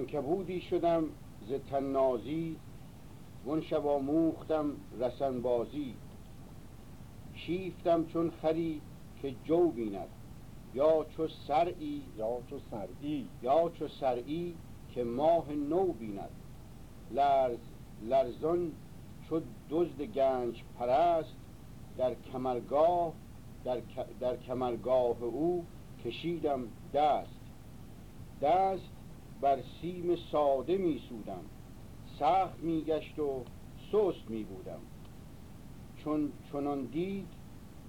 انکبودی شدم ز تنازی ون شب آموختم رسن بازی شیفتم چون خری که جو بیند یا چو سرعی یا چو سرعی. یا چو سرعی که ماه نو بیند. لرز لرزان چو دزد گنج پرست در کمرگاه در, در کمرگاه او کشیدم دست. دست بر سیم ساده می سودم. سخت می گشت و سست می بودم. چون چنان دید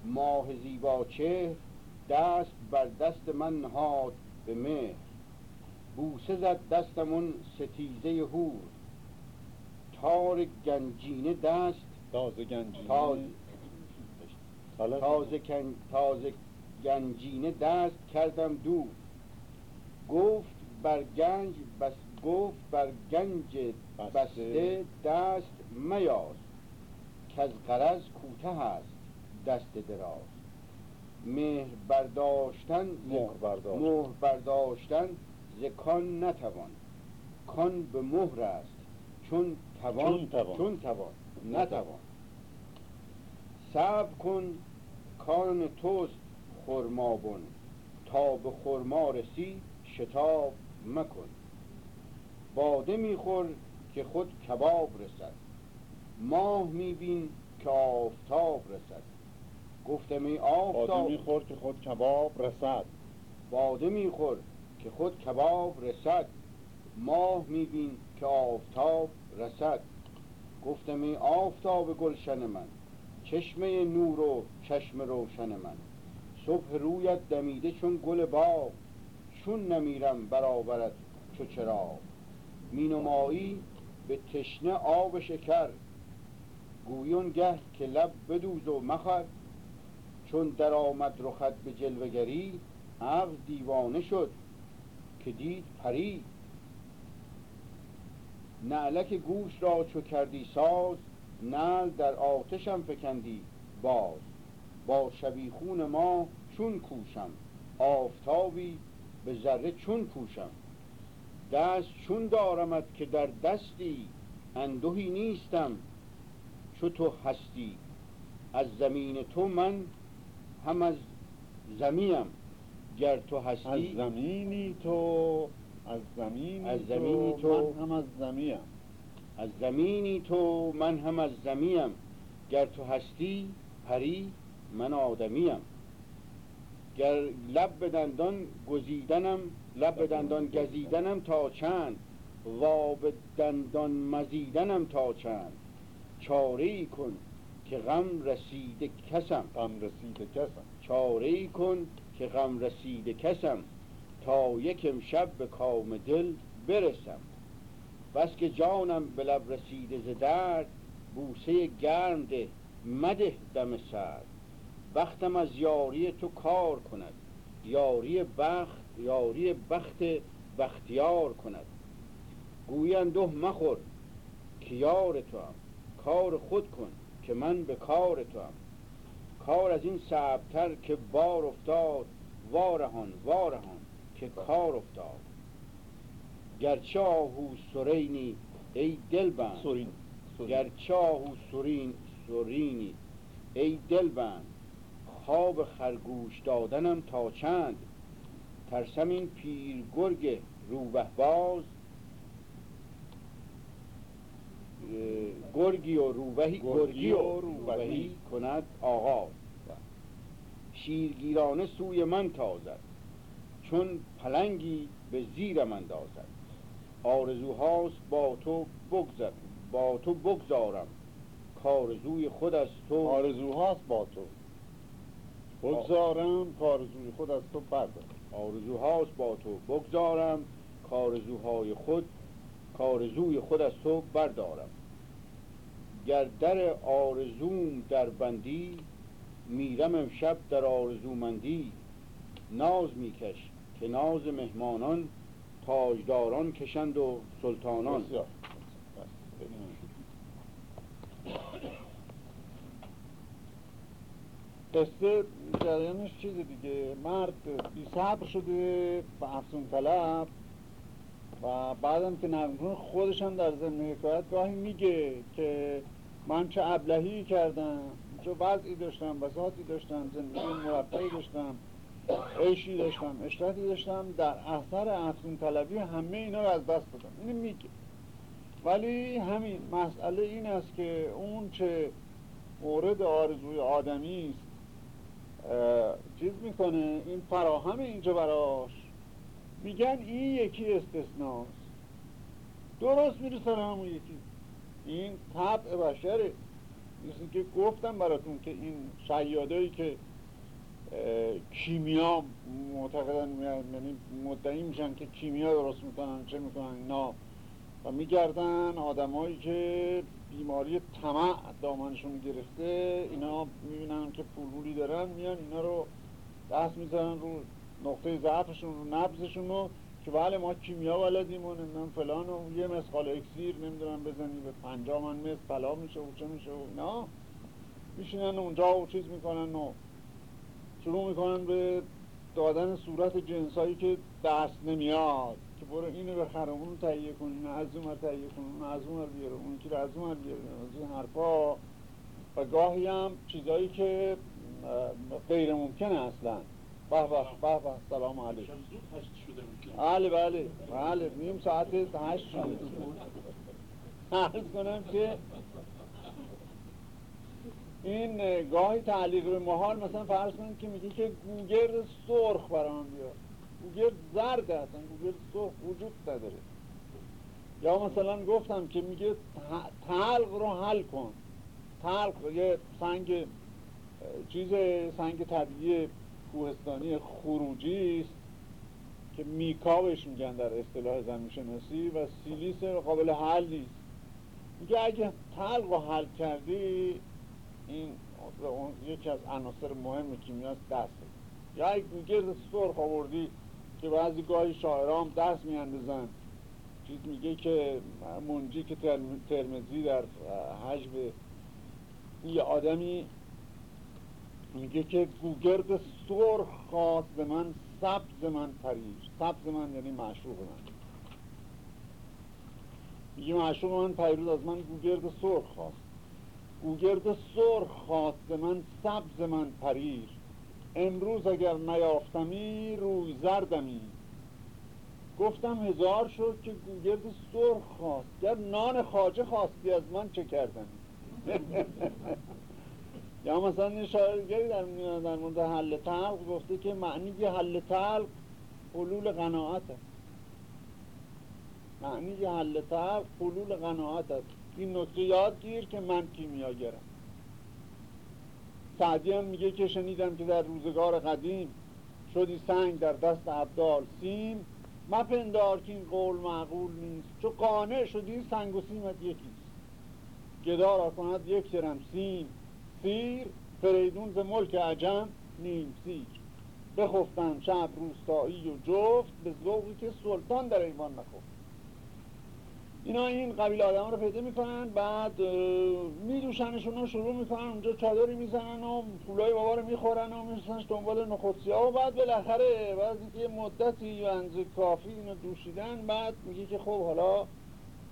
ماه زیبا چهر دست بر دست من نهاد به مهر. بوسه زد دستمون ستیزه هور تار گنجینه دست تازه گنجینه. تازه تازه گنجینه دست کردم دور. گفت بر گنج بس گفت بر گنج بسته. دست میاز که از قرض کوته است دست دراز. مهر برداشتن مهر برداشتن, مهر برداشتن ز کان نتوان. کان به مهر است چون توان چون توان, چون توان. نتوان. صبر کن کان توست خرمابون تا به خرما رسی شتاب مکن. باده میخور که خود کباب رسد. ماه میبین که آفتاب رسد. گفتم ای آفتاب. باده میخور که خود کباب رسد. باده میخور که خود کباب رسد. ماه میبین که آفتاب رسد. گفتم ای آفتاب گلشن من چشمه نور و چشم روشن من. صبح رویت دمیده چون گل باغ. چون نمیرم برابرت چو چراغ. مینمایی به تشنه آب شکر. گویون گه که لب بدوز و مخر. چون در آمد رخت به جلوگری عقل دیوانه شد که دید پری. نعلک گوش را چو کردی ساز نل در آتشم فکندی باز. با شبیخون ما چون کوشم آفتابی به ذره چون پوشم. دست چون دارمت که در دستی اندوهی نیستم. چو تو هستی از زمین تو من هم از زمیم گر تو هستی از زمینی تو از زمینی, از زمینی تو, من هم از زمیم از زمینی تو من هم از زمیم گر تو هستی پری من آدمیم. گر لب به دندان گزیدنم لب به دندان گزیدنم تا چند؟ و به دندان مزیدنم تا چند؟ چاره ای کن که غم رسیده کسم. غم رسیده کسم. چاره ای کن که غم رسیده کسم تا یک امشب به کام دل برسم. بس که جانم به لب رسیده ز درد بوسه گرم ده مده دم سرد. وقتم از یاری تو کار کند. یاری بخت یاری بخت بختیار کند. گویند ده مخور که یار تو هم کار خود کن که من به کار تو هم کار از این سبتر که بار افتاد وارهان وارهان که کار افتاد. گرچه آهو سرینی ای دل بند سرین. گرچه آهو سرین سرینی. ای دل بند خواب خرگوش دادنم تا چند؟ ترسم این پیر گرگ روبه باز. گرگی و روبهی گرگی و روبهی کند آغاز. شیرگیرانه سوی من تازد چون پلنگی به زیرم اندازد. آرزوهاست با تو بگذر با تو بگذارم. کارزوی خود از تو آرزوهاست با تو. بگذارم کارزوی خود از تو بردارم. آرزوهاست با تو بگذارم کارزوهای خود کارزوی خود از تو بردارم. گر در آرزوم در بندی میرم امشب در آرزومندی. ناز میکش که ناز مهمانان تاجداران کشند و سلطانان. بسیار. قصه جریانش چیز دیگه. مرد بی صبر شده و افسون طلب و بعدم که نقل خودش هم در ضمن حکایت گاهی میگه که من چه ابلهی کردم چه وضعی داشتم بساطی داشتم زندگی مرفعی داشتم عیشی داشتم اشرتی داشتم در اثر افزون طلبی همه اینا رو از دست دادم. اینو میگه. ولی همین مسئله این است که اون چه مورد آرزوی آدمی است چیز می‌کنه؟ این فراهم اینجا براش. میگن این یکی استثناست. درست می‌رسن همون یکی. این طبع بشره. مثل که گفتم براتون که این شیادایی که کیمیا معتقدن یعنی مدعی میشن که کیمیا درست می‌کنن چه می‌کنن اینا. و میگردن آدمایی که بیماری طمع دامنشون گرفته اینا می‌بینن که پولولی دارن میان اینا رو دست می‌زنن رو نقطه ضعفشون رو نبزشون رو که بله ما کیمیا ولدیم و نمی‌دونم فلان و یه مسقال اکسیر نمی‌دونم بزنی به پنجا من مس فلا میشه و چه میشه و اینا. میشینن اونجا و چیز می‌کنن و شروع می‌کنن به دادن صورت جنسایی که دست نمیاد. برو اینو بخره اونو تهیه کن اینو از اون تهیه کن اونو از اون بیاره اون که از اون بیاره از این حرفا. و گاهی هم چیزایی که غیر ممکنه اصلا. به به به به سلام علیکم. بله بله بله نیم ساعت هشت شده. عرض کنم که این گاهی تعلیق به محال مثلا فرض کنید که میگه که گوگرد سرخ برام بیار. گوگرد زرد هستن گوگرد سرخ وجود نداره. یا مثلا گفتم که میگه تلق رو حل کن. تلق یه سنگ چیز سنگ طبیعی کوهستانی خروجی است که میکا بهش میگن در اصطلاح زمین شناسی و سیلیس قابل حل نیست. میگه اگه تلق رو حل کردی این یکی از عناصر مهم کیمیاست دست. یا یک گرد سرخ آوردی که بعضی گاهی شاعرام دست میاندازن. چیز میگه که منجی که ترمزی در حجب یه آدمی میگه که گوگرد سرخ خواست من سبز من پریش سبز من یعنی معشوق من. میگه معشوق من پیروز از من گوگرد سرخ خواست گوگرد سرخ خواست من سبز من پریر. امروز اگر نیافتمی روی زردمی. گفتم هزار شد که گوگرد سرخ خواست. گر نان خاجه خواستی از من چه کردم یا مثلا این شاعرگری در, مورد حل تلق گفته که معنی حل تلق حلول قناعت است معنی حل تلق حلول قناعت است. این نکته یاد گیر که من کیمیاگرم سعدی میگه که شنیدم که در روزگار قدیم شدی سنگ در دست عبدال سیم. مپندار که این قول معقول نیست. چو قانع شدی سنگ و سیمت یکیست گدار کند یک درم سیم. سیر فریدون ز ملک عجم نیم سیر. بخفتن شب روستایی و جفت به ذوقی که سلطان در ایوان نخفت. اینا این قبیل آدم رو پیدا می‌کنن بعد میدوشنشون رو شروع می‌کنن اونجا چادری می‌زنن و پولای بابا رو می‌خورن و میرسنش دنبال نخودسی ها و بعد بالاخره بعد اینکه مدتی و انزه کافی اینو دوشیدن بعد میگه که خب حالا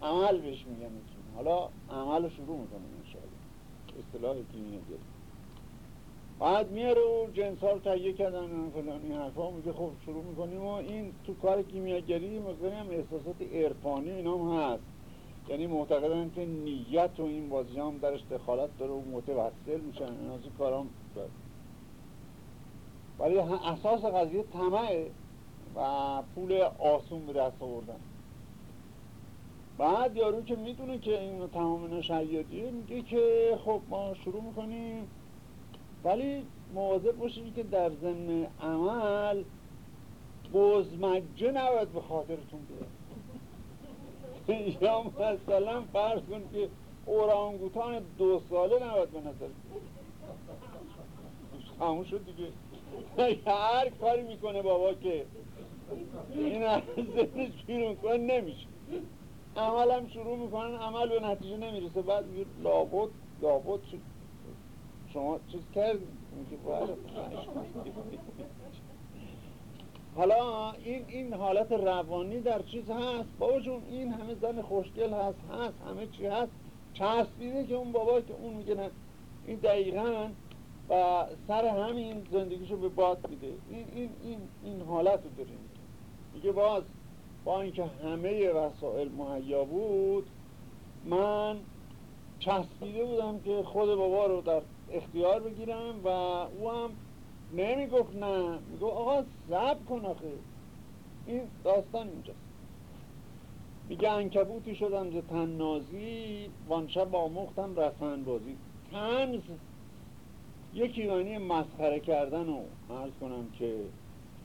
عمل بهش میگن حالا عمل رو شروع می‌کنن انشاءالله. اصطلاح کیمیاگری بعد میاره و جنس ها رو تهیه کردن فلان این حرفا. میگه خب شروع می‌کنیم و این تو کار کیمیاگری مقداری هم احساسات عرفانی اینا هم هست. یعنی معتقدن که نیت و این بازی هم درش دخالت داره و متوسل میشن. این از کارام ولی اساس قضیه طمعه و پول آسون به دست آوردن. بعد یارو که می‌دونه که این تمام نشریادیه میگه که خب ما شروع می‌کنیم ولی مواظب باشید که در ضمن عمل بزمجه نباید به خاطرتون بیاد. یا مثلا فرض کن که اورانگوتان دو ساله نباید به نظر همون شد دیگه. هر کاری می‌کنه بابا که. این از ذهنش بیرون کن نمیشه. عمل شروع می‌کنن عمل به نتیجه نمی‌رسه. بعد میگه لابد لابد شما چیز کردیم حالا این این حالت روانی در چیز هست؟ بابا جون این همه زن خوشگل هست هست همه چی هست. چسبیده که اون بابا که اون میگه این دقیقا و سر همین زندگیشو به باد میده. این, این, این, این حالت رو داره میگه باز با اینکه همه وسایل مهیا بود من چسبیده بودم که خود بابا رو در اختیار بگیرم و او هم نمی‌گفت نه. می‌گفت آقا زب کن آخه. این داستان اینجاست. میگه انکبوتی شدم ز تننازی وانشب آموختم رسن بازی تنز یکی معنی مسخره کردن و عرض کنم که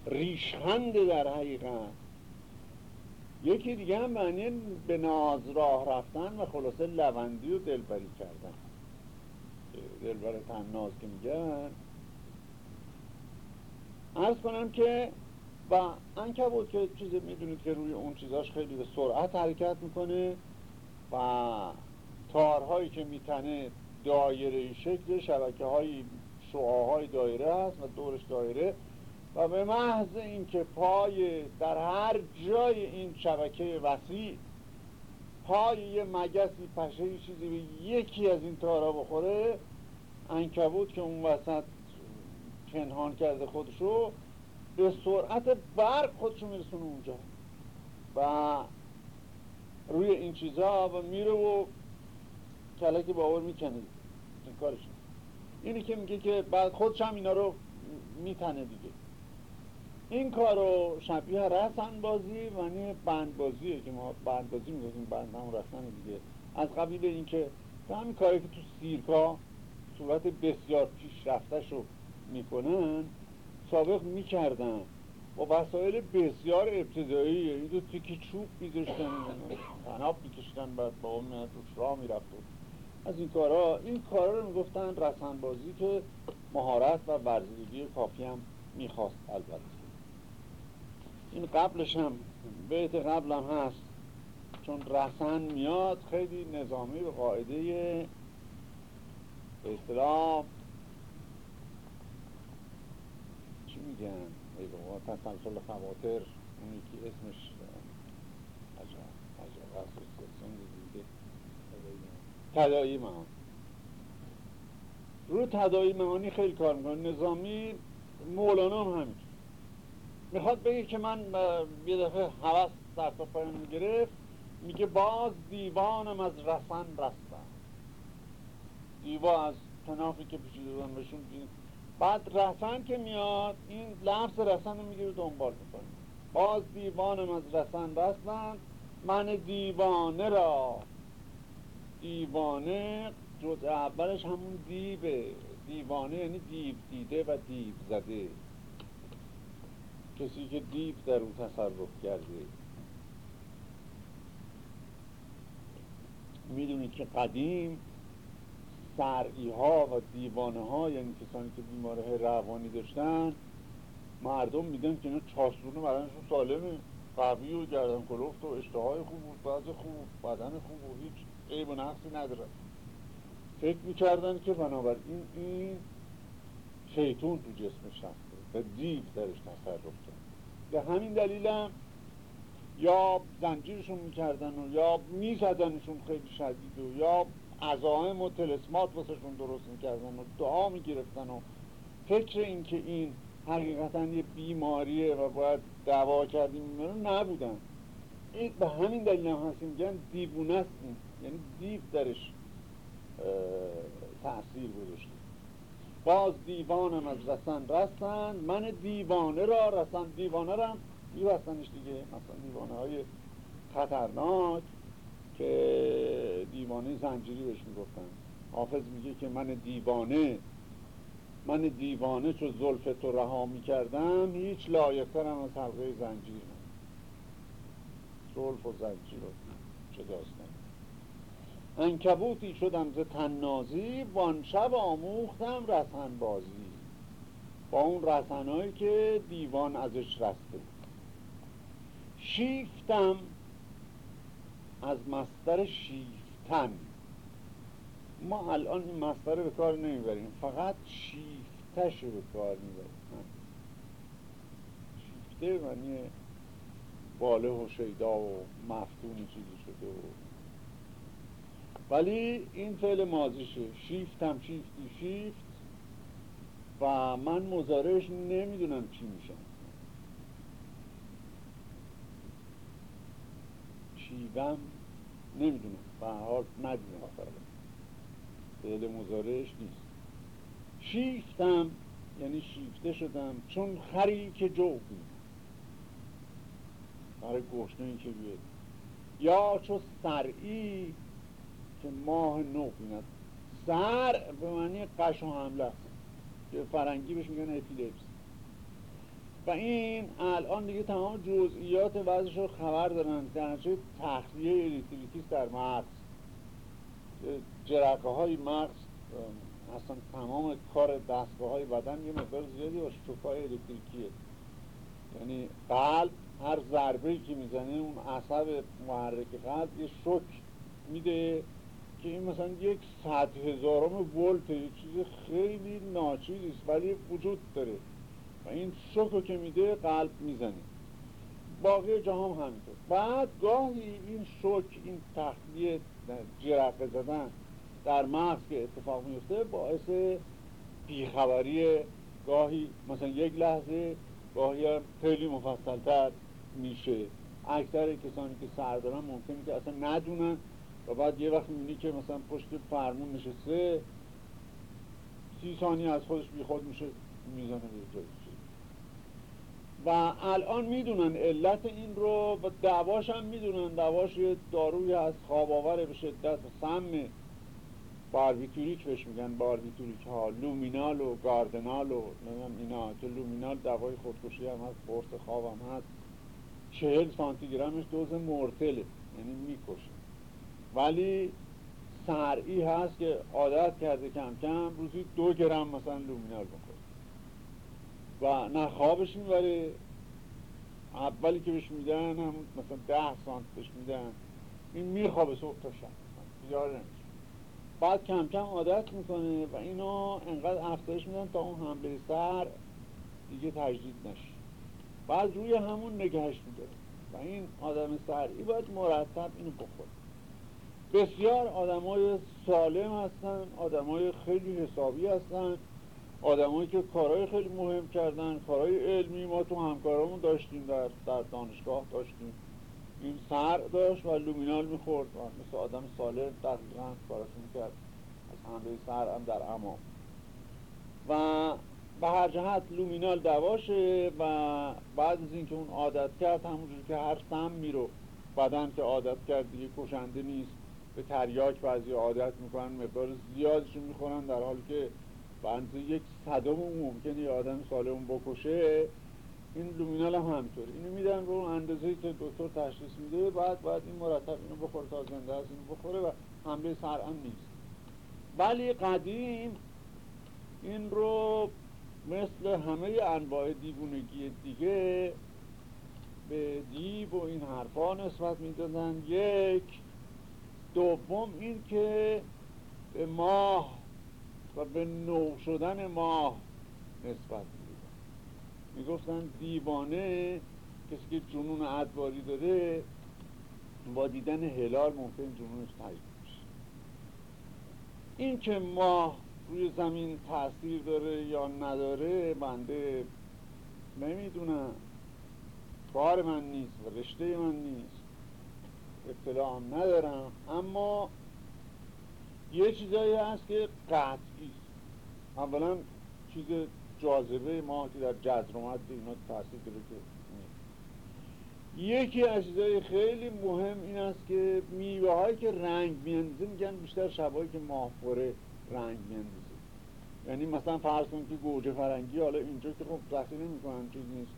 ریشخند در حقیقت. یکی دیگه هم معنی به ناز راه رفتن و خلاصه لوندی و دلبری کردن. دلبر تنناز که میگن. ارز کنم که و بود که چیزی می‌دونید که روی اون چیزاش خیلی به سرعت حرکت می‌کنه و تارهایی که میتنه دایره شکل شبکه های شعاهای دایره است و دورش دایره و به محض اینکه پای در هر جای این شبکه وسیع پای یه مگسی پشه چیزی به یکی از این تارا بخوره انکبوت که اون وسط پنهان کرده خودشو به سرعت برق خودشو میرسونه اونجا. و روی این چیزا و میره و کلک باور می‌کنه این کارش اینی که میگه که بعد خودش هم اینا رو میتنه دیگه. این کارو شبیه رسن بازی و نه بند بازیه که ما بند بازی میگیم بند همون رسن دیگه. از قبیل اینکه همین کاری که تو سیرکا صورت بسیار پیشرفته شو می‌کنن سابق می‌کردن. با وسایل بسیار ابتدایی این دو تیکی چوب میذاشتن تناب میکشتن بعد با اون روش راه می‌رفت. از این کارا این کارا رو می‌گفتن رسنبازی که مهارت و ورزیدگی کافی هم می‌خواست البته. این قبلش هم بیت قبل هم هست. چون رسن میاد خیلی نظامی به قاعده به اصطلاح چی میگن؟ ای بابا تسلسل خواطر اونی که اسمش عجب عجب دیگه. تدایی معانی روی تدایی معانی خیلی کار می‌کنه. نظامی مولانا هم همین. می‌خواد بگه که من یه دفعه حوث در تا می‌گرفت میگه باز دیوانم از رسن رستم دیوا از تنافی که پیچیده بودن بهشون بعد رسن که میاد این لفظ رسن رو می‌گیره دنبال می‌کنه. باز دیوانم از رسن رستم من دیوانه را. دیوانه جز اولش همون دیوه دیوانه یعنی دیو دیده و دیو زده. کسی که دیو در اون تصرف کرده. می‌دونید که قدیم سرعی ها و دیوانه ها یعنی کسانی که بیماره روانی داشتن مردم میدن که اینا چاسرونه بدنشون سالمه. قوی و گردن کلفت و اشتهای خوب و بعض خوب بدن خوب و هیچ عیب و نقصی نداره. فکر می‌کردن که بنابراین این شیطون تو جسمش هست و دیو درش تصرف کرد. به همین دلیلم یا زنجیرشون می‌کردن و یا میزدنشون خیلی شدید و یا عزائم و تلسمات واسهشون درست می‌کردن و دعا می‌گرفتن و فکر اینکه این حقیقتا یه بیماریه و باید دوا کردیم نبودن. این به همین دلیل هم هستیم میگن دیوونه این. یعنی دیو درش تأثیر گذاشته. باز دیوانم از رسن رسن من دیوانه را رسن دیوانه را میبستنش دیگه. مثلا دیوانه های خطرناک. که دیوانه زنجیری بهش می‌گفتن. حافظ میگه که من دیوانه من دیوانه چو زلف تو رها می‌کردم هیچ لایقترم از حلقه زنجیر زلف و زنجیر چه داستان انکبوتی شدم ز تنازی وان شب آموختم رسن بازی با اون رسنهایی که دیوان ازش رسته شیفتم از مستر شیفتن. ما الان این مستر به کار نمی‌بریم. فقط شیفتش رو به کار می‌بریم. شیفته معنی باله و شیدا و مفتون چیزی شده و ولی این فعل مازیشه شیفتم شیفتی شیفت و من مزارش نمی‌دونم چی میشم شیوم نمی‌دونم به حال ندیدم فعل مزارش نیست. شیفتم یعنی شیفته شدم چون خری که جو بید برای گشنه که بیاد. یا چو سرعی که ماه نو بیند سر به معنی قش و حمله است. که فرنگی بهش میگن اپیلپس و این الان دیگه تمام جزئیات وضعش رو خبر دارن درجه تخلیه الکتریکی در مغز. جرقه های مغز اصلا تمام کار دستگاه های بدن یه مقدار زیادی با شکای الکتریکیه. یعنی قلب هر ضربه که می‌زنه اون عصب محرک قلب یه شک میده که این مثلا یک صد هزارم ولت یه چیز خیلی ناچیزی است ولی وجود داره. و این شک که میده قلب می‌زنه. باقی جهام همینطور. بعد گاهی این شک این تخلیه جرقه زدن در مغز که اتفاق میفته باعث بیخبری گاهی مثلا یک لحظه گاهی هم خیلی مفصلتر میشه. اکثر کسانی که سر دارن ممکنه که اصلا ندونن و بعد یه وقت می‌بینی که مثلا پشت فرمون نشسته سی ثانیه از خودش بی خود میشه می‌زنه به و الان می‌دونن علت این رو و دواش هم می‌دونن. دواش یه داروی از خواب آوره به شدت سم باربیتوریک بهش میگن. باربیتوریک ها لومینال و گاردنال و اینا. که لومینال دوای خودکشی هم هست قرص خواب هم هست. چهل سانتی گرمش dose mortelle ه یعنی می‌کشه. ولی صرعی هست که عادت کرده کم کم روزی دو گرم مثلا لومینال و نه خوابش می‌بره اولی که بهش میدن هم مثلا ده سانت بهش میدن. این میخوابه صبح تا شب بعد کم کم عادت می‌کنه و اینا انقدر افزایش میدن تا اون حمله سر دیگه تجدید نشه. بعد روی همون نگهش میداره و این آدم سرعی باید مرتب اینو بخوره. بسیار آدمای سالم هستن آدمای خیلی حسابی هستن. آدمایی که کارهای خیلی مهم کردن کارهای علمی ما تو همکارامون داشتیم در, در دانشگاه داشتیم. این صرع داشت و لومینال می‌خورد و مثل آدم سالم دقیقا کارش می‌کرد از حمله صرع هم در امان و به هر جهت لومینال دواشه و بعد از اینکه اون عادت کرد همونجور که هر سمی رو بدن که عادت کرد دیگه کشنده نیست. به تریاک بعضی عادت می‌کنن مقدار زیادشون می‌خورن در حالی که به یک صدم ممکنه یه آدم سالم بکشه این لومینال هم همینطور اینو میدن رو اندازه که دکتر تشخیص میده بعد بعد این مرتب اینو بخوره تا زنده است اینو بخوره و حمله سرعم نیست. ولی قدیم این رو مثل همه انواع دیوونگی دیگه به دیو و این حرفا نسبت می‌دادن. یک دوم این که به ماه و به نو شدن ماه نسبت می‌دادن می‌گفتن دیوانه کسی که جنون ادواری داره با دیدن هلال ممکن جنونش تجدید بشه. این که ماه روی زمین تاثیر داره یا نداره بنده نمی‌دونم. کار من نیست و رشته من نیست. اطلاع ندارم. اما یه چیزایی هست که قطعی اولا چیز جاذبه ما که در جزرومت اینا تاثیر داره یکی از چیزهای خیلی مهم این است که میوه هایی که رنگ میاندازه میگن بیشتر شبایی که ماه رنگ میاندازه. یعنی مثلا فرض کن که گوجه فرنگی حالا اینجا که خب نمی نمی‌کنن چیز نیست.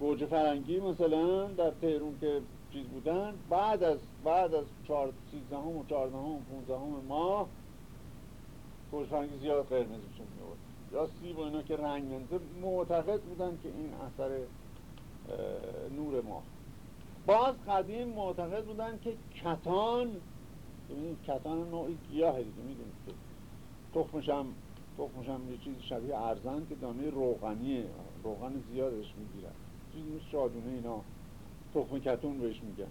گوجه فرنگی مثلا در تهرون که چیز بودن. بعد از بعد از چهار سیزدهم و چهاردهم و پونزدهم ماه گوجه فرنگی زیاد قرمز میشه میورد یا سیب و اینا که رنگ میاندازه معتقد بودن که این اثر نور ماه. باز قدیم معتقد بودن که کتان ببینید کتان نوعی گیاه دیگه می‌دونید که تخمش هم تخمش هم یه چیز شبیه ارزن که دانه روغنیه. روغن زیادش می‌گیرن. چیزی شادونه اینا. تخم کتون بهش میگن.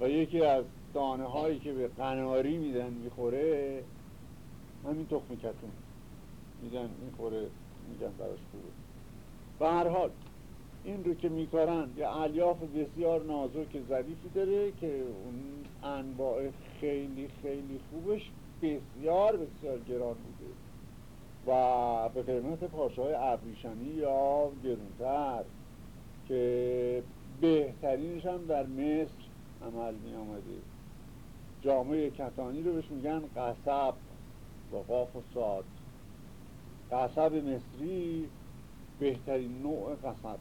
و یکی از دانه هایی که به قناری میدن می‌خوره همین تخم کتون. میگن می‌خوره میگن براش خوبه. به هر حال این رو که میکارن یه الیاف بسیار نازک ظریفی داره که اون انواع خیلی خیلی خوبش بسیار بسیار گران بوده. و به قیمت پاشه های ابریشمی یا گرونتر که بهترینش هم در مصر عمل می آمده جامعه کتانی رو بهش میگن قصب با قاف و ساد. قصب مصری بهترین نوع قصب.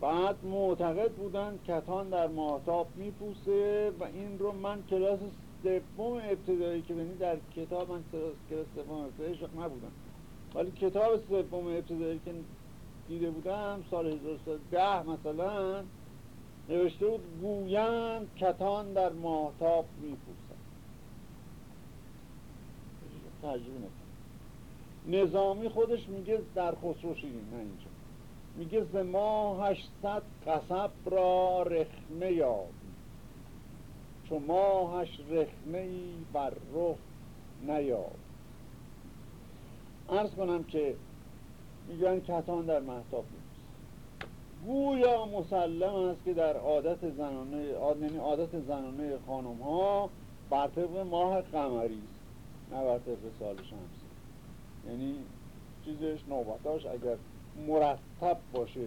بعد معتقد بودن کتان در ماهتاب میپوسه و این رو من کلاس سوم ابتدایی که بینی در کتاب من کلاس سوم ابتدایی شخ نبودم. ولی کتاب سوم ابتدایی که دیده بودم سال 1910 مثلا نوشته بود گویند کتان در ماهتاب میپوسن ترجمه نظامی خودش میگه در خسرو شیرین نه اینجا. میگه ز ما هشتصد قصب را رخنه یابی. چو ماهش رخنه ای بر رخ نیاب ارز کنم که میگن کتان در محتاب گویا مسلم است که در عادت زنانه یعنی عادت زنانه خانم ها بر طبق ماه قمری است نه بر طبق سال شمسی یعنی چیزش نوبتاش اگر مرتب باشه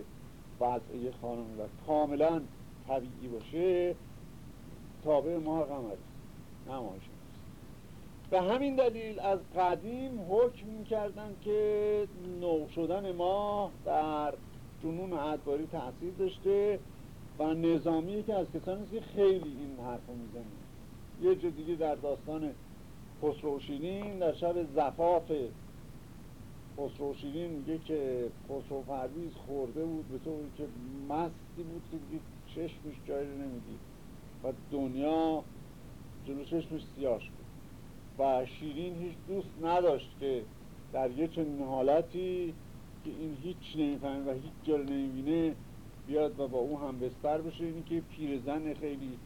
وضعی خانم و کاملا طبیعی باشه تابع ماه قمری نمایش. به همین دلیل از قدیم حکم می‌کردن که نو شدن ماه در جنون ادباری تاثیر داشته و نظامی که از کسانی که خیلی این حرف رو می‌زنه یه جا دیگه در داستان خسروشیرین در شب زفاف خسروشیرین میگه که خسرو پرویز خورده بود به طوری که مستی بود که دیگه چشمش جایی رو نمی‌دید. و دنیا جلو چشمش بود و شیرین هیچ دوست نداشت که در یه چنین حالتی که این هیچ نمی‌فهمه و هیچ جا نمی‌بینه بیاد و با او هم بستر بشه. اینی که پیرزن خیلی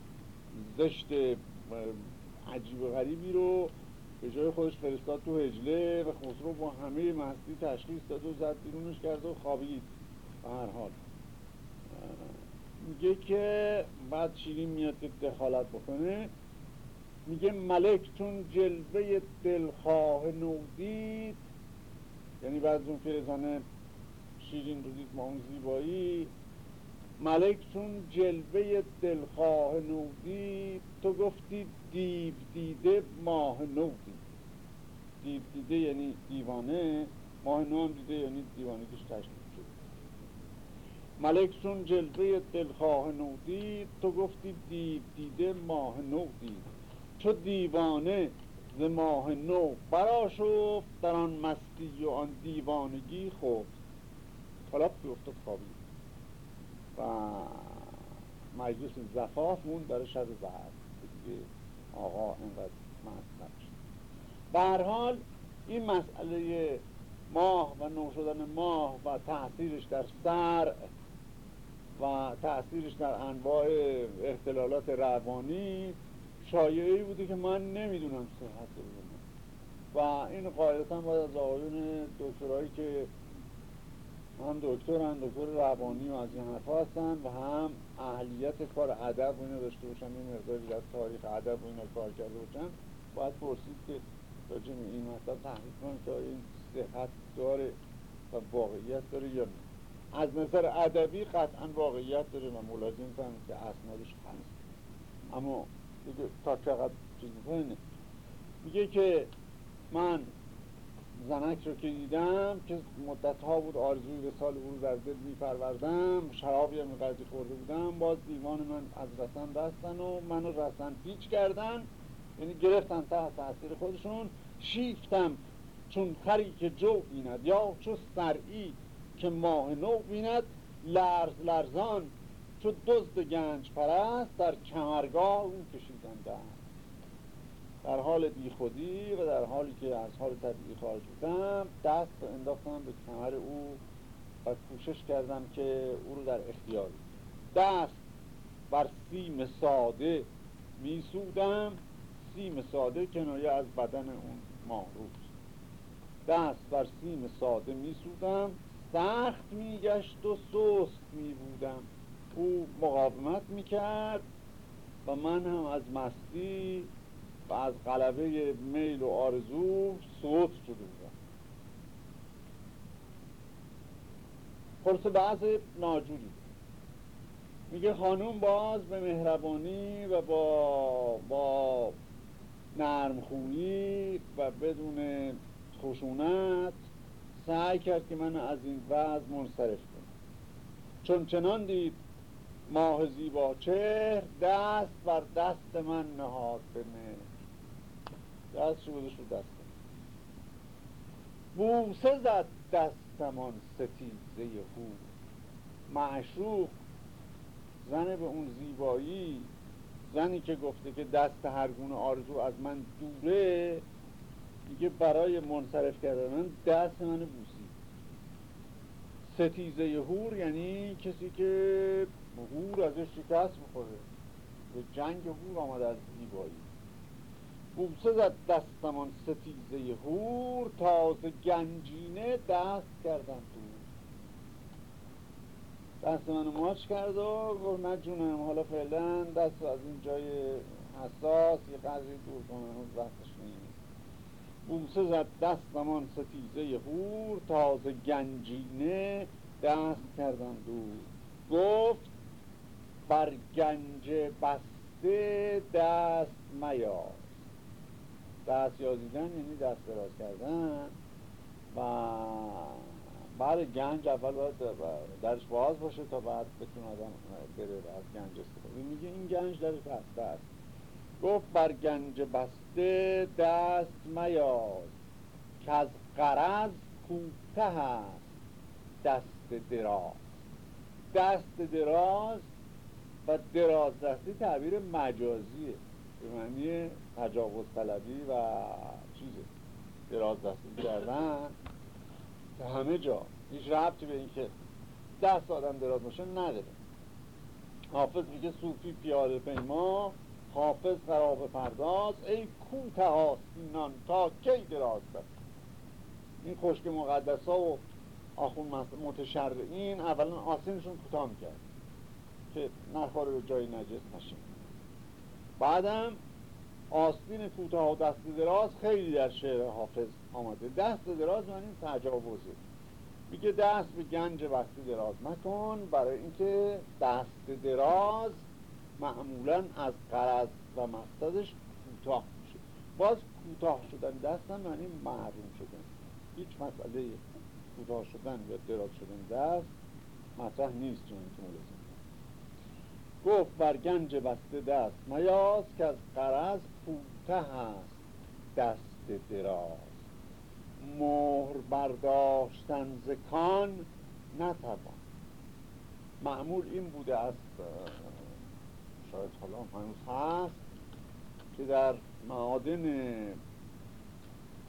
زشت عجیب و غریبی رو به جای خودش فرستاد تو هجله و خسرو با همه مستی تشخیص داد و زد بیرونش کرد و خوابید به هر حال. میگه که بعد شیرین میاد که دخالت بکنه. میگه ملک چون جلوه دلخواه نودید یعنی بعد اون پیرزن شیرین رو دید ما اون زیبایی ملک چون جلوه دلخواه نودید تو گفتی دیو دیده ماه نو دید. دیو دیده یعنی دیوانه ماه نو هم دیده یعنی دیوانه کش تشکیل ملک چون جلوه دلخواه نودید تو گفتی دیو دیده ماه نو دید. چو دیوانه ز ماه نو براشفت در آن مستی و آن دیوانگی خفت. حالا بیفتد خوابید و مجلس زفاف مون برای شب بعد. دیگه آقا اینقدر مست نبشه به حال این مسئله ماه و نو شدن ماه و تاثیرش در سر و تاثیرش در انواع اختلالات روانی شایعی بوده که من نمی‌دونم صحت رو و این قاعدتا باید از آقایون دکترهایی که هم دکتر هم دکتر روانی و از این حرفا هستن و هم اهلیت کار ادب و اینو داشته باشن این مقداری در تاریخ ادب و اینا کار کرده باشن باید پرسید که راجع این مطلب تحقیق کنید که این صحت داره و واقعیت داره یا نه. از نظر ادبی قطعا واقعیت داره و ملازم فهمید که اسنادش هست. اما دیگه تا چقدر چیز می‌کنه میگه که من زنک رو که دیدم که مدت ها بود آرزوی به سال او در دل میپروردم شرابی هم قدری خورده بودم باز دیوان من از رسن بستن و منو رسن پیچ کردن یعنی گرفتن تحت تاثیر خودشون شیفتم چون خری که جو بیند یا چو سرعی که ماه نو بیند لرز لرزان چو دزد گنج پرست در کمرگاه اون کشیدن در حال بیخودی و در حالی که از حال طبیعی خارج بودم دست انداختم به کمر او و کوشش کردم که او رو در اختیار دست بر سیم ساده میسودم سیم ساده کنایه از بدن اون ماروز دست بر سیم ساده میسودم سخت میگشت و سست میبودم. او مقاومت می‌کرد و من هم از مستی و از غلبه میل و آرزو سوت شده بودم. خلاصه بعض ناجوری. میگه خانوم باز به مهربانی و با با نرمخونی و بدون خشونت سعی کرد که من از این وضع منصرف کنم. چون چنان دید ماه زیبا چهر دست بر دست من نهاد به دست شو بوده شد دست بوسه زد دستمان ستیزه هو. معشوق زن به اون زیبایی زنی که گفته که دست هر گونه آرزو از من دوره میگه برای منصرف کردن دست من بوسی. ستیزه هور یعنی کسی که هور ازش شکست می‌خوره؟ به جنگ هور آمده از زیبایی. بوسه زد دستمان ستیزه هور تازه گنجینه دست کردم دست منو ماچ کرد و گفت نه حالا فعلا دست از این جای حساس یه قدری دور کنم وقتش نیست. بوسه زد دستمان ستیزه هور تازه گنجینه دست کردم دور گفت بر گنج بسته دست میاد. دست یازیدن یعنی دست دراز کردن. و بعد گنج اول باید درش باز باشه تا بعد بتونه آدم بره از گنج استفاده میگه این گنج درش بسته است. گفت بر گنج بسته دست میاد که از قرض کوته هست دست دراز. دست دراز و دراز دستی تعبیر مجازیه. به معنی تجاوز طلبی و چیزه. دراز دستی کردن همه جا. هیچ ربطی به اینکه دست آدم دراز باشه نداره. حافظ میگه صوفی پیاده پیما حافظ قراب پرداز ای کوته آستینان تا کی دراز دست این خشک مقدس ها و آخون متشرعین اولا آسینشون کوتاه می‌کرد که نخوره به جای نجس نشه بعدم آستین کوتاه و دست دراز خیلی در شعر حافظ آمده. دست دراز من این تجاوزه میگه دست به گنج وقتی دراز مکن برای اینکه دست دراز معمولا از قرض و مقصدش کوتاه میشه. باز کوتاه شدن دست هم یعنی محروم شدن. هیچ مسئله کوتاه شدن یا دراز شدن دست مطرح نیست چون که گفت بر گنج بسته دست میاز که از قرض کوته هست دست دراز. مهر برداشتن زکان نتوان. معمول این بوده است شاید حالا هنوز هست که در معادن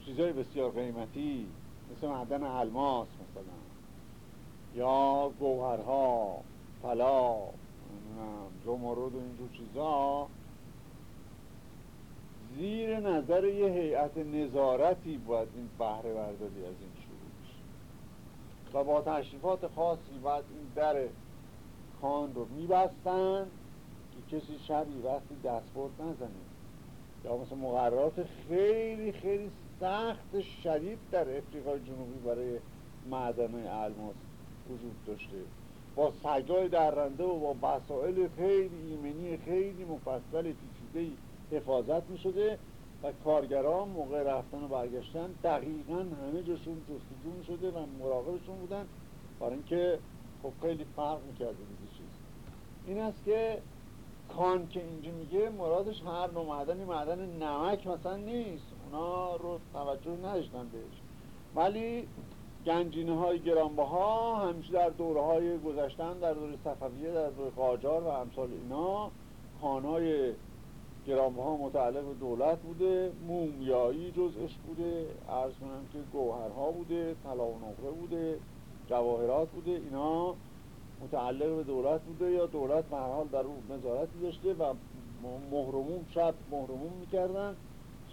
چیزای بسیار قیمتی مثل معدن الماس مثلا یا گوهرها طلا زمرد و اینجور چیزا. زیر نظر یه هیئت نظارتی باید این بهره برداری از این شروع و با تشریفات خاصی باید این در کان رو میبستن که کسی شبی وقتی دستبرد نزنه. یا مثل مقررات خیلی خیلی سخت شدید در افریقای جنوبی برای معدن الماس وجود داشته. با سگای درنده و با مسائل خیلی ایمنی خیلی مفصل پیچیده حفاظت می شده و کارگران موقع رفتن و برگشتن دقیقا همه جاشون جستجو می شده و مراقبشون بودن برای اینکه خب خیلی فرق می‌کرده دیگه چیز. این است که کان که اینجا میگه مرادش هر نوع معدنی معدن نمک مثلا نیست. اونا رو توجه نداشتن بهش. ولی گنجینه های گرانبها همیشه در دوره های گذشتن در دوره صفویه در دوره قاجار و امثال اینا خانهای گرانبها متعلق به دولت بوده مومیایی جزش بوده عرض کنم که گوهرها بوده طلا و نقره بوده جواهرات بوده اینا متعلق به دولت بوده یا دولت به حال در او نظارتی داشته و مهرموم شب مهرموم می‌کردن.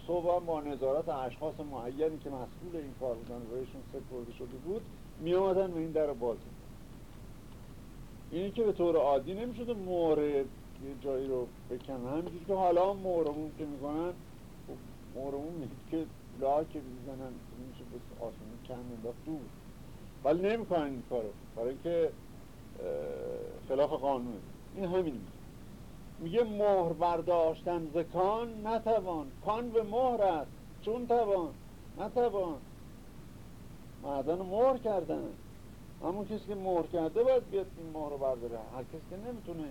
صبح با نظارت اشخاص معینی که مسئول این کار بودن و سپرده شده بود می آمدن و این در باز اینی که به طور عادی نمی‌شده مهر یه جایی رو بکنن. همینجور که حالا مهرموم که می‌کنن خب مهرموم میگه که لا که می‌زنن میشه به آسمون کم انداخت دور. ولی نمی‌کنن این کارو. برای اینکه خلاف قانون. این همین میگه مهر برداشتن زکان نتوان. کان به مهر است چون توان. نتوان. معدن مهر کردن. همون کسی که مهر کرده باید بیاد این مهر رو برداره. هر کسی که نمی‌تونه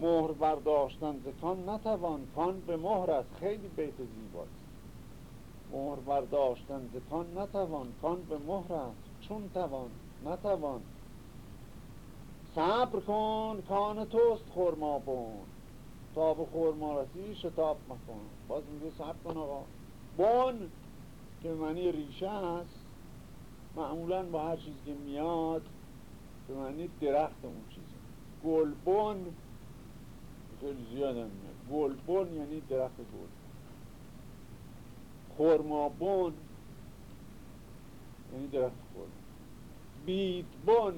مهر برداشتن زکان نتوان. کان به مهر است. خیلی بیت زیباست. مهر برداشتن زکان نتوان. کان به مهر است. چون توان. نتوان. صبر کن کان توست خورما بون. تا به خورما رسی شتاب مکن. باز میگه صبر کن آقا. بون که معنی ریشه هست. معمولا با هر چیزی که میاد به معنی درخت اون چیزی گلبون خیلی زیاد هم میاد گلبون یعنی درخت گل. خورمابون یعنی درخت خورما بیدبون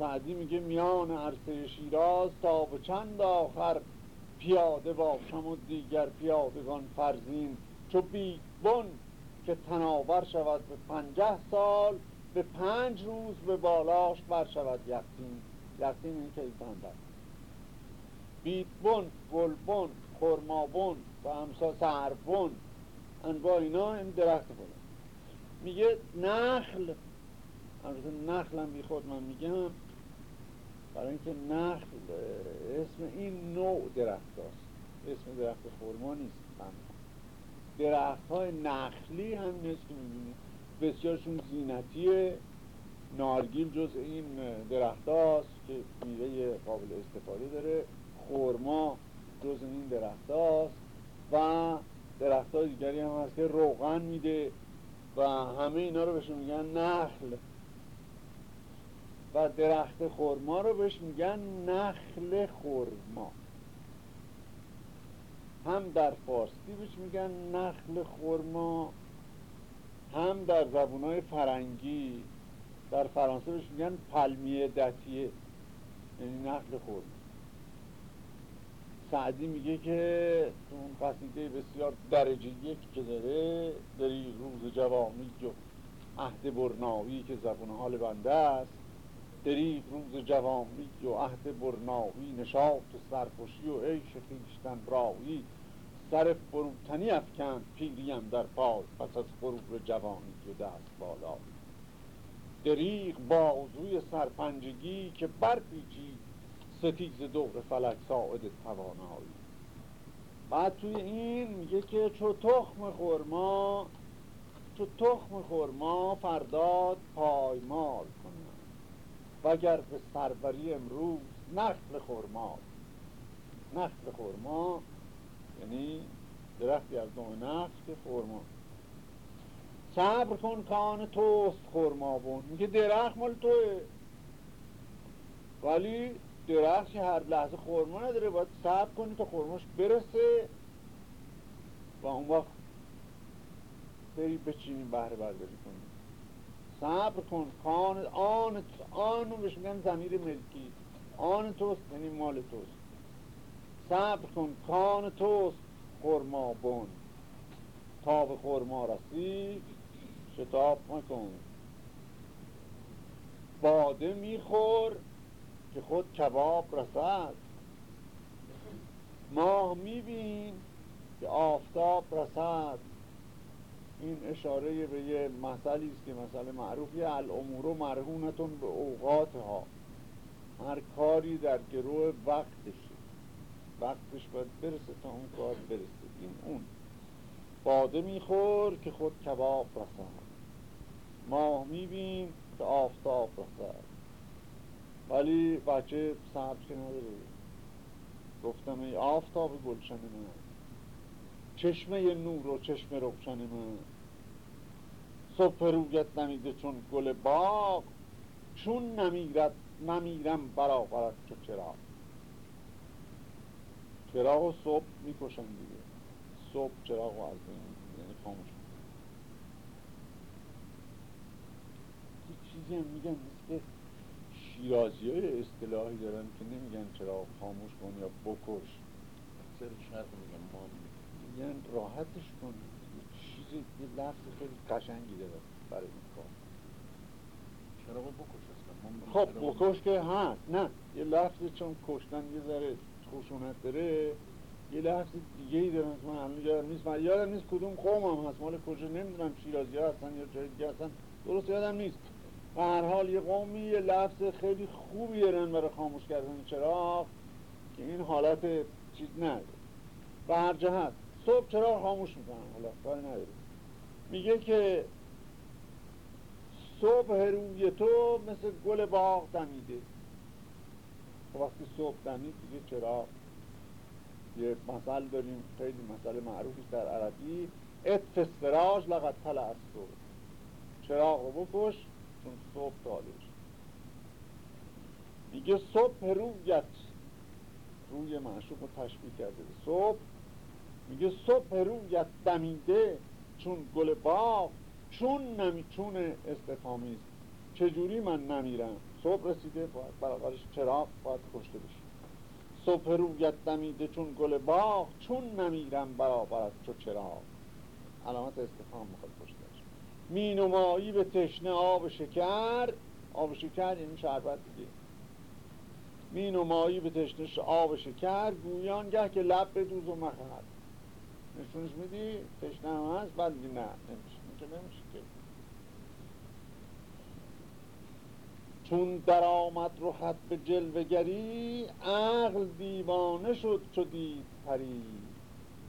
سعدی میگه میان عرصه شیراز تا به چند آخر پیاده باشم و دیگر پیادگان فرزین. چو بیدبون که تناور شود به پنجه سال به پنج روز به بالاش بر شود یقین. یقین این که بیدبون، گلبون، خرمابون و همسا سربون انواع اینا این درخت بوده میگه نخل. نخل هم بی خود من میگم. برای اینکه نخل اسم این نوع درخت هست اسم درخت خورما نیست. درخت های نخلی هم نیست که می‌بینید بسیارشون زینتیه نارگیل جز این درخت هاست که میوه قابل استفاده داره. خورما جز این درخت هاست و درخت های دیگری هم هست که روغن میده و همه اینا رو بهشون میگن نخل. و درخت خورما رو بهش میگن نخل خورما هم در فارسی بهش میگن نخل خورما هم در زبونهای فرنگی در فرانسه بهش میگن پلمیه دتیه یعنی نخل خورما سعدی میگه که تو اون قصیده بسیار درجه یک که داره داری روز جوامی و عهد برناوی که زبون حال بنده است. دریغ روز جوانی و عهد برناوی نشاط و سرخوشی و عیش خیشتن راوی سر فروتنی افکن پیریم در پای پس از غروب جوانی و دست بالا دریغ بازوی سرپنجگی که برپیچی ستیز دور فلک ساعد توانایی. بعد توی این میگه که چو تخم خورما چو تخم خورما فرداد پایمال وگر به سربری امروز نخل خورما نخل خورما یعنی درختی از نوع نخل که خورما صبر کن کان توست خورما بون. میگه درخت مال توه. ولی درخت هر لحظه خورما نداره باید صبر کنی تا خورماش برسه. و اون وقت بری بچینی بهره برداری کنی. صبر کن. کان آن آن بهش میگن زمیر ملکی. آن توست یعنی مال توست. صبر کن. کان توست خورما بون تا به خورما رسی شتاب مکن. باده میخور که خود کباب رسد. ماه میبین که آفتاب رسد. این اشاره به یه مسئله است که مسئله معروفی الامور مرهونتون به اوقات ها هر کاری در گروه وقتش. وقتش باید برسه تا اون کار برسه. این اون. باده میخور که خود کباب رسد ماه میبین که آفتاب رسد ولی بچه صبر نداره گفتم ای آفتاب گلشن من. چشمه نور و چشم روشن من صبح رویت نمیده چون گل باغ چون نمیرد نمیرم برابرت چو چراغ چراغ و صبح می‌کشن دیگه. صبح چراغ و از یعنی خاموش چیزی هم میگن مثل شیرازی های اصطلاحی دارن که نمیگن چراغ خاموش کن یا بکش. میگن راحتش کن. چیزی یه لفظ خیلی قشنگی داره برای این کار. چراغ بکش اصلا. خب بکش که هست. نه یه لفظی چون کشتن یه ذره خشونت داره یه لفظ دیگه ای دارن که من یادم نیست. من یادم نیست کدوم قوم هم هست. مال کجا؟ نمی‌دونم شیرازی ها هستن یا جای دیگه هستن. درست یادم نیست. به هر حال یه قومی یه لفظ خیلی خوبی دارن برای خاموش کردن چراغ. که این حالت چیز نداره به هر جهت. صبح چراغ خاموش می‌کنن حالا کاری نداره میگه که صبح روی تو مثل گل باغ دمیده. خب وقتی صبح دمید دیگه چراغ یه مثل داریم خیلی مثل معروفی در عربی. اتف سراج لقد طلع از صبح چراغ رو بکش چون صبح طالع میگه صبح رویت. روی معشوق رو تشبیه کرده. صبح میگه صبح رویت دمیده چون گل باغ چون نمی چون استفامیست چجوری من نمیرم؟ صبح رسیده باید برابرش چراغ باید کشته بشه. صبح رویت دمیده چون گل باغ چون نمیرم برابرت چو چراغ. علامت استفهام می‌خواد پشتش می نمایی به تشنه آب شکر آب شکر یعنی شربت دیگه. می نمایی به تشنه آب شکر گویان گه که لب به دوز و مخر. نشونش میدی تشنه هم هست بعد نه نمیشه. که نمیشه که. چون در آمد خط به جلوگری عقل دیوانه شد چو دید پری.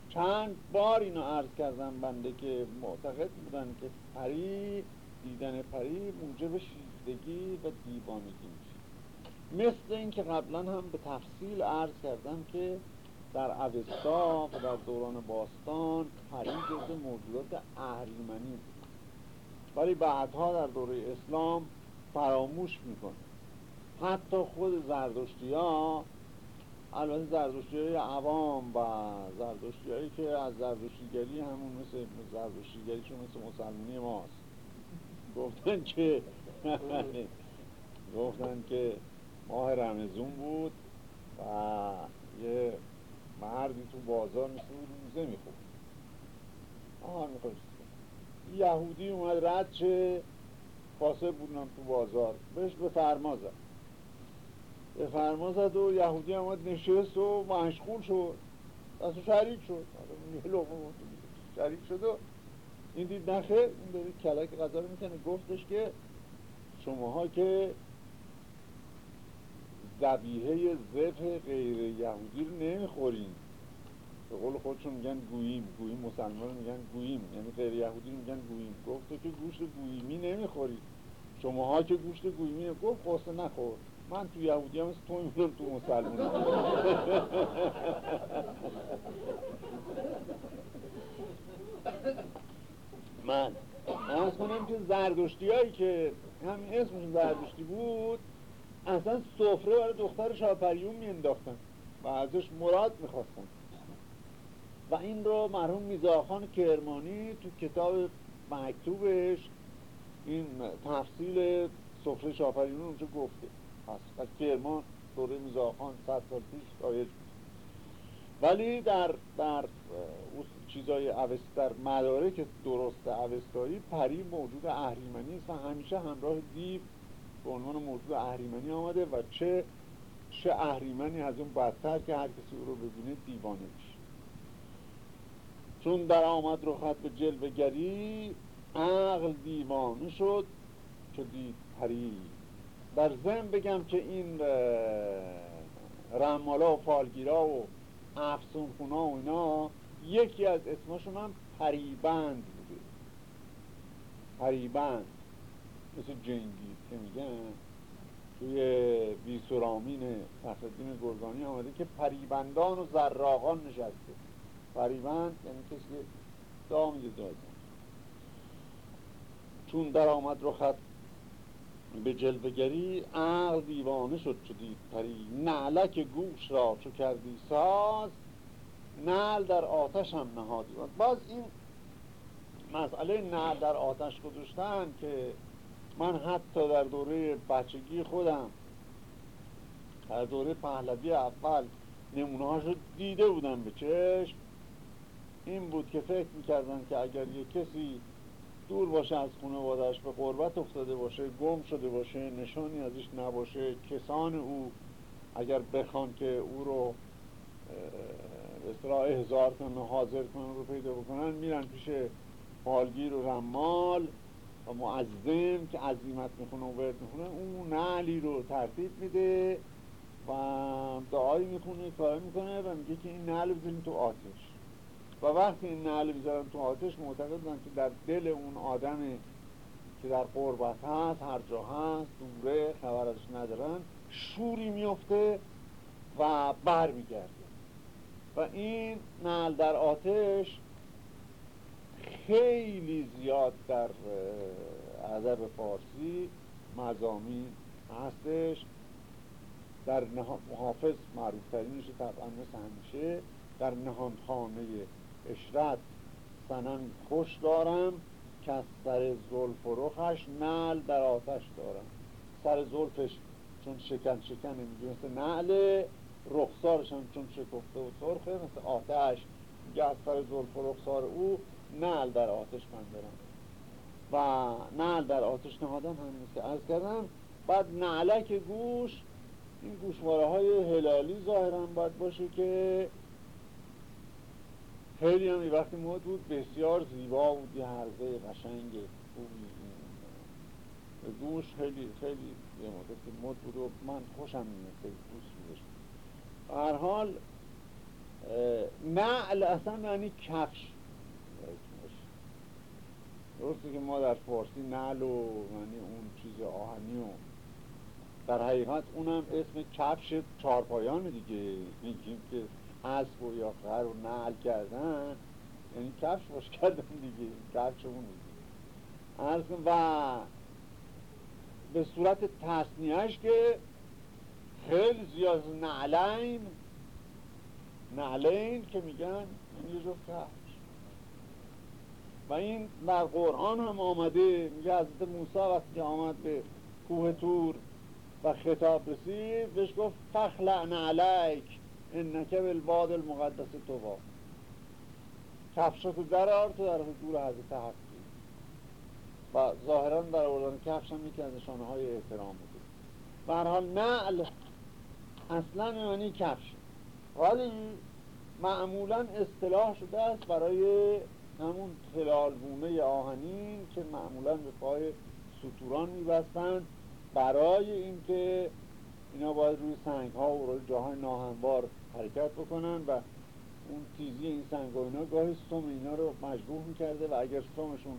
چند بار اینو عرض کردم بنده که معتقد بودن که پری دیدن پری موجب شیفتگی و دیوانگی میشه. مثل اینکه قبلا هم به تفصیل عرض کردم که در اوستا و در دوران باستان پری جز موجودات اهریمنی. بود ولی بعدها در دوره اسلام فراموش می‌کنه. حتی خود زردشتی ها البته زردشتی های عوام و زردشتی هایی که از زردشتیگری همون مثل زردشتیگریشون مثل مسلمانی ماست. گفتن که گفتن که ماه رمزون بود و یه مردی تو بازار مثل روزه می‌خورد. آها می‌خورد یهودی اومد رد چه فاسه بودنم تو بازار. بهش به فرما زد. به فرما زد و یهودی آمد نشست و مشغول شد. از شریک شد. شریک شد و این دید نخه. این دارید کلک غذا رو می‌کنه. گفتش که شماها که زبیهه زف غیر یهودی رو نمی‌خورین به قول خودشون میگن گوییم گوییم مسلمان میگن گوییم یعنی غیر یهودی میگن گوییم. گفت که گوشت گوییمی نمی‌خوری. شماها که گوشت گوییمی گفت قصه نخور. من تو یهودی هم تو می‌برم تو مسلمان من. از کنم که زردشتی هایی که همین اسمشون زردشتی بود اصلا سفره برای دختر شاپریون می انداختن و ازش مراد می‌خواستن. و این رو مرحوم میزاخان کرمانی تو کتاب مکتوبش این تفصیل سفره شاپریون اونجا گفته. و کرمان دوره میزاخان صد سال پیش رایج ولی در در چیزای اوست در مدارک درست اوستایی پری موجود اهریمنی است و همیشه همراه دیو به عنوان موجود اهریمنی آمده و چه چه اهریمنی از اون بدتر که هر کسی او رو ببینه دیوانه میشه. چون در آمد رو خط به جلوه گری عقل دیوانه شد که دید پری در زن بگم که این رمالا و فالگیرا و افسون خونا و اینا یکی از اسمشون هم پریبند بوده. پریبند مثل جنگی. که میگن. توی بیسورامین فخردین گرگانی آمده که پریبندان و زراغان نشسته. پریبند یعنی کسی دام دازن چون در آمد رخت به جلوگری عقل دیوانه شد چو پری. نعلک گوش را چو کردی ساز نعل در آتش هم نهادی. باز این مسئله نعل در آتش گذاشتن که من حتی در دوره بچگی خودم در دوره پهلوی اول نمونه دیده بودم به چشم. این بود که فکر می‌کردن که اگر یه کسی دور باشه از خانوادش به قربت افتاده باشه گم شده باشه نشانی ازش نباشه کسان او اگر بخوان که او رو اصطلاح احضار کنن و حاضر کنن رو پیدا بکنن میرن پیش مالگیر و رمال. و معظم که عظیمت می‌خونه و ورد می‌خونه اون نعلی رو ترتیب میده و دعایی می‌خونه کار می‌کنه و میگه که این نعل بزنید تو آتش. و وقتی این نعل بذارن تو آتش معتقدن که در دل اون آدمی که در قربت هست هر جا هست دوره خبر ازش ندارن شوری میفته و بر میگرده و این نعل در آتش خیلی زیاد در ادب فارسی مزامین هستش. در محافظ معروف ترینش طبعا مثل همیشه. در نهانخانه اشرت سنن خوش دارم. که از سر زلف و رخش نل در آتش دارم. سر زلفش چون شکن شکن میگه مثل نعل رخسارش هم چون شکفته و سرخه مثل آتش. میگه از سر زلف و رخسار او نعل در آتش من دارم و نعل در آتش نهادم هم که از کردم بعد نعلک گوش این گوشواره های هلالی ظاهرا باید باشه که خیلی هم وقتی مد بود بسیار زیبا بود یه حرزه قشنگ گوش خیلی خیلی یه مدت که مد بود و من خوشم میاد خیلی دوست بودش هر حال نعل اصلا یعنی کفش. درسته که ما در فارسی نعل و یعنی اون چیز آهنی و در حقیقت اونم اسم کفش چارپایان دیگه. میگیم که اسب و یا خر و نعل کردن یعنی کفش باش کردن دیگه. کفش اون دیگه. و به صورت تصنیهش که خیلی زیاد نعلین نعلین که میگن یعنی یه کفش و این در قرآن هم آمده میگه حضرت موسی وقتی که آمد به کوه تور و خطاب رسید بهش گفت فخلع نعلیک انکه بالباد المقدس تو کفشتو درار تو در حضور حضرت هستی و ظاهرا در آوردن کفش هم یکی از نشانه های احترام بوده. برحال نعل اصلا یعنی کفش. ولی معمولا اصطلاح شده است برای همون تلالبونه آهنین که معمولا به پای سطوران میبستند برای اینکه اینا باید روی سنگ ها و روی جاهای ناهموار حرکت بکنن و اون تیزی این سنگ ها اینا گاهی سوم اینا رو مجبور می‌کرده و اگر سومشون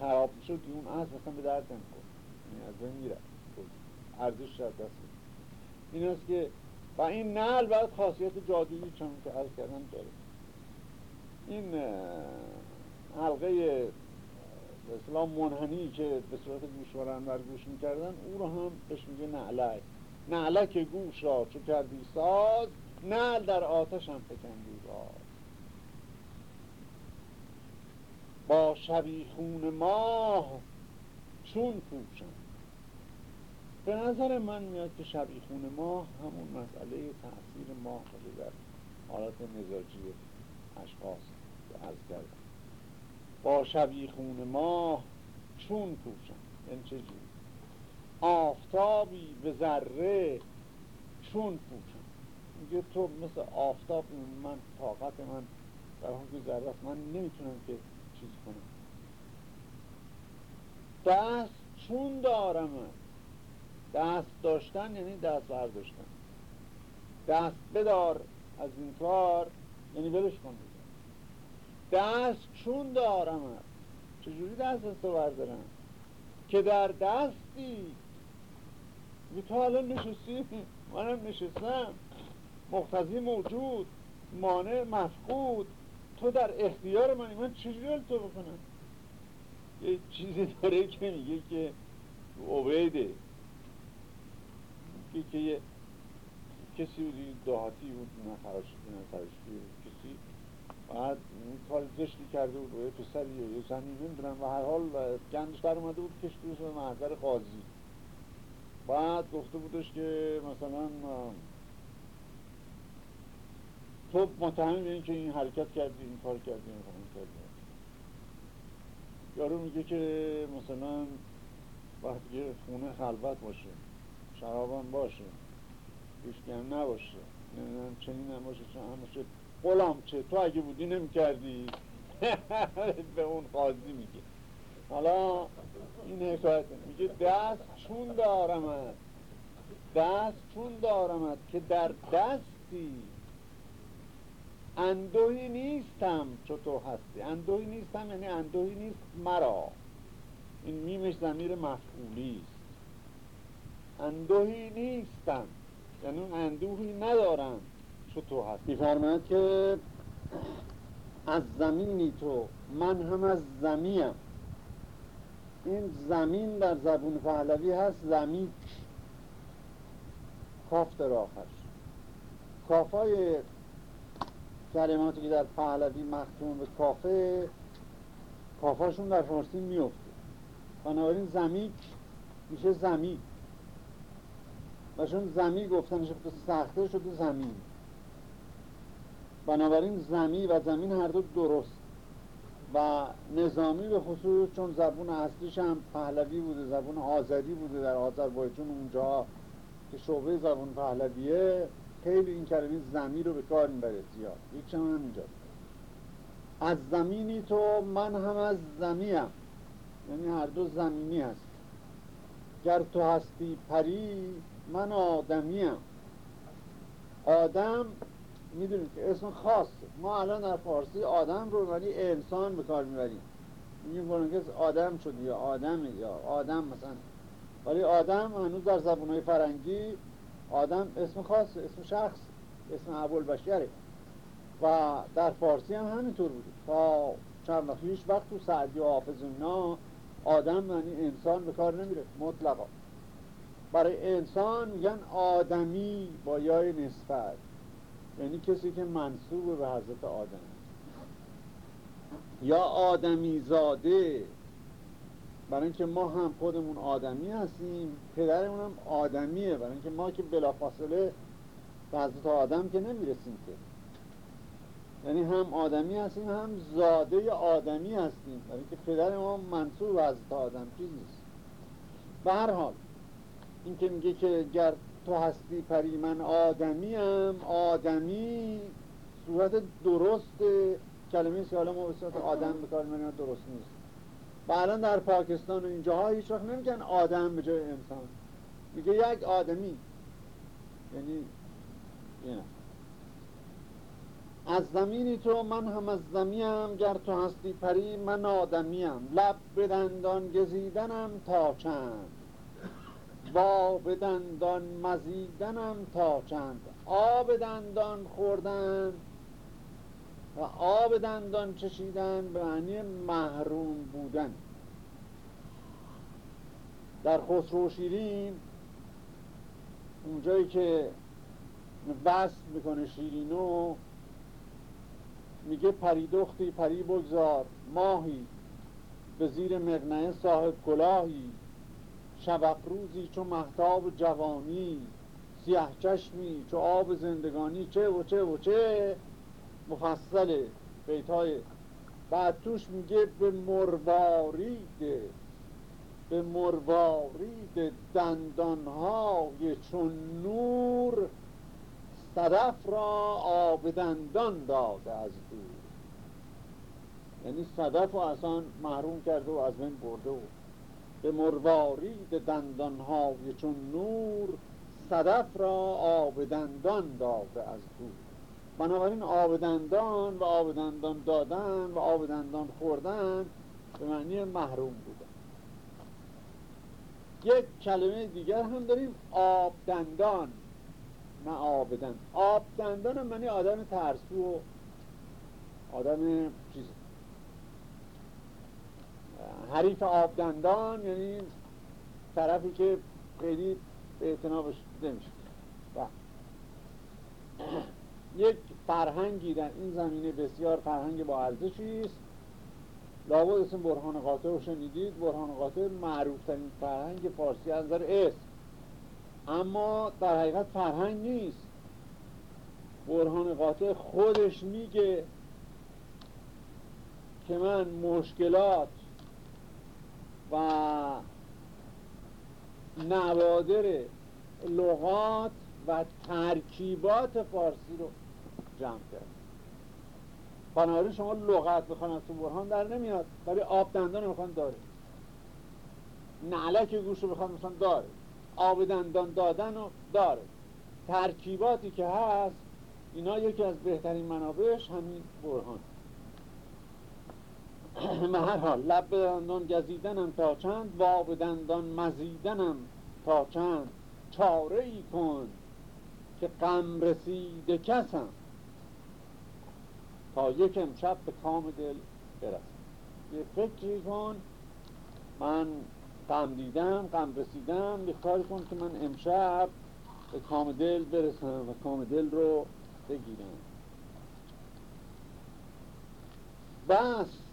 خراب شد اون اسب اصلا به درد نمی‌خورد. یعنی از بین ارزش شد دست این است که و این نل باید خاصیت جادویی چون که عرض کردم داره. این حلقه اسلام منحنی که به صورت گوشوارن بر گوش می‌کردن او رو هم بهش میگه نعلک. نعلک گوش را چو کردی ساز؟ نعل در آتش هم فکندی باز. با شبیخون ماه چون پوشم. به نظر من میاد که شبیخون ماه همون مسئله تاثیر ماه در حالت مزاجی اشخاص از کردم با شبیخون ماه چون پوشم این چه آفتابی به ذره چون پوشم. میگه تو مثل آفتاب من طاقت من در که ذره من نمی‌تونم که چیز کنم. دست چون دارم. دست داشتن یعنی دست برداشتن. دست بدار از این کار یعنی ولش کن. دست چون دارم چجوری دست تو بردارم؟ که در دستی. می تو الان نشستی؟ منم نشستم. مقتضی موجود مانع مفقود. تو در اختیار منی. من چجوری تو بکنم؟ یه چیزی داره که میگه که عبیده. که یه کسی بودی دهاتی بود نه فراشتی کسی بعد کار زشتی کرده بود یه پسری یا یه زنی نمی‌دونم و هر حال گندش در اومده بود کشتیش به محضر قاضی. بعد گفته بودش که مثلا تو متهم به این که این حرکت کردی این کار کردی این کار کردی. یارو میگه که مثلا وقتی خونه خلوت باشه شرابان باشه هم نباشه نمی‌دونم چنین هم باشه چون غلام چه؟ تو اگه بودی نمی کردی به اون قاضی میگه. حالا این حکایت میگه دست چون دارمد دست چون دارمد که در دستی. اندوهی نیستم چو تو هستی. اندوهی نیستم یعنی اندوهی نیست مرا. این میمش زمیر مفعولی است. اندوهی نیستم. یعنی اندوهی ندارم. چو تو هست میفرماید که از زمینی تو من هم از زمیم این زمین در زبون پهلوی هست زمیک کاف در آخرش. کافای کلماتی که در پهلوی مختوم به کافه کافاشون در فارسی میفته بنابراین زمیک میشه زمین. و چون زمین گفتنش سخته شده زمین. بنابراین زمین و زمین هر دو درست. و نظامی به خصوص چون زبون اصلیش هم پهلوی بوده زبون آذری بوده در آذربایجان اونجا که شعبه زبون پهلویه خیلی این کلمه زمین رو به کار می‌بره زیاد. یک هم اینجا از زمینی تو من هم از زمیم یعنی هر دو زمینی هست. گر تو هستی پری من آدمیم آدم می‌دونید که اسم خاص. ما الان در فارسی آدم رو ولی انسان به کار می‌بریم. میگیم کس آدم شد یا آدم یا آدم مثلا. ولی آدم هنوز در زبانهای فرنگی آدم اسم خاص اسم شخص اسم اول بشره و در فارسی هم همینطور بوده. تا چند وقت هیچ وقت تو سعدی و حافظ اینا آدم یعنی انسان به کار نمیره. مطلقا. برای انسان میگن آدمی با یای نسبت. یعنی کسی که منصوب به حضرت آدم یا آدمی زاده. برای اینکه ما هم خودمون آدمی هستیم پدرمون هم آدمیه. برای اینکه ما که بلافاصله به حضرت آدم که نمی‌رسیم که. یعنی هم آدمی هستیم هم زاده آدمی هستیم. برای اینکه پدر ما منصوب به حضرت آدم چیز نیست. به هر حال این که میگه که گر تو هستی پری من آدمیم. آدمی صورت درست کلمه که حالا ما به صورت آدم بکار من درست نیست. و الان در پاکستان و اینجاها هیچ وقت نمیگن آدم به جای انسان. میگه یک آدمی. یعنی از زمینی تو من هم از زمیم گر تو هستی پری من آدمیم. لب بدندان گزیدنم تا چند. با به دندان مزیدنم تا چند آب دندان خوردن و آب دندان چشیدن به معنی محروم بودن. در خسرو شیرین اونجایی که وصل می‌کنه شیرینو میگه پری دختی پری بگذار ماهی به زیر مغنه صاحب کلاهی. شبق روزی چو محتاب جوانی. سیاه چشمی چو آب زندگانی. چه و چه و چه. مفصل بیت های بعد توش میگه به مروارید به مروارید دندانهای چون نور صدف را آب دندان داده از دور. یعنی صدف رو اصلا محروم کرده و از من برده و به مروارید دندانهای چون نور صدف را آب دندان داده از دور. بنابراین آب دندان و آب دندان دادن و آب دندان خوردن به معنی محروم بودن. یک کلمه دیگر هم داریم آب دندان. نه آب دندان. آب دندان هم معنی آدم ترسو و آدم چیز حریف آبدندان یعنی طرفی که خیلی به اعتنابش نمیشه. یک فرهنگی در این زمینه بسیار فرهنگ با ارزشی است. لابد اسم برهان قاطع رو شنیدید. برهان قاطع معروف ترین فرهنگ فارسی از نظر اسم اما در حقیقت فرهنگ نیست. برهان قاطع خودش میگه که من مشکلات و نوادر لغات و ترکیبات فارسی رو جمع کرد. بنابراین شما لغت بخوان از تو برهان در نمیاد ولی آب دندان می‌خوان داره نعلک گوش رو بخوان مثلا داره آب دندان دادن رو داره ترکیباتی که هست اینا یکی از بهترین منابعش همین برهان. هر حال لب دندان گزیدنم تا چند؟ واب دندان مزیدنم تا چند؟ چاره ای کن که غم رسیده کسم. تا یک امشب به کام دل برسم. یه فکری کن من غم دیدم غم رسیدم یه کاری کن که من امشب به کام دل برسم و کام دل رو بگیرم. بس.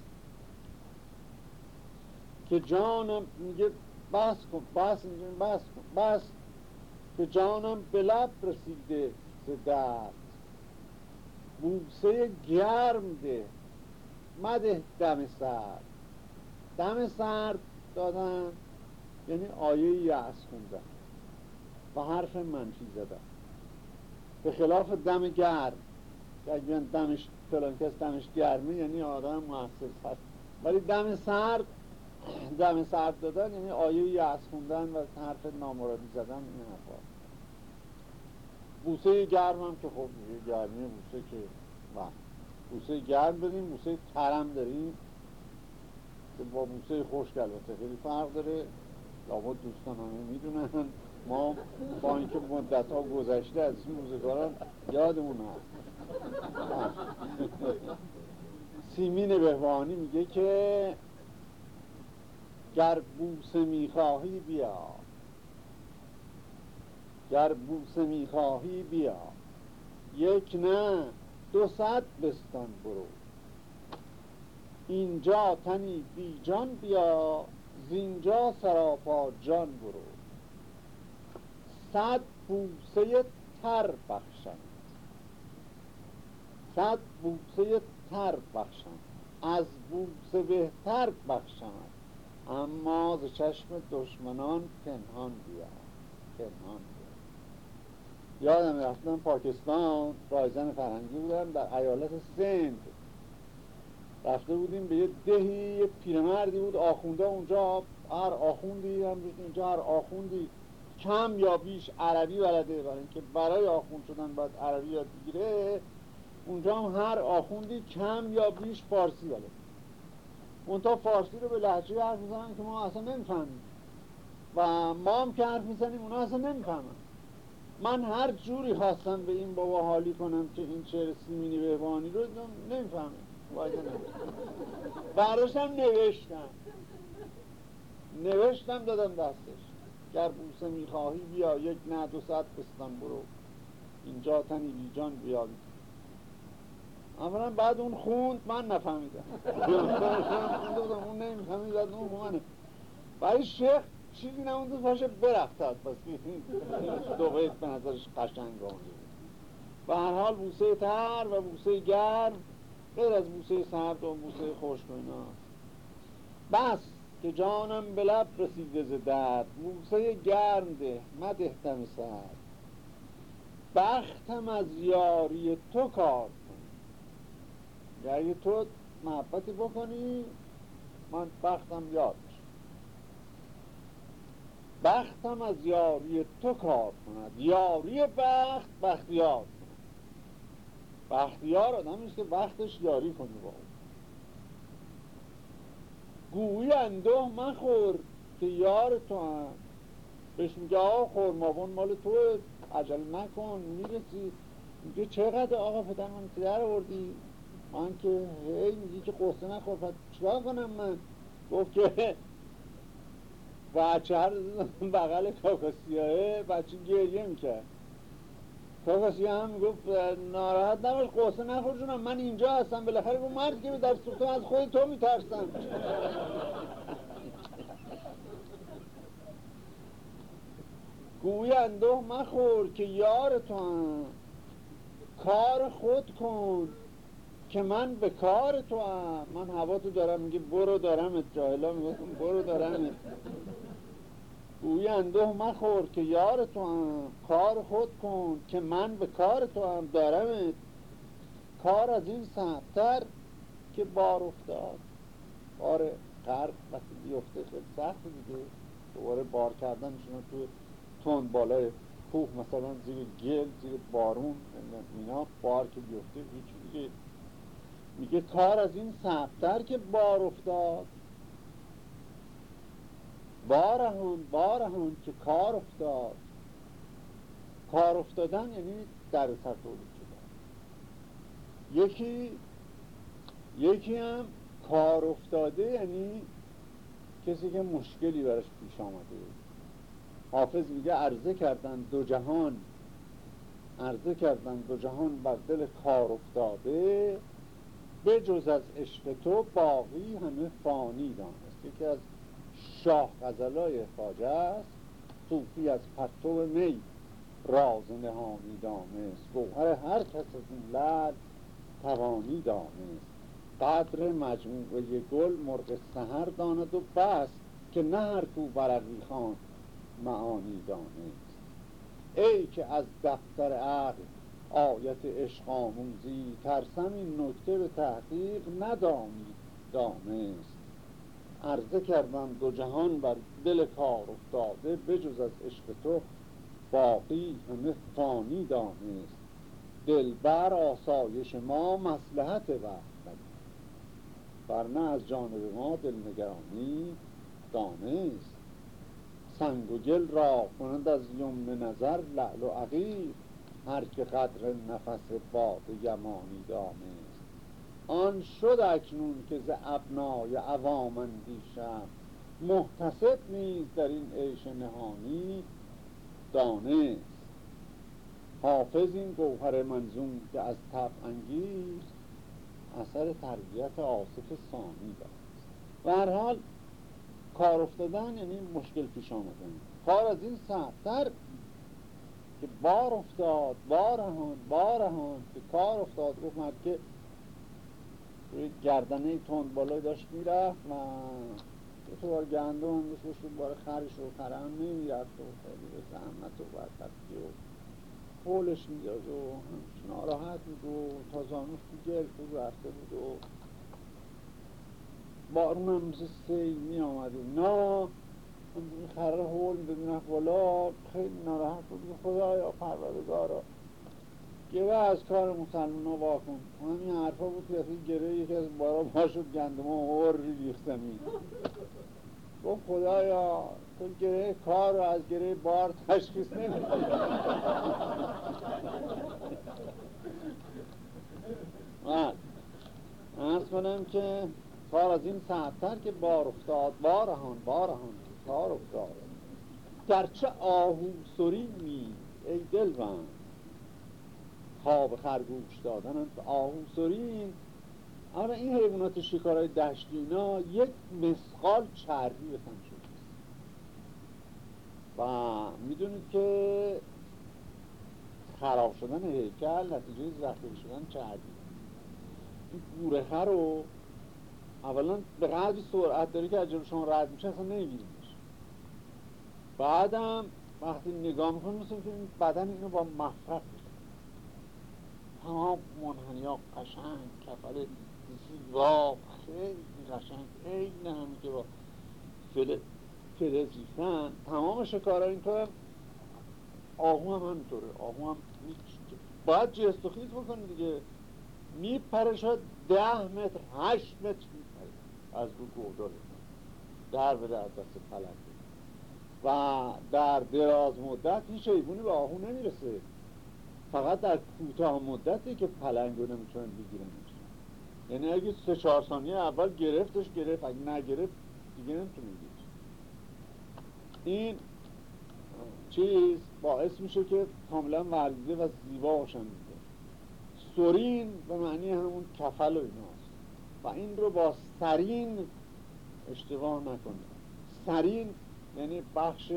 که جانم میگه بس کن بس بس کن بس. که جانم به لب رسیده ز بوسه گرم ده. مده دم سرد. دم سرد دادن یعنی آیه یعص خوندن. و حرف منفی زدن. به خلاف دم گرم. اگر دمش فلان کس دمش گرمه یعنی آدم محسس هست ولی دم سرد دم سرد دادن یعنی آیه یعص خوندن و حرف نامرادی زدن این حرفا. بوسه گرم هم که خب گرمی بوسه که بوسه گرم داریم بوسه ترم داریم. که با بوسه خشک البته خیلی فرق داره. لابد دوستان همه می‌دونن. ما با اینکه مدت ها گذشته از این روزگاران یادمون هست. سیمین بهوانی میگه که گر بوسه می‌خواهی بیا. گر بوسه می‌خواهی بیا. یک نه دو صد بستان برو. اینجا تنی بی جان بیا زینجا سراپا جان برو. صد بوسه تر بخشند. صد بوسه تر بخشند. از بوسه بهتر بخشند. اما ز چشم دشمنان پنهان بیا. پنهان یادم رفتم پاکستان رایزن فرهنگی بودم در ایالت سند رفته بودیم به یه دهی یه پیرمردی بود آخونده اونجا. هر آخوندی هم اینجا هر آخوندی کم یا بیش عربی بلده. برای اینکه برای آخوند شدن باید عربی یاد بگیره. اونجا هم هر آخوندی کم یا بیش فارسی بلده. منتها فارسی رو به لحجه حرف می‌زنن که ما اصلا نمی‌فهمیم. و ما هم که حرف می‌زنیم اونا اصلا نمی‌فهمن. من هر جوری خواستم به این بابا حالی کنم که این شعر سیمینی بهبانی رو نمی‌فهمم. برداشتم نوشتم. نوشتم دادم دستش. گر بوسه می‌خواهی بیا یک نه دو ست بستان برو. اینجا تنی بی جان بیا. اولا بعد اون خوند من نفهمیدم. اون نمی‌فهمید اون منه برای شیخ چیزی نمونده باشه برفتد پس. دو بیت به نظرش قشنگ آمده. و هر حال بوسه تر و بوسه گرم غیر از بوسه سرد و بوسه خشک و بس که جانم به لب رسیده ز درد. بوسه گرم ده مده دم سرد. بختم از یاری تو کار. کن یعنی تو محبتی بکنی من بختم یاد بختم از یاری تو کار کند. یاری بخت بختیار کند. بختیار آدم است که بختش یاری کنی با گویی انده مخور که یار تو هم. بهش میگه آقا خورمابون مال تو عجل نکن. می‌رسی. میگه چقدر آقا پدر من در آوردی؟ من که هی میگی که قصه نخور چرا کنم من؟ گفت که بچه هر بغل کاکاسیاه بچه گریه می‌کرد. کاکاسی هم گفت ناراحت نباش قصه نخور جونم من اینجا هستم. بالاخره گفت مرد که در سوختم از خود تو میترسم. گوی اندوه مخور که یار تو کار خود کن. که من به کار تو هم من هوا تو دارم میگه برو دارم جاهلا میگه برو دارم گوی اندوه مخور که یار تو هم کار خود کن که من به کار تو هم دارم کار از این سختتر که بار افتاد. بار قرب وقتی بیفته خیلی سخت دیگه. دوباره بار کردنشون تو تون بالای کوه مثلا زیر گل زیر بارون اینا بار که بیفته هیچ دیگه. میگه کار از این سختتر که بار افتاد. بارهون بارهون که کار افتاد. کار افتادن یعنی در سر تولید یکی یکی هم کار افتاده یعنی کسی که مشکلی براش پیش آمده. حافظ میگه عرضه کردن دو جهان عرضه کردن دو جهان بر دل کار افتاده. به جز از عشق تو باقی همه فانی دانست. یکی از شاه غزلای خاجه است صوفی از پرتو می راز نهانی دانست. گوهر هر کس از این لد توانی دانست. قدر مجموعه گل مرغ سهر داند و بس که نه هر کو برقی خان معانی دانست. ای که از دفتر عقل آیت عشق آموزی ترسم این نکته به تحقیق ندانی دانست. عرضه کردم دو جهان بر دل کار افتاده بجز از عشق تو باقی همه فانی دانست. دلبر آسایش ما مسلحت وقت برنه از جانب ما دلنگرانی دانست. سنگ و گل را کنند از یمن نظر لعل و عقیق. هر که قدر نفس باد یمانی دانست. آن شد اکنون که ز ابنای عوام اندیشم. محتسب نیز در این عیش نهانی دانست. حافظ این گوهر منظوم که از طبع انگیز اثر تربیت آصف ثانی دارد و هر حال کار افتادن یعنی مشکل پیش آمدن. کار از این سختتر که بار افتاد بارهان بارهان که کار افتاد گفت که روی گردنه تند بالای داشت می‌رفت و دو تا بار گندم شد بار خرش رو خرم نمی‌رفت و خیلی به زحمت و برفتی و پولش می‌داد و ناراحت بود و تا زانوش تو گل تو رفته بود و بارون هم مثل سیل می آمد و این خره هول بدون بالا خیلی ناراحت بود. خدایا پروردگارا گوه از کار مسلمان ها واکن. همین حرفا بود که گره یکی از بارا با شد گندم ها ریخت زمین گفت خدایا تو گره کار رو از گره بار تشخیص نمی ارز کنم که کار از این ساعتتر که بار افتاد بارهان بارهان. کار افتاد. گرچه آهو سری می ای دلبند خواب خرگوش دادن آهوسرین اما این حیوانات شکارهای دشتی اینا یک مسقال چربی بسن شده و می‌دونید که خراب شدن هیکل نتیجه ذخیره شدن چربی. این گورخه رو اولا به قدری سرعت داره که از شما رد میشه اصلا نمیبینیمش بعدم وقتی نگاه می‌کنیم مثل که بدن اینو با مفرق تمام منحنی ها قشنگ کفر زیبا خیلی قشنگ خیلی همین که با فلز ریختن تمام شکارها اینطور آهو هم همینطوره. آهو هم باید جست و خیز بکنی دیگه. میپره شد ده متر هشت متر میپره. از رو گوداره در به در دست پلنگه و در دراز مدت هیچ ایبونی به آهو نمی‌رسه. فقط در کوتاه مدتی که پلنگ رو نمی‌تونن بگیرن یعنی اگه سه چهار ثانیه اول گرفتش گرفت. اگه نگرفت دیگه نمی‌تونیم این چیز باعث میشه که کاملا ورزیده و زیبا باشن سورین به معنی همون کفل و ایناست و این رو با سرین اشتباه نکنید سرین یعنی بخش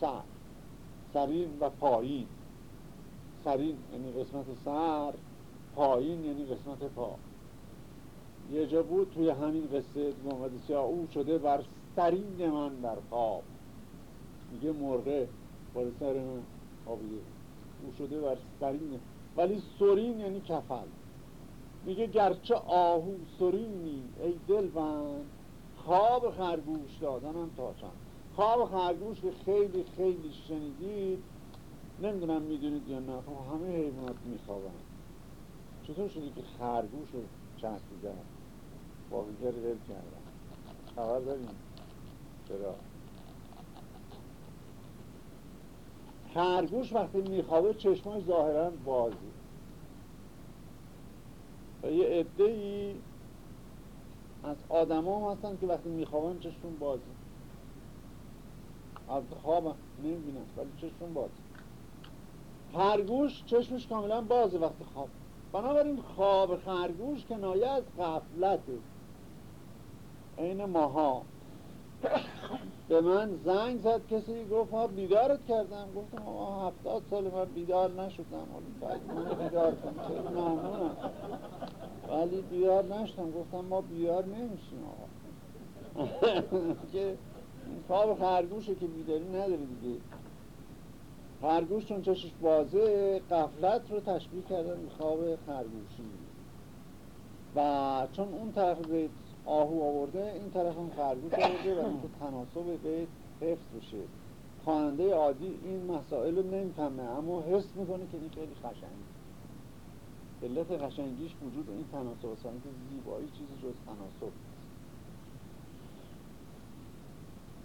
سر. سرین و پایین. سرین یعنی قسمت سر پایین یعنی قسمت پا. یه جا بود توی همین قصه محمد سیاه او شده بر سرین من در خواب. میگه مرغه بار سر من خوابیده او شده بر سرین. ولی سرین یعنی کفل میگه گرچه آهو سرینی ای دلبند خواب خرگوش دادنم تا چند. خواب خرگوش که خیلی خیلی شنیدید نمی‌دونم می‌دونید یا نه خب همه حیوانات میخوابن. چطور شده که خرگوش رو چسبیدن؟ باقیگر ول کردن. خبر داریم. چرا؟ خرگوش وقتی میخوابه چشمای ظاهرا بازی و یه عده ای از آدما هستن که وقتی میخوابن چشمون بازی از خواب نمی‌بینن ولی چشمون بازی خرگوش چشمش کاملا بازه وقتی خواب. بنابراین خواب خرگوش کنایه از غفلته عین ماها. به من زنگ زد کسی گفت ها بیدارت کردم. گفتم ما هفتاد سال من بیدار نشدم. باید من بیدار کنم ولی بیدار نشدم. گفتم ما بیدار نمیشیم آقا. که خواب خرگوشه که بیداری نداره دیگه. خرگوش چون چشش بازه قفلت رو تشبیه کردن به خواب خرگوشی. و چون اون طرف بیت آهو آورده این طرف هم خرگوش آورده و اینکه تناسب بیت حفظ بشه. خواننده عادی این مسائل رو نمی‌فهمه اما حس می‌کنه که این خیلی خشنگی علت قشنگیش وجود این تناسب است که زیبایی چیزی جز تناسب.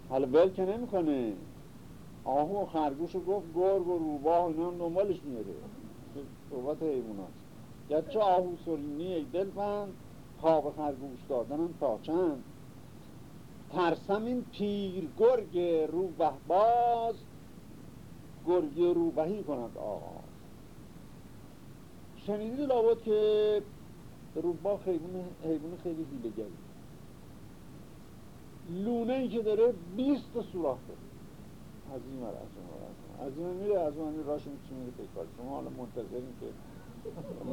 حالا ول که نمی‌کنه. آهو و خرگوش رو گفت گرگ و روباه اینا هم دنبالش میاره صحبت حیوانات. گرچه آهو سرینی ای دلبند. خواب خرگوش دادنم تا چند. ترسم این پیر گرگ روبه باز. گرگی روبهی کند آقا شنیدید لابد که روباه حیوان خیلی هیلگری لونه ای که داره بیست سوراخ داره از این ور از اون از این میره از اون راش میشه میره پیکار شما حالا منتظرین که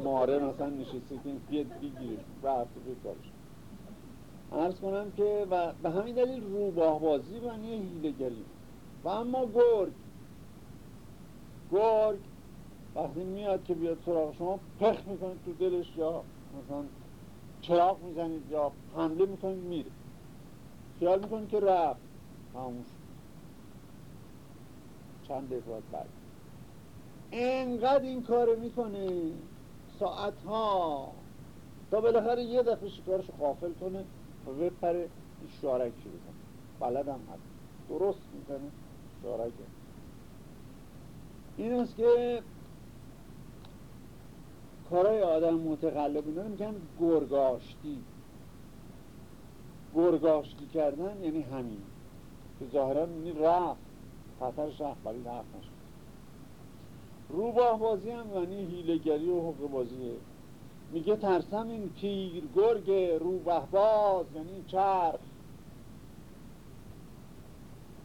ماره مثلا نشسته که بیاد بگیرش هفته پیکارش عرض کنم که و به همین دلیل روباه بازی و یه هیلگری و اما گرگ. گرگ وقتی میاد که بیاد سراغ شما پخ می‌کنید تو دلش یا مثلا چراغ می‌زنید یا حمله می‌کنید میره. خیال می‌کنید که رفت. هموش چند دفعه بعد. انقدر این کار می‌کنه ساعت ها تا بالاخره یه دفعه شکارش قافل کنه و بپره. شارک شده بلدم هست. درست می‌کنه شارک. این است که کارهای آدم متقلب اینا میگن گرگاشتی. گرگاشتی کردن یعنی همین. که ظاهرا یعنی رفت. خطرش رفت ولی رفت نشد. روباه بازی هم یعنی هیلگری و حق بازیه میگه ترسم این پیر گرگ روبه باز یعنی چرخ.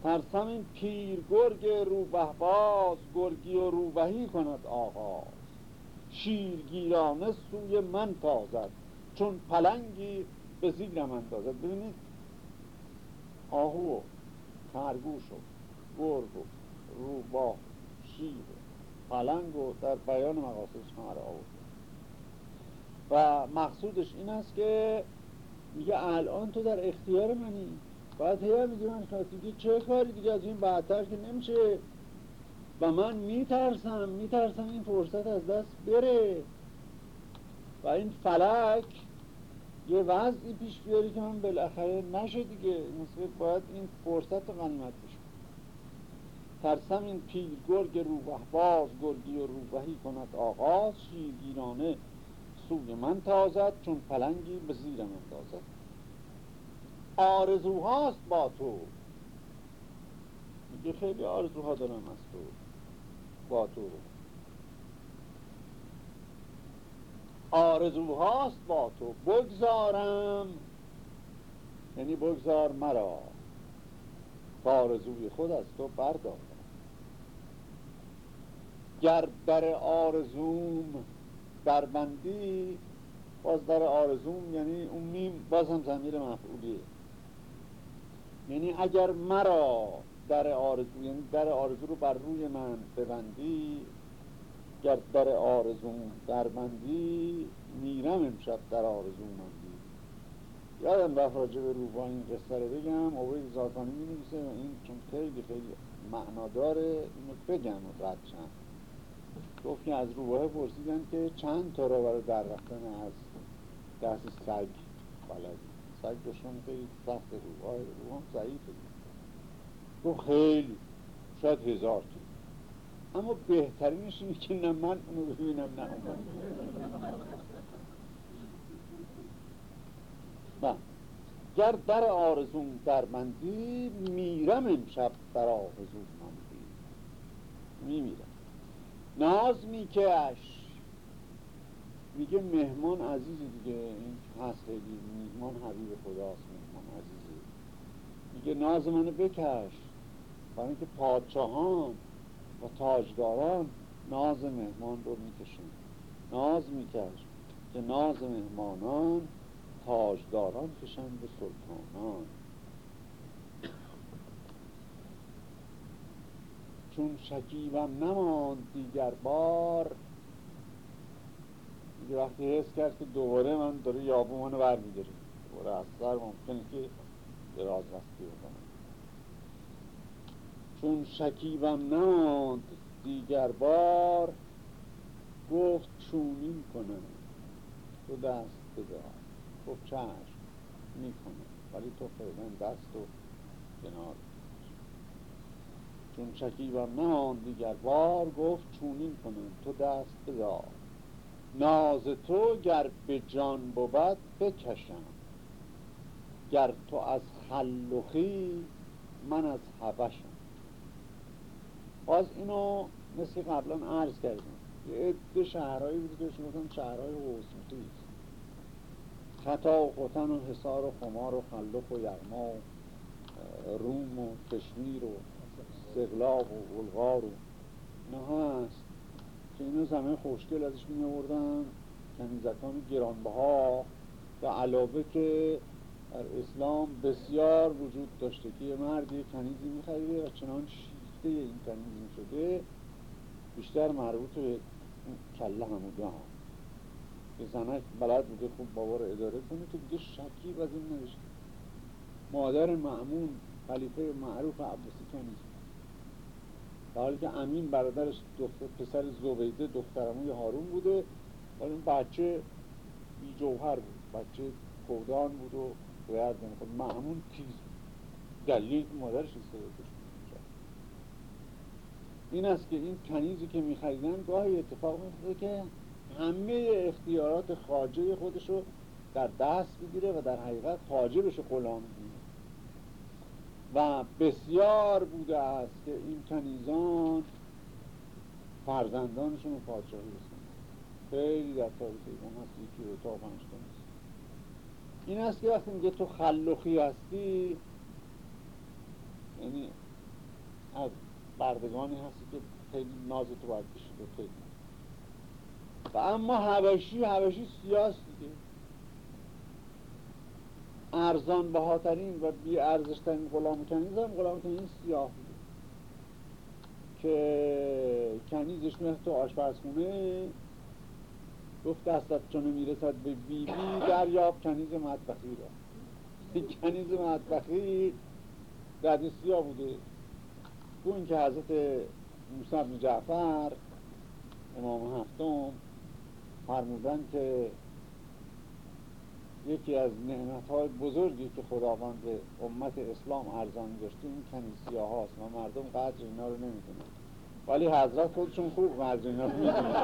ترسم این پیر گرگ روبه باز. گرگی و روبهی کند آغاز. شیرگیرانه سوی من تازد. چون پلنگی به زیرم اندازد. ببینید آهو و خرگوش و گرگ و روباه شیر پلنگ و در بیان مقاصدش همه آورد. و مقصودش این است که میگه الان تو در اختیار منی. باید هیه میگه من دیگه چه کاری دیگه؟ از این بعدتر که نمیشه. و من میترسم میترسم این فرصت از دست بره. و این فلک یه وضعی پیش بیاری که من بالاخره نشه دیگه. مثل باید این فرصت رو غنیمت بشه ترسم این پیر گرگ روبه باز گرگی و روبهی کند آغاز شیرگیرانه سوی من تازد چون پلنگی به زیرم اندازد آرزوهاست با تو. میگه خیلی آرزوها دارم از تو با تو. آرزوهاست با تو. بگذارم. یعنی بگذار مرا. آرزوی خود از تو بردارم. گر در آرزوم بربندی باز در آرزوم یعنی اون میم باز هم زمیر مفعولیه. یعنی اگر مرا در آرزو یعنی در آرزو رو بر روی من ببندی گر در آرزوم دربندی میرم امشب در آرزو مندی. یادم رفت راجع به روبا این قصه رو بگم. عبید زاکانی می نویسه و این چون خیلی خیلی معنا داره اینو بگم و رد چند گفت که از روباه پرسیدن که چند تا را برای در رفتن از دست سگ بلدی سگ دشمن خیلی سخت روباه روباه ضعیفه. گفت خیلی شاید هزار تا. اما بهترینش اینه که نه من اونو ببینم نه اون. من گر در آرزون در مندی میرم امشب در آرزون مندی میمیرم. ناز میکش. میگه مهمان عزیز دیگه. این هست خیلی مهمان حبیب خداست مهمان عزیزی. میگه ناز منو بکش. برای اینکه پادشاهان و تاجداران ناز مهمان رو می‌کشن ناز میکش که ناز مهمانان تاجداران کشن به سلطانان. چون شکیبم نماند دیگر بار یه وقتی حس کرد که دوباره من داره یابو منو دوباره از سر ممکنه که دراز بکنم چون شکیبم نماند دیگر بار گفت چونین کنم. تو دست بدار گفت چشم می‌کنم. ولی تو فعلا دست و کنار چون شکیبم نماند دیگر بار گفت چونین کنم. تو دست بدار ناز تو گر به جان بود بکشم. گر تو از خلوخی من از حبشم. باز اینو مثل قبلا عرض کردیم یه عده شهرهایی بود که گفتن شهرهای حسوطی خطا و خوتن و حصار و خمار و خلوخ و یغما و روم و کشمیر و استقلاب و بلغار و اینا هست که اینو زمین خوشگل ازش می آوردن کنیزکان گرانبها و علاوه که در اسلام بسیار وجود داشته که یه مردی کنیزی می خریده و چنان شیفته این کنیزی شده بیشتر مربوط به کله هموده ها که زنک بلد بوده خوب بابا رو اداره کنه که دیگه شکی از این نوشته. مادر معمون خلیفه معروف عباسی کنیز در حالی که امین برادرش دختر پسر زبیده دخترموی هارون بوده. ولی اون بچه بی جوهر بود. بچه کودان بود و باید خب معمون تیز دلیل مادرش استفاده این است که این کنیزی که میخریدن گاهی اتفاق میفته که همه اختیارات خاجه خودش رو در دست بگیره و در حقیقت خاجه بشه غلام و بسیار بوده است که این کنیزان فرزندانشون رو پادشاهی بسن خیلی در تاریخ ایران هست یکی رو تا پنج این است که وقتی میگه تو خلوخی هستی یعنی از بردگانی هستی که خیلی ناز تو باید بشید خیلی. و اما هوشی هوشی سیاست دیگه. ارزان بهاترین و بی ارزشترین غلام کنیز هم غلام کنیز سیاه بوده. که کنیزش میاد تو آشپزخونه گفت دستت چون می‌رسد به بی بی دریاب کنیز مطبخی را. کنیز مطبخی قدی سیاه بوده. گوین که حضرت موسی بن جعفر امام هفتم فرمودن که یکی از های بزرگی که خداوند به امت اسلام ارزانی داشته این کنیسیه هاست و مردم قدر اینا رو نمی‌دونن. ولی حضرت خودشون خوب قدر اینا رو می‌دونن.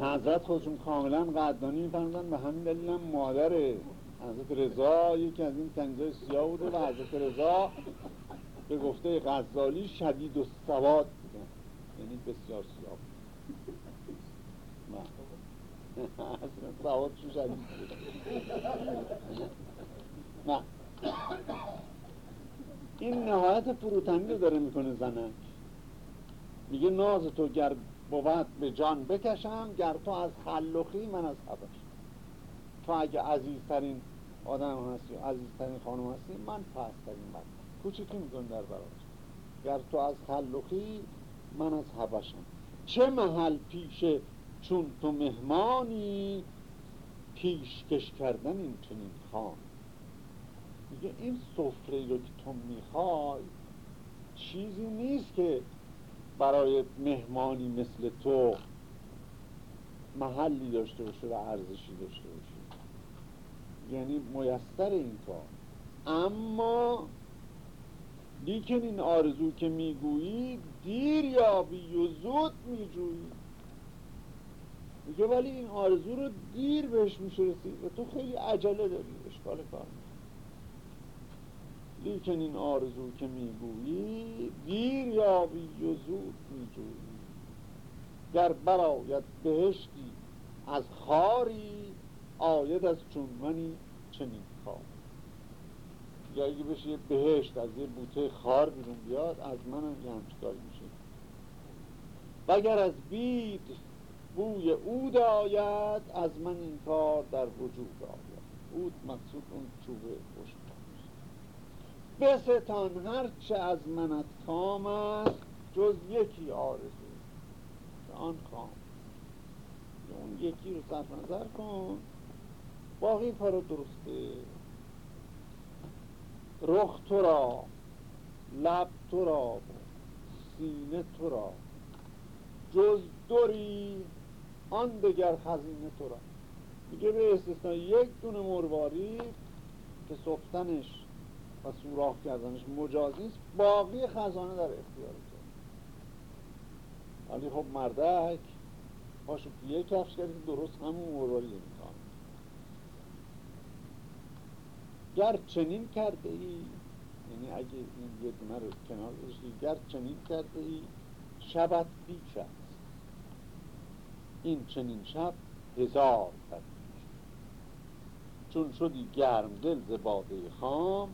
حضرت خودشون کاملا قدردانی میفرمودن به همین دلیل هم مادره حضرت رضا یکی از این کنیزای سیاه بوده و حضرت رضا به گفته غزالی شدید و سواد بودن یعنی بسیار سیاه سواد شو شدید بود. نه. این نهایت فروتنی رو داره می‌کنه زنک. میگه ناز تو گر بود به جان بکشم گر تو از خلوخی من از حبش تو اگه عزیزترین آدم هستی عزیزترین خانم هستی من پسترین من. کوچکی میکن در براش گر تو از خلوخی من از حبشم. چه محل پیشه چون تو مهمانی؟ پیشکش کردن این چنین خان. میگه این سفره رو که تو می‌خوای چیزی نیست که برای مهمانی مثل تو محلی داشته باشه و ارزشی داشته باشه. یعنی میسر این کار. اما لیکن این آرزو که می‌گویی دیر یابی و زود میجویی. میگه ولی این آرزو رو دیر بهش میشه و تو خیلی عجله داری اشکال کار لیکن این آرزو که می‌گویی دیر یابی و زود میجویی. گر براید بهشتی از خاری آید از چون منی چنین خار یا اگه بشه یه بهشت از یه بوته خار بیرون بیاد از من یه همچکاری میشه. وگر از بید بوی اود آید از من این کار در وجود آید. اود مقصود اون چوبه خوش بستان هرچه از منت کام است جز یکی آرزو. آن کام اون یکی رو صرف نظر کن. باقی کارو درسته. رخ تو را لب تو را سینه تو را. جز دوری آن دگر خزینه تو را. میگه به استثناء یک دونه مرواری که سفتنش و سوراخ کردنش مجازی باقی خزانه در اختیار تو. ولی خب مردک پاشو یه کفش کردی درست همون مرواری گر چنین کرده ای یعنی اگه این یه دونه رو کنار بشی گر چنین کرده ای شبت بیش است. این چنین شب هزار کرد چون شدی گرم دل ز باده خام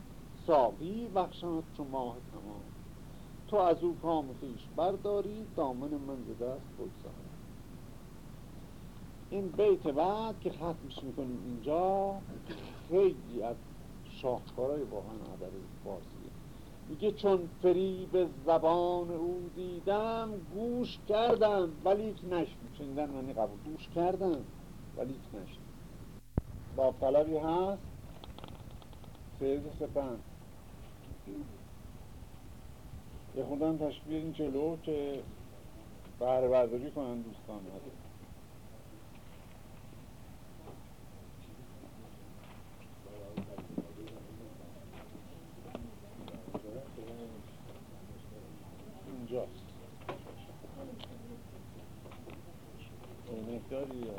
صافی بخشند چون ماه تمام. تو از او کام خیش برداری دامن من ز دست بگذار. این بیت بعد که ختمش می‌کنیم اینجا خیلی از شاهکارهای واقعا ادب فارسیه میگه چون فریب زبان او دیدم گوش کردم ولی نشنید شنیدن معنی قبول. گوش کردم ولی نشنید با طلبی هست. فیض سپند. یه خودم تشبیه این جلو که بهره برداری کنن دوستان. هست اینجاست یا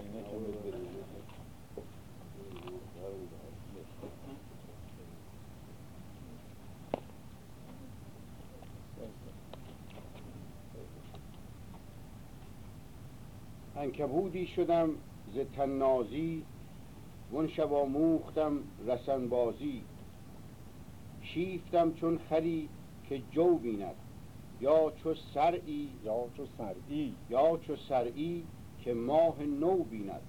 انکبودی شدم ز تنازی ون شب آموختم رسن بازی شیفتم چون خری که جو بیند یا چو سرعی یا چو سرعی. یا چو سرعی که ماه نو بیند.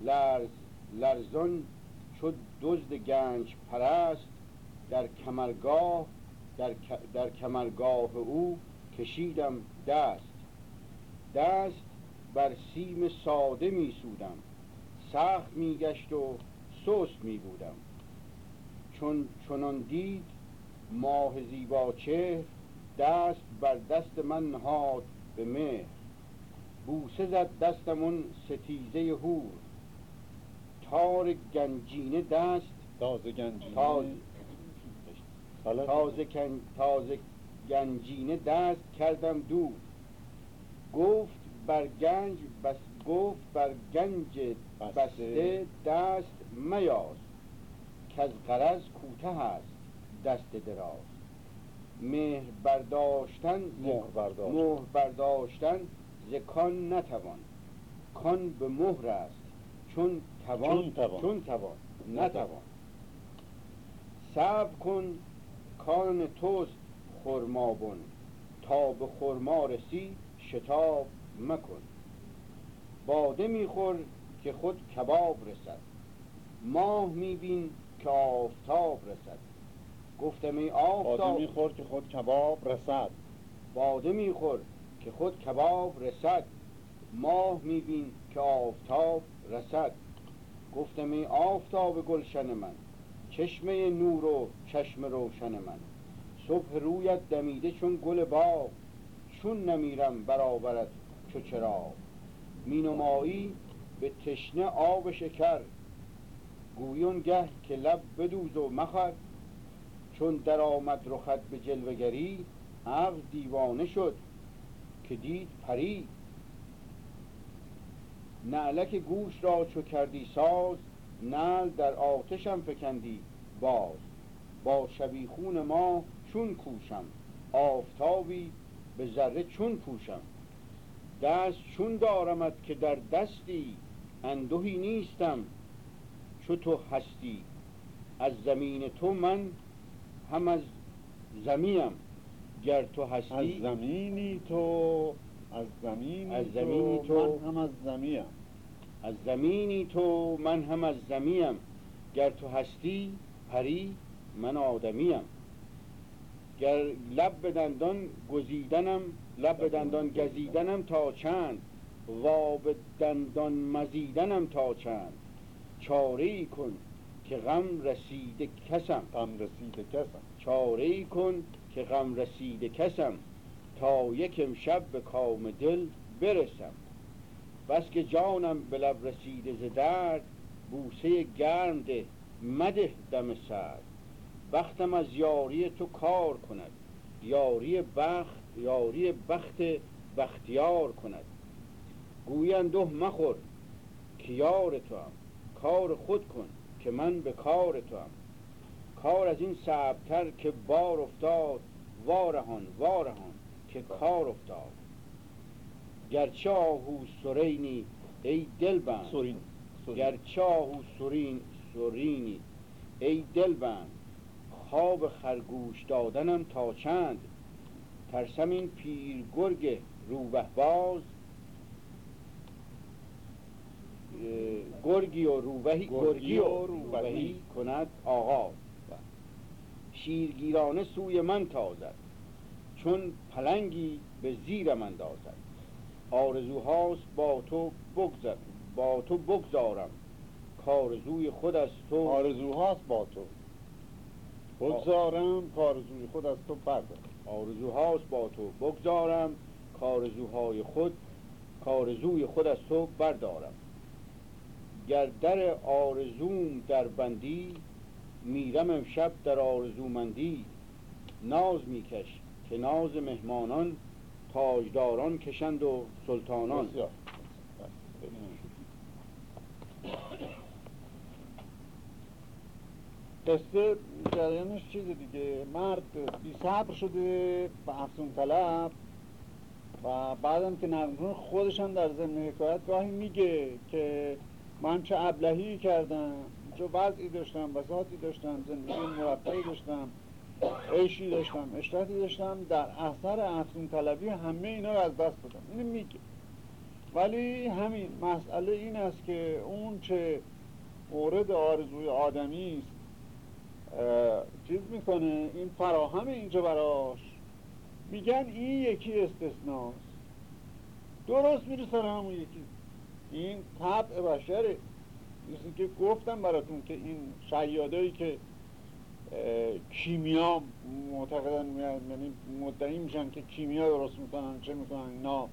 لرز لرزان چو دزد گنج پرست در کمرگاه در, در کمرگاه او کشیدم دست. دست بر سیم ساده می سودم. سخت می گشت و سست می بودم. چون چنان دید ماه زیبا چهر دست بر دست من نهاد به مهر. بوسه زد دستمون ستیزه هور تار گنجینه دست. تازه گنجینه. تازه, تازه, تازه گنجینه دست کردم دور. گفت بر گنج گفت بر گنج بسته. دست میاز که از قرض کوته است دست دراز. مهر برداشتن مهر برداشتن, مهر برداشتن ز کان نتوان. کان به مهر است. چون توان چون توان, چون توان. نتوان. صبر کن کان توست خرمابون تا به خرما رسی شتاب مکن. باده میخور که خود کباب رسد. ماه میبین که آفتاب رسد. گفتم ای آفتاب باده میخور که خود کباب رسد. باده میخور که خود کباب رسد. ماه میبین که آفتاب رسد. گفتم ای آفتاب گلشن من چشمه نور و چشم روشن من. صبح رویت دمیده چون گل باغ چون نمیرم برابرت چو چراغ. مینمایی به تشنه آب شکر گویون گه که لب بدوز و مخر. چون در آمد رخت به جلوگری عقل دیوانه شد. که دید پری نعلک گوش را چو کردی ساز نل در آتشم فکندی باز. با شبیخون ما چون کوشم آفتابی به ذره چون پوشم. دست چون دارمت که در دستی اندوهی نیستم چو تو هستی. از زمین تو من هم از زمیم گر تو هستی از زمینی تو از زمینی, از زمینی تو, من هم از زمیم. از زمینی تو من هم از زمیم. گر تو هستی پری من آدمیم. گر لب به دندان گزیدنم لب به دندان گزیدنم تا چند؟ و به دندان مزیدنم تا چند؟ چاره کن که غم رسیده کسم. غم رسیده کسم. چاره کن که غم رسیده کسم تا یک امشب به کام دل برسم. بس که جانم به لب رسیده ز درد بوسه گرم ده مده دم سرد. بختم از یاری تو کار کند یاری بخت یاری بخت بختیار کند. گویند مخور که یار تو هم کار خود کن که من به کار تو هم کار از این سبتر که بار افتاد وارهان وارهان که کار افتاد. گرچه آهو سرینی ای دلبند. سرین گرچه آهو سرین سرینی. ای دلبند خواب خرگوش دادنم تا چند؟ ترسم این پیر گرگ روبه باز. گرگی و روبهی گرگی و روبهی کند آغاز. شیرگیرانه سوی من تازد چون پلنگی به زیرم اندازد. آرزوهاست با تو بگذر با تو بگذارم. کارزوی خود از تو آرزوهاست با تو. بگذارم کارزوی خود از تو بردارم آرزوهاست با تو بگذارم کارزوهای خود کارزوی خود از تو بردارم. گر در آرزوم در بندی میرم امشب در آرزومندی. ناز میکش که ناز مهمانان تاجداران کشند و سلطانان. قصه جریانش چیزه دیگه. مرد بی صبر شده به افزون طلب و بعدم که نظمون خودش هم در ضمن حکایت گاهی میگه که من چه ابلهی کردم. چه وضعی داشتم بساطی داشتم زندگی مرفعی داشتم عیشی داشتم اشتراتی داشتم. در اثر افزون طلبی همه اینا رو از دست دادم. اینو میگه. ولی همین مسئله این است که اون چه مورد آرزوی آدمی است چیز می‌کنه این فراهم اینجا براش. میگن این یکی استثناست. درست میره همون یکی. این طبع بشره مثل که گفتم براتون که این شیادایی که کیمیا معتقدن یعنی مدعی میشن که کیمیا درست می‌کنن چه می‌کنن اینا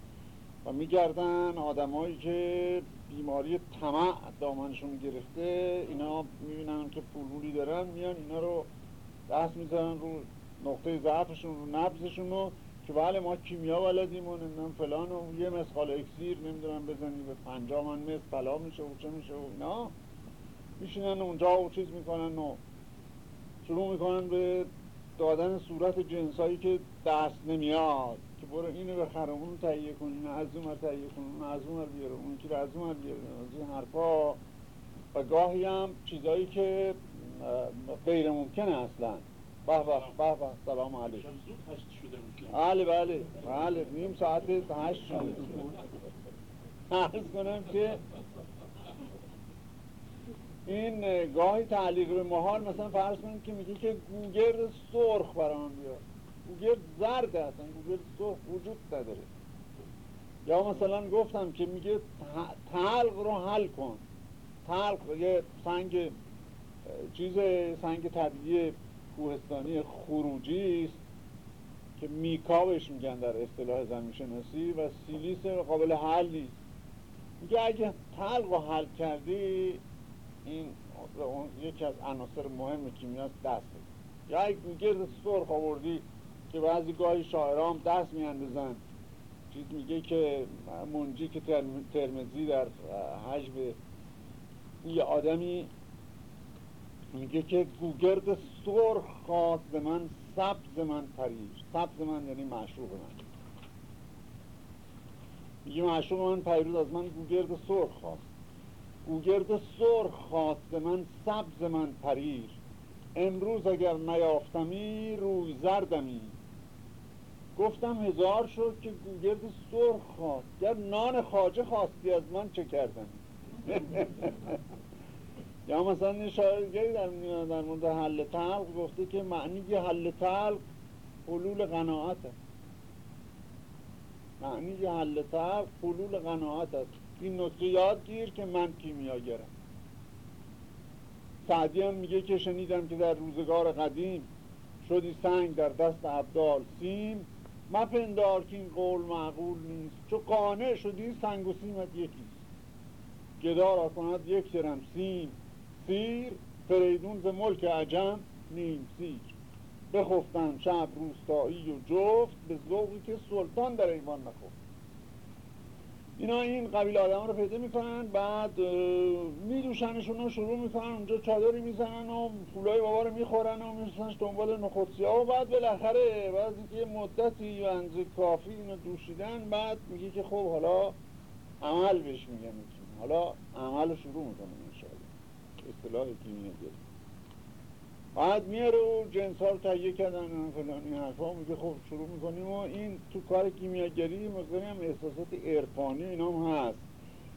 و میگردن آدمایی که بیماری طمع دامنشون گرفته اینا می‌بینن که پولولی دارن میان اینا رو دست می‌زنن رو نقطه ضعفشون رو نبزشون رو که بله ما کیمیا بلدیم و نمی‌دونم فلان و یه مسخال اکسیر نمی‌دونم بزنی به پنجا من مس بلا میشه و چه میشه و اینا. میشینن اونجا و چیز می‌کنن و شروع می‌کنن به دادن صورت جنسایی که دست نمیاد. که برو اینو به خرمون تهیه کن اینو از اون تهیه کن اونو از اون بیاره اون که از اون بیاره از این حرفا. و گاهی هم چیزایی که غیر ممکنه اصلا. به به به سلام علیکم. بله بله. بله نیم ساعت هشت شده عرض کنم که این گاهی تعلیق به محال مثلا فرض کنید که میگه که گوگرد سرخ برام بیار. گوگرد زرد اصلا گوگرد سرخ وجود نداره. یا مثلا گفتم که میگه تلق رو حل کن. تلق یه سنگ چیز سنگ طبیعی کوهستانی خروجی است. که میکا بهش میگن در اصطلاح زمین شناسی و سیلیس قابل حل نیست. میگه اگه تلق رو حل کردی این یکی از عناصر مهم کیمیاست دست. یا یک گرد سرخ آوردی که بعضی گاهی شاعرام دست میاندازن. چیز میگه که منجی که ترمزی در حجب یه آدمی میگه که گوگرد سرخ خواست من سبز من پریر سبز من یعنی معشوق من. میگه معشوق من پریروز از من گوگرد سرخ خواست. گوگرد سرخ خواست من سبز من پریر. امروز اگر نیافتمی روی زردمی. گفتم هزار شد که گوگرد سرخ خواست. گر نان خاجه خواستی از من چه کردم یا مثلا این شاعرگری در مورد حل تلق گفته که معنی حل تلق حلول قناعت است. معنی حل تلق حلول قناعت است. این نکته یاد گیر که من کیمیاگرم سعدی هم میگه که شنیدم که در روزگار قدیم شدی سنگ در دست عبدال سیم. مپندار که این قول معقول نیست. چو قانع شدی سنگ و سیمت یکیست گدا را کند یک درم سیم. سیر فریدون ز ملک عجم نیم سیر. بخفتن شب روستایی و جفت به ذوقی که سلطان در ایوان نخفت اینا این قبیل آدم رو پیدا می‌کنن بعد میدوشنشون رو شروع می‌کنن اونجا چادری می‌زنن و پولای بابا رو می‌خورن و میرسنش دنبال نخودسی و بعد بالاخره بعد یه مدتی و انزه کافی اینو دوشیدن بعد میگه که خب حالا عمل بهش میگن حالا عمل رو شروع می‌کنن انشاءالله. اصطلاح کیمیایی. بعد میاره و جنس ها رو تهیه کردن فلان این حرفا. میگه خب شروع می‌کنیم و این تو کار کیمیاگری مقداری هم احساسات ارفانی اینا هم هست.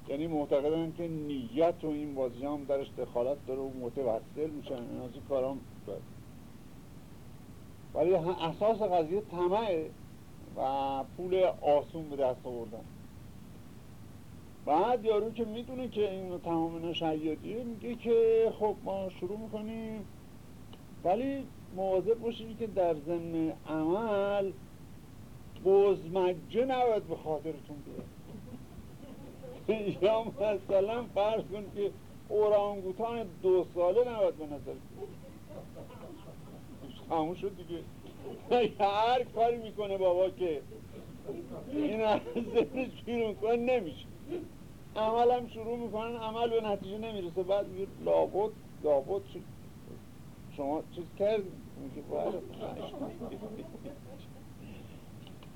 یعنی معتقدن که نیت و این بازی هم درش دخالت داره و متوسل میشن. این از این کارام ولی اساس قضیه طمعه و پول آسون به دست آوردن. بعد یارو که می‌دونه که این تمام اینا شیادیه میگه که خب ما شروع می‌کنیم ولی مواظب باشید که در ضمن عمل بزمجه نباید به خاطرتون بیاد. یا مثلا فرض کن که اورانگوتان دو ساله نباید به نظر همون شد دیگه. هر کاری می‌کنه بابا که این از ذهنش بیرون کن نمیشه. عمل هم شروع می‌کنن عمل به نتیجه نمی‌رسه. بعد میگه لابد لابد شما چیز کردیم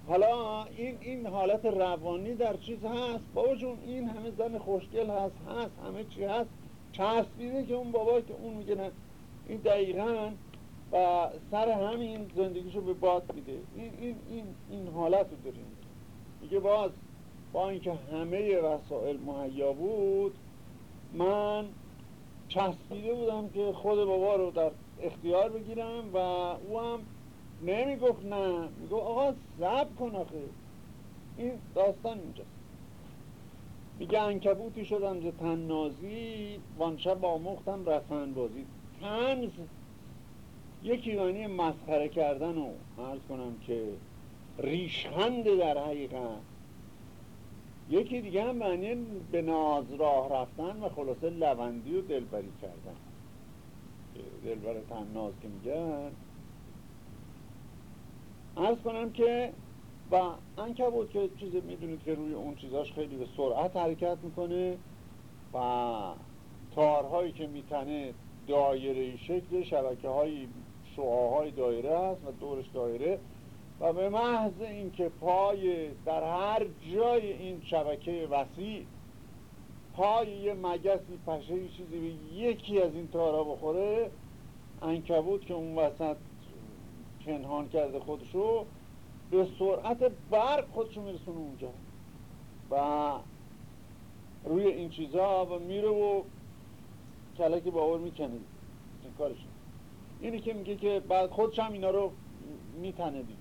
حالا این این حالت روانی در چیز هست؟ بابا جون این همه زن خوشگل هست هست همه چی هست. چسبیده که اون بابا که اون میگه نه. این دقیقا و سر همین زندگیشو به باد میده. این, این, این, این حالت رو داریم. میگه باز با اینکه همه وسایل مهیا بود من چسبیده بودم که خود بابا رو در اختیار بگیرم و او هم نمی‌گفت نه. می‌گفت آقا زب کن آخه. این داستان اینجاست. میگه انکبوتی شدم ز تننازی وانشب آموختم رسن بازی تنز یکی یعنی مسخره کردن و عرض کنم که ریشخند در حقیقت. یکی دیگه هم معنی به ناز راه رفتن و خلاصه لوندی و دلبری کردن. دلبر تنناز که میگن. ارز کنم که و انکبوت که چیز می‌دونید که روی اون چیزاش خیلی به سرعت حرکت می‌کنه و تارهایی که میتنه دایره شکل شبکه های شعاهای دایره است و دورش دایره و به محض اینکه پای در هر جای این شبکه وسیع پای یه مگسی پشه چیزی به یکی از این تارا بخوره انکبوت که اون وسط پنهان کرده خودشو به سرعت برق خودشو میرسونه اونجا و روی این چیزها و میره و کلک باور می‌کنه. این کارش. اینی که میگه که بعد خودش هم اینا رو میتنه دیگه.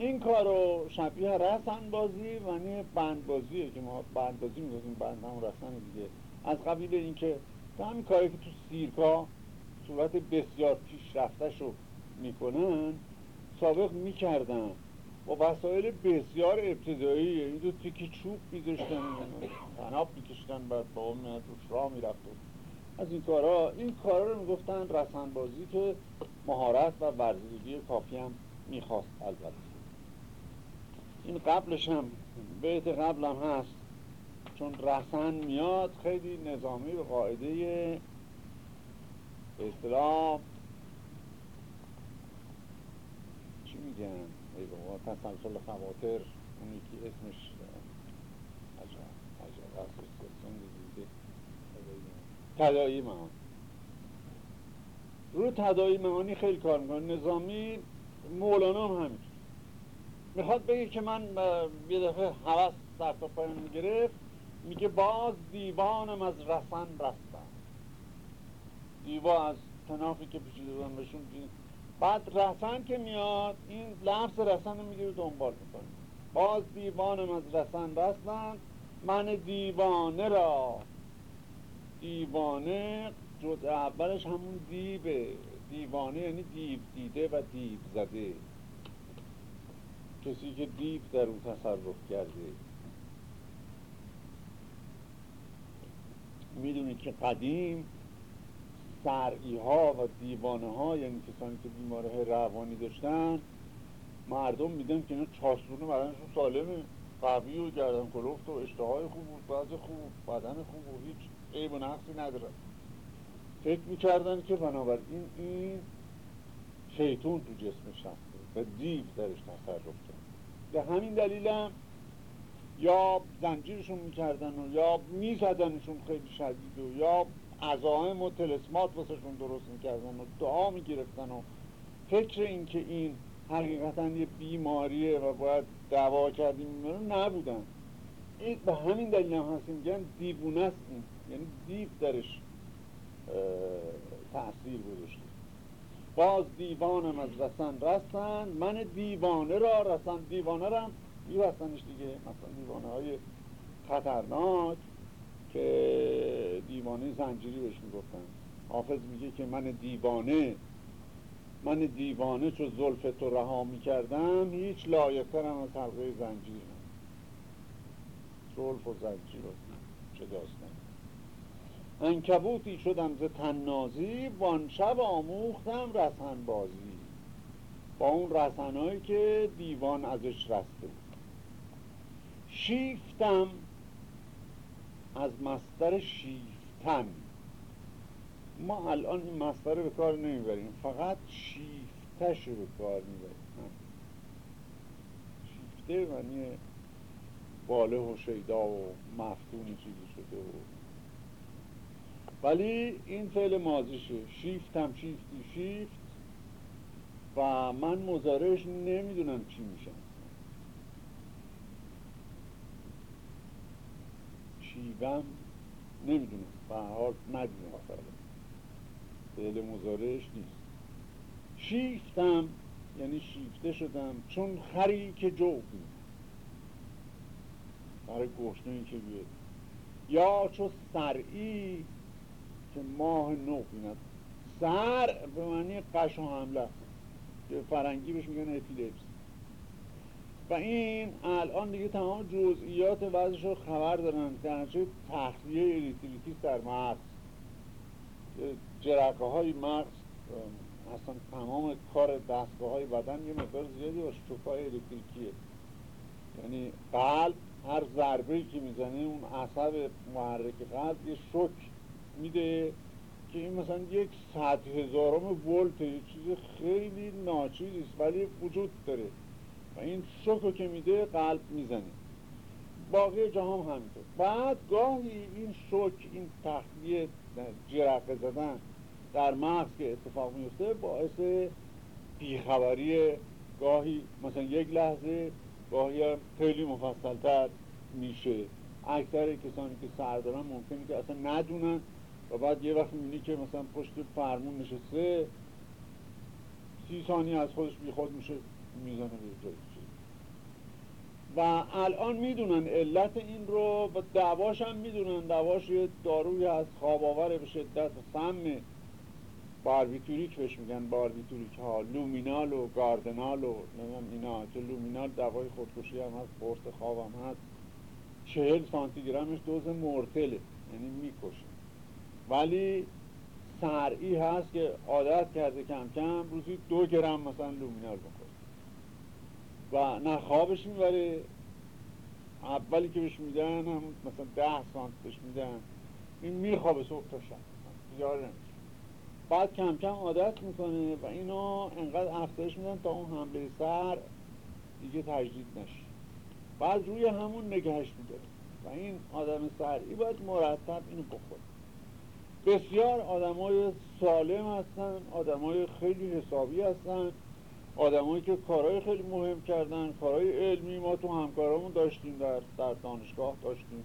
این کار رو شبیه رسن بازی و یعنی بند بازیه که ما بند بازی میگذیم بند همون رسن دیگه. از قبیل اینکه که همین کاری که تو سیرکا صورت بسیار پیشرفته شو می‌کنن سابق می‌کردن. با وسایل بسیار ابتدایی این دو تیکی چوب میذاشتن تناب میکشتن بعد با اون روش راه می‌رفت. از این کارا این کارا رو می‌گفتن رسن بازی که مهارت و ورزیدگی کافی هم می‌خواست البته. این قبلش هم بیت قبل هم هست. چون رسن میاد خیلی نظامی به قاعده اصطلاح چی میگن؟ ای بابا تسلسل خواطر اون یکی اسمش عجب تدایی معانی. رو تدایی معانی خیلی کار می‌کنه. نظامی مولانا هم همین می‌خواد بگه که من یه دفعه حوث در تا می‌گرفت میگه باز دیوانم از رسن رستم دیوا از تنافی که پیچیده بودن بهشون بعد رسن که میاد این لفظ رسن رو می‌گیره دنبال می‌کنه. باز دیوانم از رسن رستم من دیوانه را. دیوانه جد اولش همون دیبه. دیوانه یعنی دیو دیده و دیو زده. کسی که دیو در اون تصرف کرده. می‌دونید که قدیم سرعی ها و دیوانه ها یعنی کسانی که بیماره روانی داشتن مردم میدن که اینا چاسونه بدنشون سالمه. قوی و گردن کلفت و اشتهای خوب و بعض خوب بدن خوب و هیچ عیب و نقصی نداره. فکر می‌کردن که بنابراین این شیطون تو جسمش هست و دیو درش تصرف به همین دلیل هم یا زنجیرشون می‌کردن و یا میزدنشون خیلی شدید و یا عزائم و تلسمات واسهشون درست می‌کردن و دعا می‌گرفتن و فکر این که این حقیقتا یه بیماریه و باید دوا کردیم نبودن. این به همین دلیل هم هستیم میگن دیوونه است این. یعنی دیو درش تأثیر گذاشته. باز دیوانم از رسن رستن من دیوانه را رسن دیوانه را میبستنش دیگه. مثلا دیوانه های خطرناک که دیوانه زنجیری بهش می‌گفتن. حافظ میگه که من دیوانه من دیوانه چو زلف تو رها می‌کردم هیچ لایقترم از حلقه زنجیر زلف و زنجیر چه داستان انکبوتی شدم ز تنازی وان شب آموختم رسن بازی با اون رسنهایی که دیوان ازش رسته شیفتم از مستر شیفتن. ما الان این مستر به کار نمی‌بریم. فقط شیفتش رو به کار می‌بریم. شیفته معنی باله و شیدا و مفتون چیزی شده و ولی این فعل ماضیشه. شیفتم شیفتی شیفت و من مزارش نمی‌دونم چی میشن شیبم نمی‌دونم. حال ندیدم فعل. مزارش نیست. شیفتم یعنی شیفته شدم چون خری که جو بید برای گشنه که بیاد. یا چو صرعی که ماه نو بیند صرع به معنی غش و حمله. که فرنگی بهش میگن épilepsie و این الان دیگه تمام جزئیات وضعش رو خبر دارن که چه تخلیه الکتریسیته در مغز جرقه های مغز اصلا تمام کار دستگاه های بدن یه مقدار زیادی با شوکای الکتریکیه. یعنی قلب هر ضربه که می‌زنه اون عصب محرک قلب یه شک میده که این مثلا یک صد هزارم ولت یه چیز خیلی ناچیزیست ولی وجود داره. و این شک که میده قلب می‌زنه. باقی جهام همینطور. بعد گاهی این شک این تخلیه جرقه زدن در مغز که اتفاق میفته باعث بیخبری گاهی مثلا یک لحظه گاهی هم خیلی مفصلتر میشه. اکثر کسانی که سر دارن ممکنه که اصلا ندونن و بعد یه وقت می‌بینی که مثلا پشت فرمون نشسته سی ثانیه از خودش بیخود میشه می‌زنه به و الان می‌دونن علت این رو و دواش هم می‌دونن. دواش یه داروی از خواب آور به شدت سم. باربیتوریک بهش میگن باربیتوریک ها لومینال و گاردنال و اینا. که لومینال دوای خودکشی هم هست قرص خواب هم هست. چهل سانتی گرمش dose mortelle ه یعنی می‌کشه. ولی صرعی هست که عادت کرده کم کم روزی دو گرم مثلا لومینال بخوره. و نه خوابش می‌بره اولی که بهش میدن هم مثلا ده سانت بهش میدن. این میخوابه صبح تا شب زیاره نمیشه. بعد کم کم عادت می‌کنه و اینو انقدر افزایش میدن تا اون حمله سر دیگه تجدید نشه. بعد روی همون نگهش میداره. و این آدم سرعی باید مرتب اینو بخوره. بسیار آدمای سالم هستن آدمای خیلی حسابی هستن آدمایی که کارهای خیلی مهم کردن کارهای علمی. ما تو همکارامون داشتیم در, در دانشگاه داشتیم.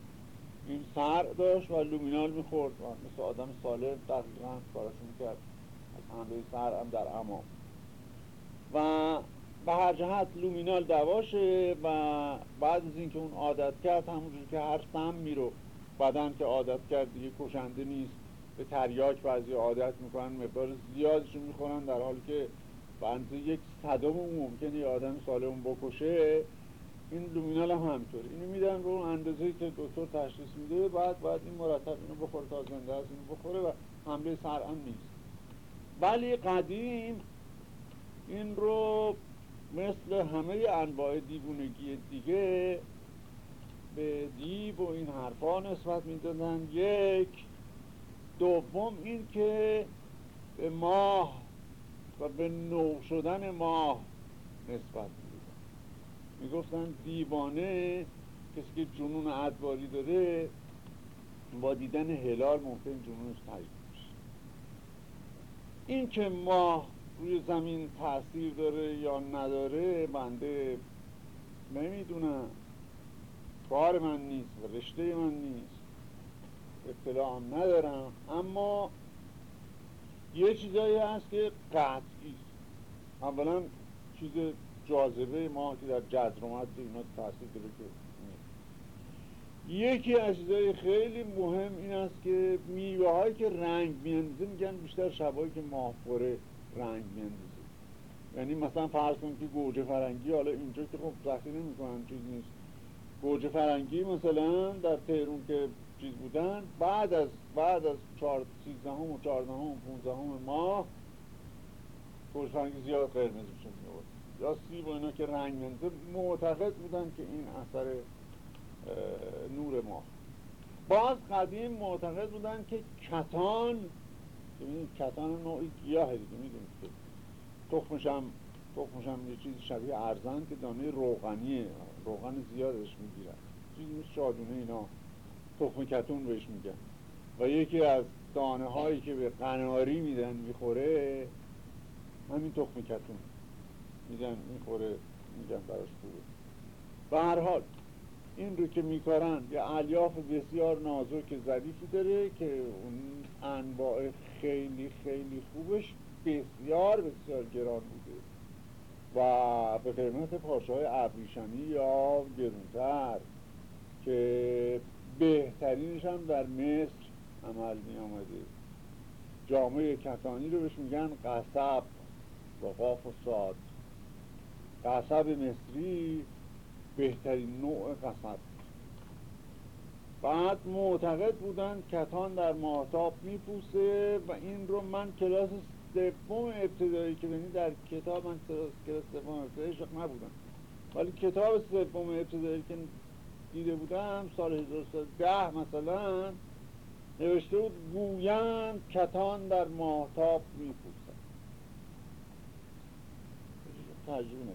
این صرع داشت و لومینال می‌خورد و مثل آدم سالم دقیقا کارشون کرد. از حمله صرع هم در امان و به هر جهت لومینال دواشه و بعد از اینکه اون عادت کرد همونجور که هر سم رو بدن که عادت کرد دیگه کشنده نیست. به تریاک بعضی عادت می‌کنن مقدار زیادشون می‌خورن در حالی که بنز یک صدم ممکنه یه آدم سالم بکشه. این لومینال هم همطور اینو میدن رو اندازه که دکتر تشخیص میده بعد بعد این مرتب اینو بخوره تا زنده است اینو بخوره و حمله سرعن نیست. ولی قدیم این رو مثل همه انواع دیوونگی دیگه به دیو و این حرفا نسبت می‌دادن. یک دوم این که به ماه و به نو شدن ماه نسبت می‌گفتن دیوانه کسی که جنون ادواری داره با دیدن هلال ممکن جنونش تجدید بشه. این که ماه روی زمین تاثیر داره یا نداره بنده نمی‌دونم. کار من نیست و رشته من نیست. اطلاع ندارم. اما یه چیزایی هست که قطعی اولا چیز جاذبه ما که در جزرومت اینا تاثیر داره که یکی از چیزهای خیلی مهم این است که میوه هایی که رنگ میاندازه میگن بیشتر شبایی که ماهواره رنگ میاندازه. یعنی مثلا فرض کن که گوجه فرنگی حالا اینجا که خب نمی نمی‌کنن چیز نیست. گوجه فرنگی مثلا در تهرون که چیز بودن. بعد از بعد از چار سیزدهم و چهاردهم و پونزدهم ماه گوجه فرنگی زیاد قرمز میشه یا سیب و اینا که رنگ منزه معتقد بودن که این اثر نور ما. باز قدیم معتقد بودن که کتان که کتان نوعی گیاه دیگه می‌دونید که تخمش هم تخمش هم یه چیز شبیه ارزن که دانه روغنیه. روغن زیادش می‌گیرن. چیزی شادونه اینا. تخم کتون بهش میگن و یکی از دانه هایی که به قناری میدن می‌خوره همین تخم کتون. میگن می‌خوره میگن براش خوبه. به هر حال این رو که میکارن یه الیاف بسیار نازک ظریفی داره که اون انواع خیلی خیلی خوبش بسیار بسیار گران بوده. و به قیمت پارچه های ابریشمی یا گرونتر که بهترینش هم در مصر عمل می آمده جامعه کتانی رو بهش میگن قصب با قاف و ساد. قصب مصری بهترین نوع قصب. بعد معتقد بودن کتان در ماهتاب میپوسه و این رو من کلاس سوم ابتدایی که بینید در کتاب من کلاس سوم ابتدایی شخ نبودم. ولی کتاب سوم ابتدایی که دیده بودم سال 1910 مثلا نوشته بود گویند کتان در ماهتاب میپوسند ترجمه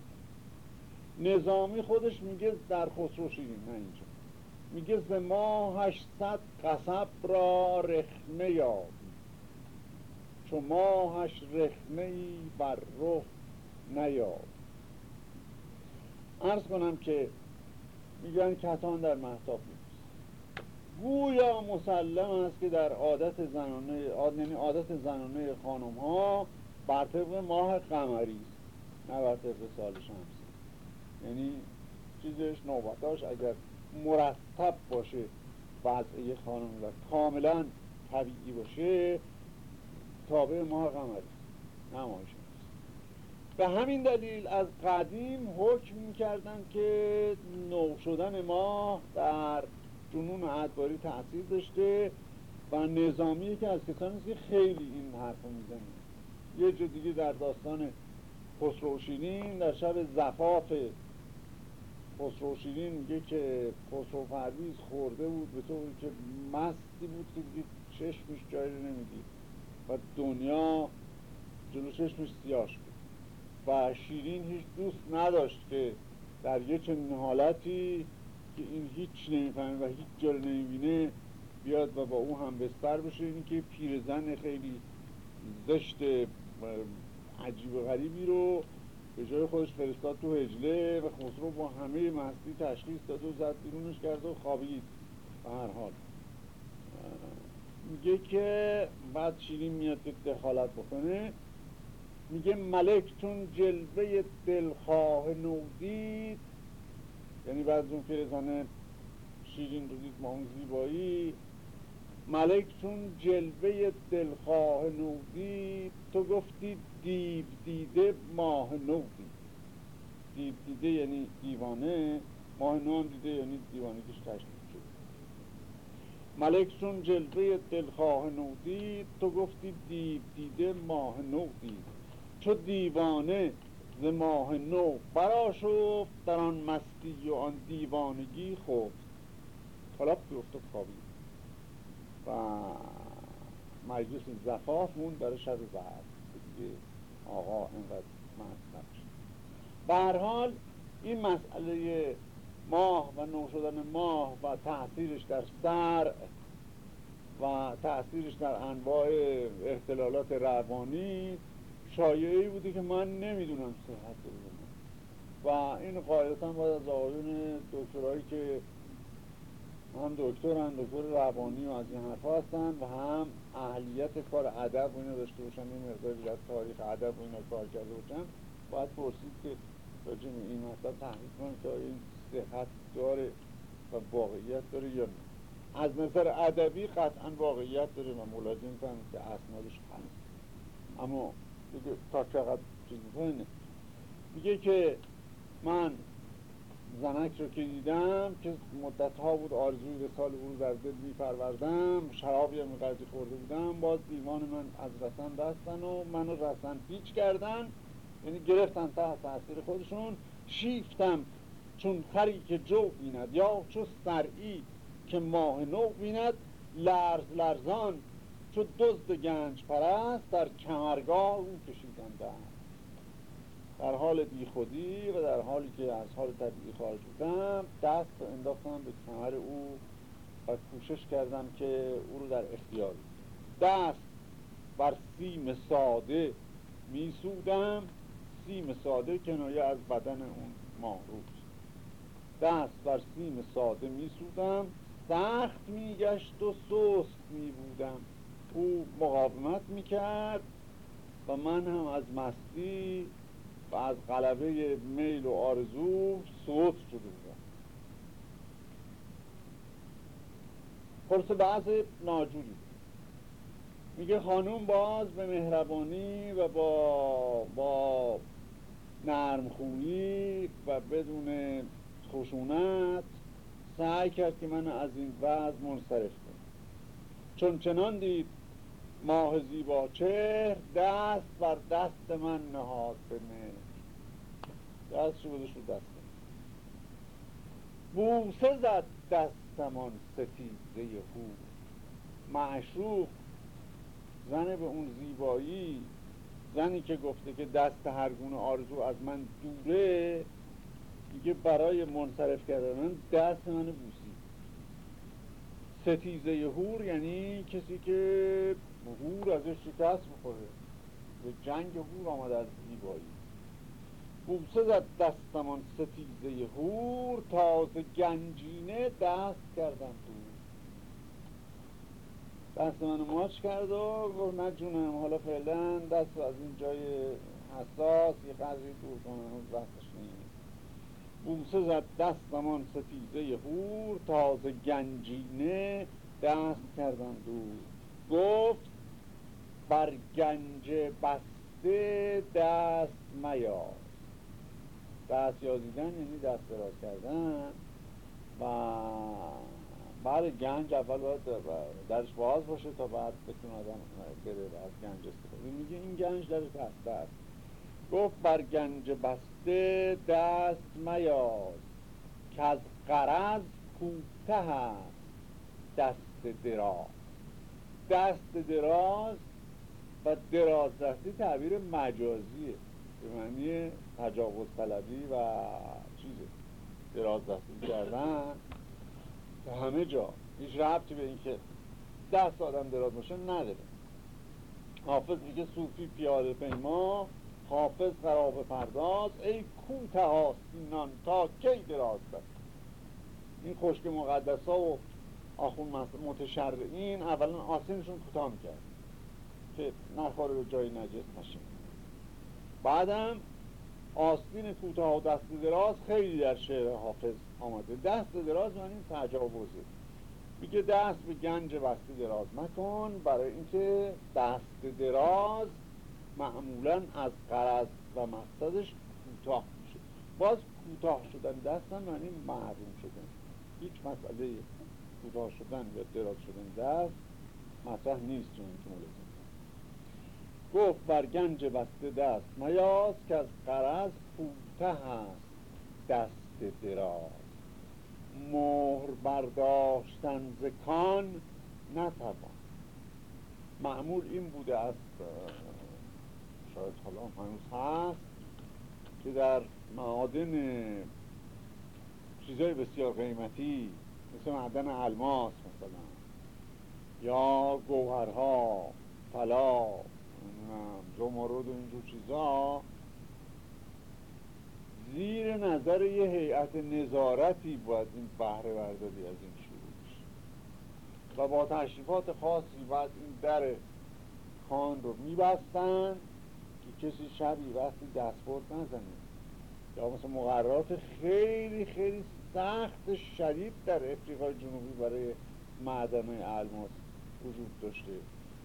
نظامی خودش میگه در خسرو شیرین اینجا. میگه ز ما هشتصد قصب را رخنه یابی. چو ماهش رخنه ای بر رخ نیاب ارز کنم که میگن کتان در محتاب گویا مسلم است که در عادت زنانه یعنی عادت زنانه خانم ها بر طبق ماه قمری نه بر طبق سال شمسی یعنی چیزش نوبتاش اگر مرتب باشه وضعه خانم و کاملا طبیعی باشه تابع ماه قمری نمایش. به همین دلیل از قدیم حکم می‌کردن که نو شدن ماه در جنون ادباری تاثیر داشته و نظامی که از کسانی که خیلی این حرف می‌زنه یه جا دیگه در داستان خسرو در شب زفاف خسرو شیرین میگه که خسرو خورده بود به طوری که مستی بود که دیگه چشمش جایی رو نمی‌دید. و دنیا جلو چشمش سیاش بود. و شیرین هیچ دوست نداشت که در یه چنین حالتی که این هیچ نمی‌فهمه و هیچ جا نمی‌بینه بیاد و با او هم بستر بشه. این که پیرزن خیلی زشت عجیب و غریبی رو به جای خودش فرستاد تو هجله و خسرو با همه مستی تشخیص داد و زد بیرونش کرد و خوابید به هر حال. میگه که بعد شیرین میاد دخالت بکنه. میگه ملکتون جلوه دلخواه نودید یعنی بعد اون پیرزنه شیرین رو دید اون زیبایی ملکتون جلوه دلخواه نودید تو گفتی دیو دیده ماه نو دید. دیو دیده یعنی دیوانه ماه نو دیده یعنی دیوانه کش تشکیل شد. ملکتون جلوه دلخواه نودید تو گفتی دیو دیده ماه نو دید. چو دیوانه ز ماه نو براشفت در آن مستی و آن دیوانگی خفت. حالا و خوابید و مجلس زفاف مون برای شب بعد. دیگه آقا اینقدر مست نباشه. به حال این مسئله ماه و نو شدن ماه و تاثیرش در سر و تاثیرش در انواع اختلالات روانی شایعی بوده که من نمی‌دونم صحت بودم و این قاعدتا باید از آقایون دکترهایی که هم دکتر دکتر روانی و از این حرف هستن و هم اهلیت کار ادب و داشته باشن این مقداری از تاریخ ادب و اینا کار کرده باشن باید پرسید که راجع این مطلب تحقیق کنن که این صحت داره و واقعیت داره یا نه. از نظر ادبی قطعا واقعیت داره و ملاجم که اسنادش هست اما دیگه تا چقدر چیز میگه که من زنک رو که دیدم که مدت ها بود آرزوی به سال او در دل میپروردم شرابی هم قدری خورده بودم باز دیوان من از رسن دستن و منو رسن پیچ کردن یعنی گرفتن تحت تاثیر خودشون شیفتم چون خری که جو بیند یا چو سرعی که ماه نو بیند لرز لرزان چو دزد گنج پرست در کمرگاه او کشیدن در حال بیخودی و در حالی که از حال طبیعی خارج بودم دست انداختم به کمر او و کوشش کردم که او رو در اختیار دست بر سیم ساده میسودم سیم ساده کنایه از بدن اون ماهروز. دست بر سیم ساده میسودم سخت میگشت و سست میبودم. او مقاومت می‌کرد و من هم از مستی و از غلبه میل و آرزو سوت شده بودم. خلاصه بعض ناجوری. میگه خانوم باز به مهربانی و با با نرمخونی و بدون خشونت سعی کرد که من از این وضع منصرف کنم. چون چنان دید ماه زیبا چهر دست بر دست من نهاد به دست شو بوده شو دست بوسه زد دستمان ستیزه هو. معشوق زن به اون زیبایی زنی که گفته که دست هر گونه آرزو از من دوره دیگه برای منصرف کردن دست من بوسی. ستیزه هور یعنی کسی که هور ازش شکست بخوره به جنگ هور آمده از زیبایی. بوسه زد دستمان ستیزه هور تازه گنجینه دست کردم دور دست منو ماچ کرد و گفت نه حالا فعلا دست از این جای حساس یه قدری دور کنم وقتش نیست. بوسه زد دستمان ستیزه هور تازه گنجینه دست کردم دور گفت بر گنج بسته دست میاد دست یازیدن یعنی دست دراز کردن. و بعد گنج اول باید درش باز باشه تا بعد بتون آدم بره از گنج استفاده میگه این گنج در بسته است. گفت بر گنج بسته دست میاز که از قرض کوته هست دست دراز. دست دراز و دراز دستی تعبیر مجازیه. به معنی تجاوز طلبی و چیزه. دراز دستی کردن. به همه جا. هیچ ربطی به اینکه دست آدم دراز باشه نداره. حافظ میگه صوفی پیاده پیما حافظ خراب پرداز ای کوته آستینان تا کی دراز دست این خشک مقدس ها و آخون متشرعین اولا آسینشون کوتاه می‌کرد که نخوره به جای نجس نشه بعدم آستین کوتاه و دست دراز خیلی در شعر حافظ آمده. دست دراز من این تجاوزه میگه دست به گنج بسته دراز مکن برای اینکه دست دراز معمولا از قرض و مقصدش کوتاه میشه. باز کوتاه شدن دست هم یعنی محروم شدن. هیچ مسئله کوتاه شدن یا دراز شدن دست مطرح نیست که گفت بر گنج بسته دست میاز که از قرض پوته هست دست دراز. مهر برداشتن زکان نتوان. معمول این بوده است شاید حالا هنوز هست که در معادن چیزای بسیار قیمتی مثل معدن الماس مثلا یا گوهرها طلا زمرد و اینجور چیزا زیر نظر یه هیئت نظارتی باید این بهره برداری از این شروع و با تشریفات خاصی باید این در خان رو میبستن که کسی شبی وقتی دستبرد نزنه. یا مثل مقررات خیلی خیلی سخت شدید در افریقای جنوبی برای معدن الماس وجود داشته.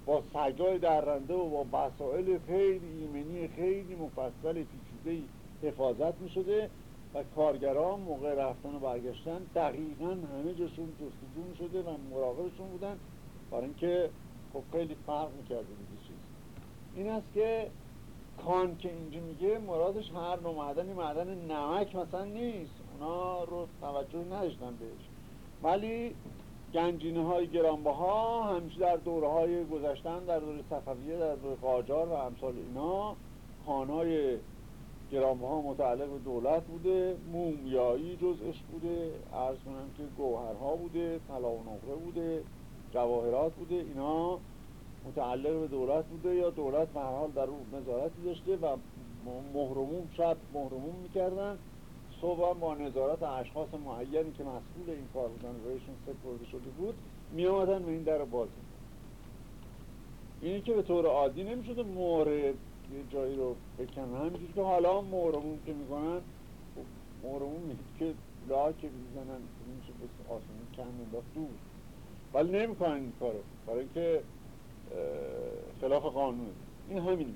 با سگای درنده و با وسایل خیلی ایمنی خیلی مفصل پیچیده حفاظت می شده و کارگران موقع رفتن و برگشتن دقیقا همه جاشون جستجو می شده و مراقبشون بودن. برای اینکه خب خیلی فرق می‌کرده دیگه چیز. این است که کان که اینجا میگه مرادش هر نوع معدنی معدن نمک مثلا نیست. اونا رو توجه نداشتن بهش. ولی گنجینه های گرانبها همیشه در دوره های گذشتن در دوره صفویه در دوره قاجار و امثال اینا خانهای گرانبها متعلق به دولت بوده مومیایی جزش بوده عرض کنم که گوهرها بوده طلا و نقره بوده جواهرات بوده اینا متعلق به دولت بوده یا دولت به حال در اون نظارتی داشته و مهرموم شب مهرموم می‌کردن. صبح با نظارت اشخاص معینی که مسئول این کار بودن رویشون سپرده شده بود می آمدن به این در باز. اینی که به طور عادی نمی‌شده مهر یه جایی رو بکنن. همینجور که حالا مهرمون که می‌کنن مهرمون میگه که لا که می‌زنن میشه به آسمون کم انداخت دور. ولی نمی‌کنن این کارو. برای اینکه خلاف قانون. این همین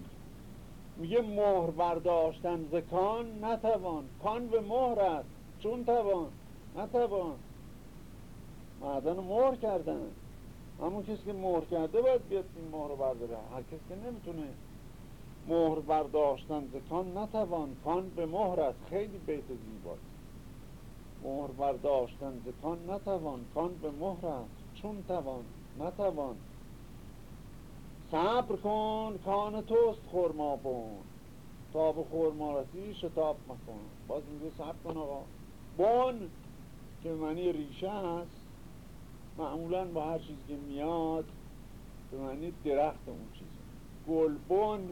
میگه مهر برداشتن زکان نتوان. کان به مهر است چون توان. نتوان. معدن مهر کردن. همون کسی که مهر کرده باید بیاد این مهر رو برداره. هر کسی که نمی‌تونه مهر برداشتن زکان نتوان. کان به مهر است. خیلی بیت زیباست مهر برداشتن زکان نتوان. کان به مهر است. چون توان. نتوان. صبر کن کان توست خورما بون. تا به خورما رسی شتاب مکن. باز میگه صبر کن آقا. بون که معنی ریشه هست معمولا با هر چیزی که میاد به معنی درخت اون چیزه. گلبون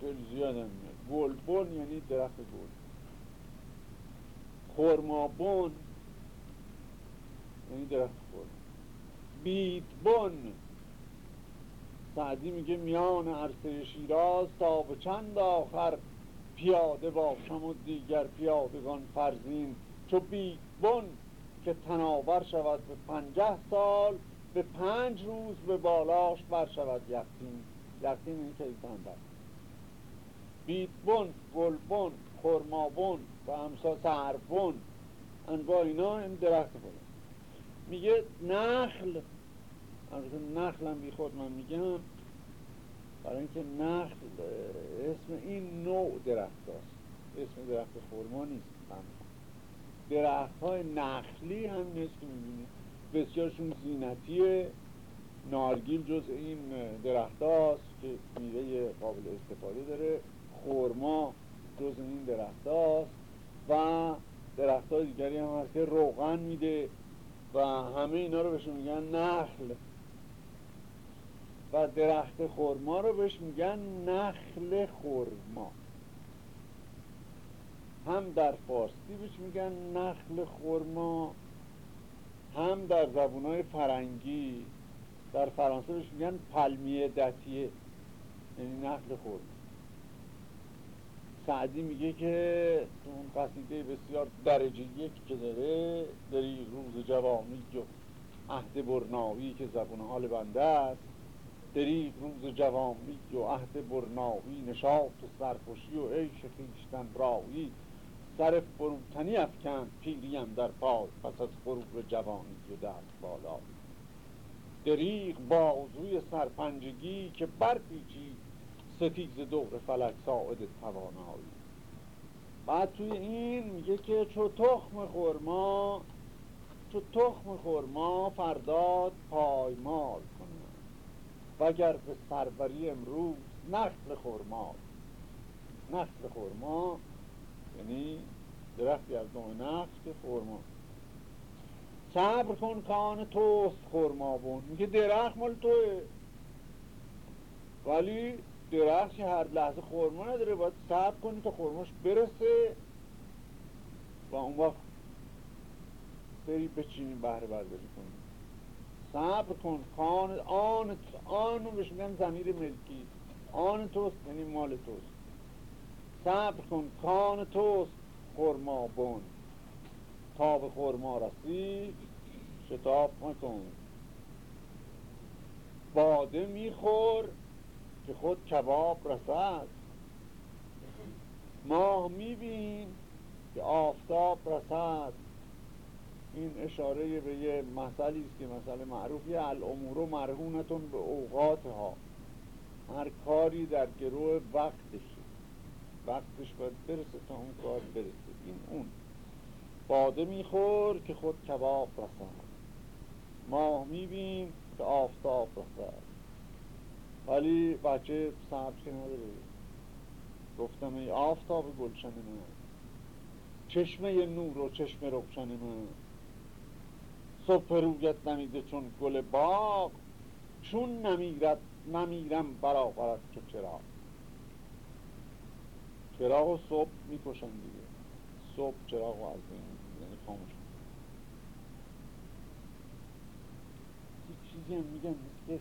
خیلی زیاد هم میاد. گلبون یعنی درخت گل. خورمابون یعنی درخت خورما بیتبون سعدی میگه میان عرصه شیراز تا به چند آخر پیاده باشم و دیگر پیادگان فرزین. چو بیتبون که تناور شود به پنجه سال به پنج روز به بالاش بر شود یختین یختین این که ایتان بیتبون، گلبون، خرمابون و همسا سربون انواع اینا این درخت بود میگه نخل البته نخل بی خود من میگم برای اینکه نخل اسم این نوع درخت هست اسم درخت خورما نیست. درخت های نخلی هم نیست که می‌بینید بسیارشون زینتیه. نارگیل جز این درخت هاست که میوه قابل استفاده داره. خورما جز این درخت هاست. و درخت های دیگری هم هست که روغن میده. و همه اینا رو بهشون میگن نخل. و درخت خورما رو بهش میگن نخل خورما هم در فارسی بهش میگن نخل خورما هم در زبونهای فرنگی در فرانسه بهش میگن پلمیه دتیه یعنی نخل خورما سعدی میگه که تو اون قصیده بسیار درجه یک که داره داری روز جوانی و عهد برناوی که زبون حال بنده است. دریغ روز جوامی و عهد برناوی نشاط و سرخوشی و عیش خیشتن راوی سر فروتنی افکن پیریم در پای پس از غروب جوانی و دست بالا دریغ بازوی سرپنجگی که برپیچی ستیز دور فلک ساعد توانایی. بعد توی این میگه که چو تخم خورما چو تخم خورما فرداد پایمال. وگر به سربری امروز نخل خورما نخل خورما یعنی درختی از نوع نخل خورما صبر کن کان توست خورما بون. میگه درخت مال توه. ولی درخت هر لحظه خورما نداره باید صبر کنی تا خورماش برسه و اون وقت بری بچینی بهره برداری کنی. صبر کن. کان آن آنو بهش میگن زمیر ملکی. آن توست یعنی مال توست. صبر کن. کان توست خورما بون تا به خورما رسی شتاب مکن. باده میخور که خود کباب رسد. ماه میبین که آفتاب رسد. این اشاره به یه مسئله است که مسئله معروفی الامور مرهونتون به اوقات ها هر کاری در گروه وقتش. وقتش باید برسه تا اون کار برسه. این اون. باده میخور که خود کباب رسد ماه میبین که آفتاب رسد ولی بچه صبر نداره گفتم ای آفتاب گلشن من. چشمه نور و چشم روشن من. صبح رویت نمیده چون گل باغ. چون نمیرد نمیرم برآورد که چرا چراغ و صبح می‌کشن دیگه. صبح چراغ و از بین یعنی خاموش چیزی هم میگن که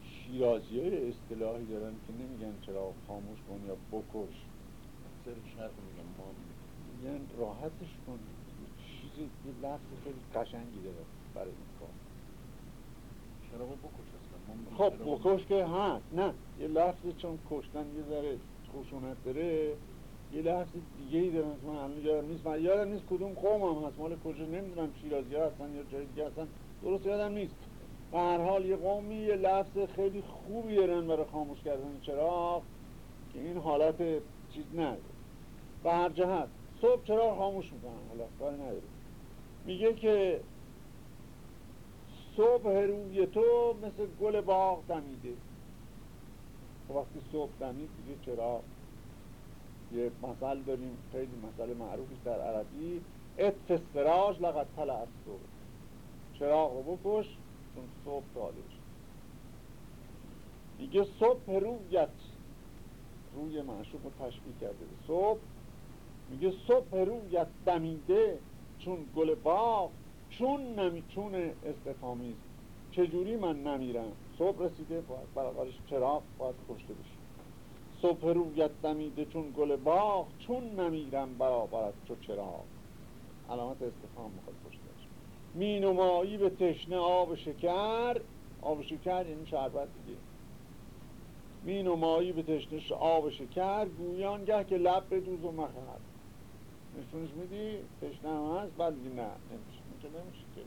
شیرازی های اصطلاحی دارن که نمیگن چراغ خاموش کن یا بکش. سر شرق میگن ما میگن راحتش کن. یه لفظ خیلی قشنگی داره برای این کار. چراغ بکش خب بکش. که هست. نه یه لفظ چون کشتن یه ذره خشونت داره یه لحظه دیگه ای دارن من الان یادم نیست. من یادم نیست کدوم قوم هم هست. مال کجا؟ نمی‌دونم شیرازی ها هستن یا جای دیگه هستن. درست یادم نیست. به هر حال یه قومی یه لفظ خیلی خوبی دارن برای خاموش کردن چراغ. که این حالت چیز نداره به هر جهت صبح چراغ خاموش می‌کنن. حالا کاری نداره میگه که صبح روی تو مثل گل باغ دمیده. خب وقتی صبح دمید دیگه چراغ یه مثل داریم خیلی مثل معروفی در عربی سراج لقد طلع صبح. چراغ رو بکش؟ چون صبح داده میگه صبح رویت روی معشوق رو تشبیه کرده. صبح میگه صبح رویت دمیده. چون گل باغ چون نمی چون استفامیز. چجوری من نمیرم؟ صبح رسیده باید برابرش چراغ باید کشته بشه. صبح رویت دمیده چون گل باغ چون نمیرم برابرت چو چراغ. علامت استفهام می‌خواد بشه. مینمایی به تشنه آب شکر آب شکر یعنی شربت دیگه. مینمایی به تشنه آب شکر گویان گه که لب دوز و مخر نشونش میدی تشنه هم هست بعد نه نمیشه. که نمیشه که.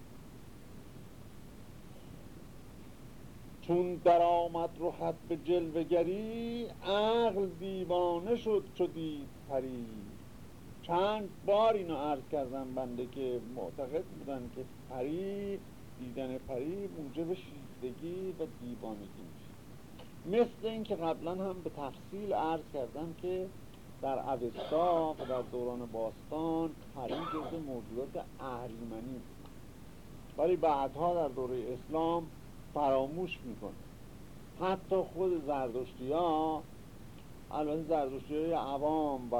چون در آمد رو خط به جلوگری عقل دیوانه شد چو دید پری. چند بار اینو عرض کردم بنده که معتقد بودن که پری دیدن پری موجب شیفتگی و دیوانگی میشه. مثل اینکه قبلا هم به تفصیل عرض کردم که در اوستا و در دوران باستان پری جز موجودات اهریمنی بود ولی بعدها در دوره اسلام فراموش می‌کنه. حتی خود زردشتی ها البته زردشتی های عوام و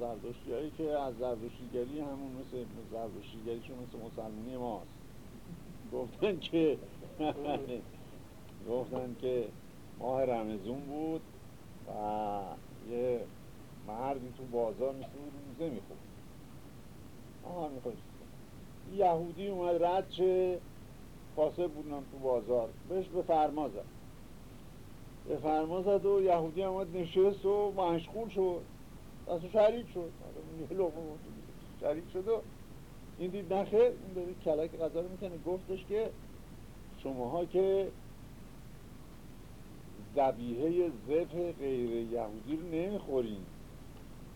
زردشتی هایی که از زردشتیگری همون مثل زردشتیگری چون مثل مسلمانی ماست. گفتن که گفتن که ماه رمزون بود و یه مردی تو بازار مثل روزه میخود آها می‌خواد یهودی اومد رد چه فاسه بودن تو بازار. بهش به فرما زد. به فرما زد و یهودی آمد نشست و مشغول شد. از شریک شد. شریک شد و این دید نخیر این داره کلک غذا رو می‌کنه. گفتش که شماها که زبیهه زف غیر یهودی رو نمی‌خورین.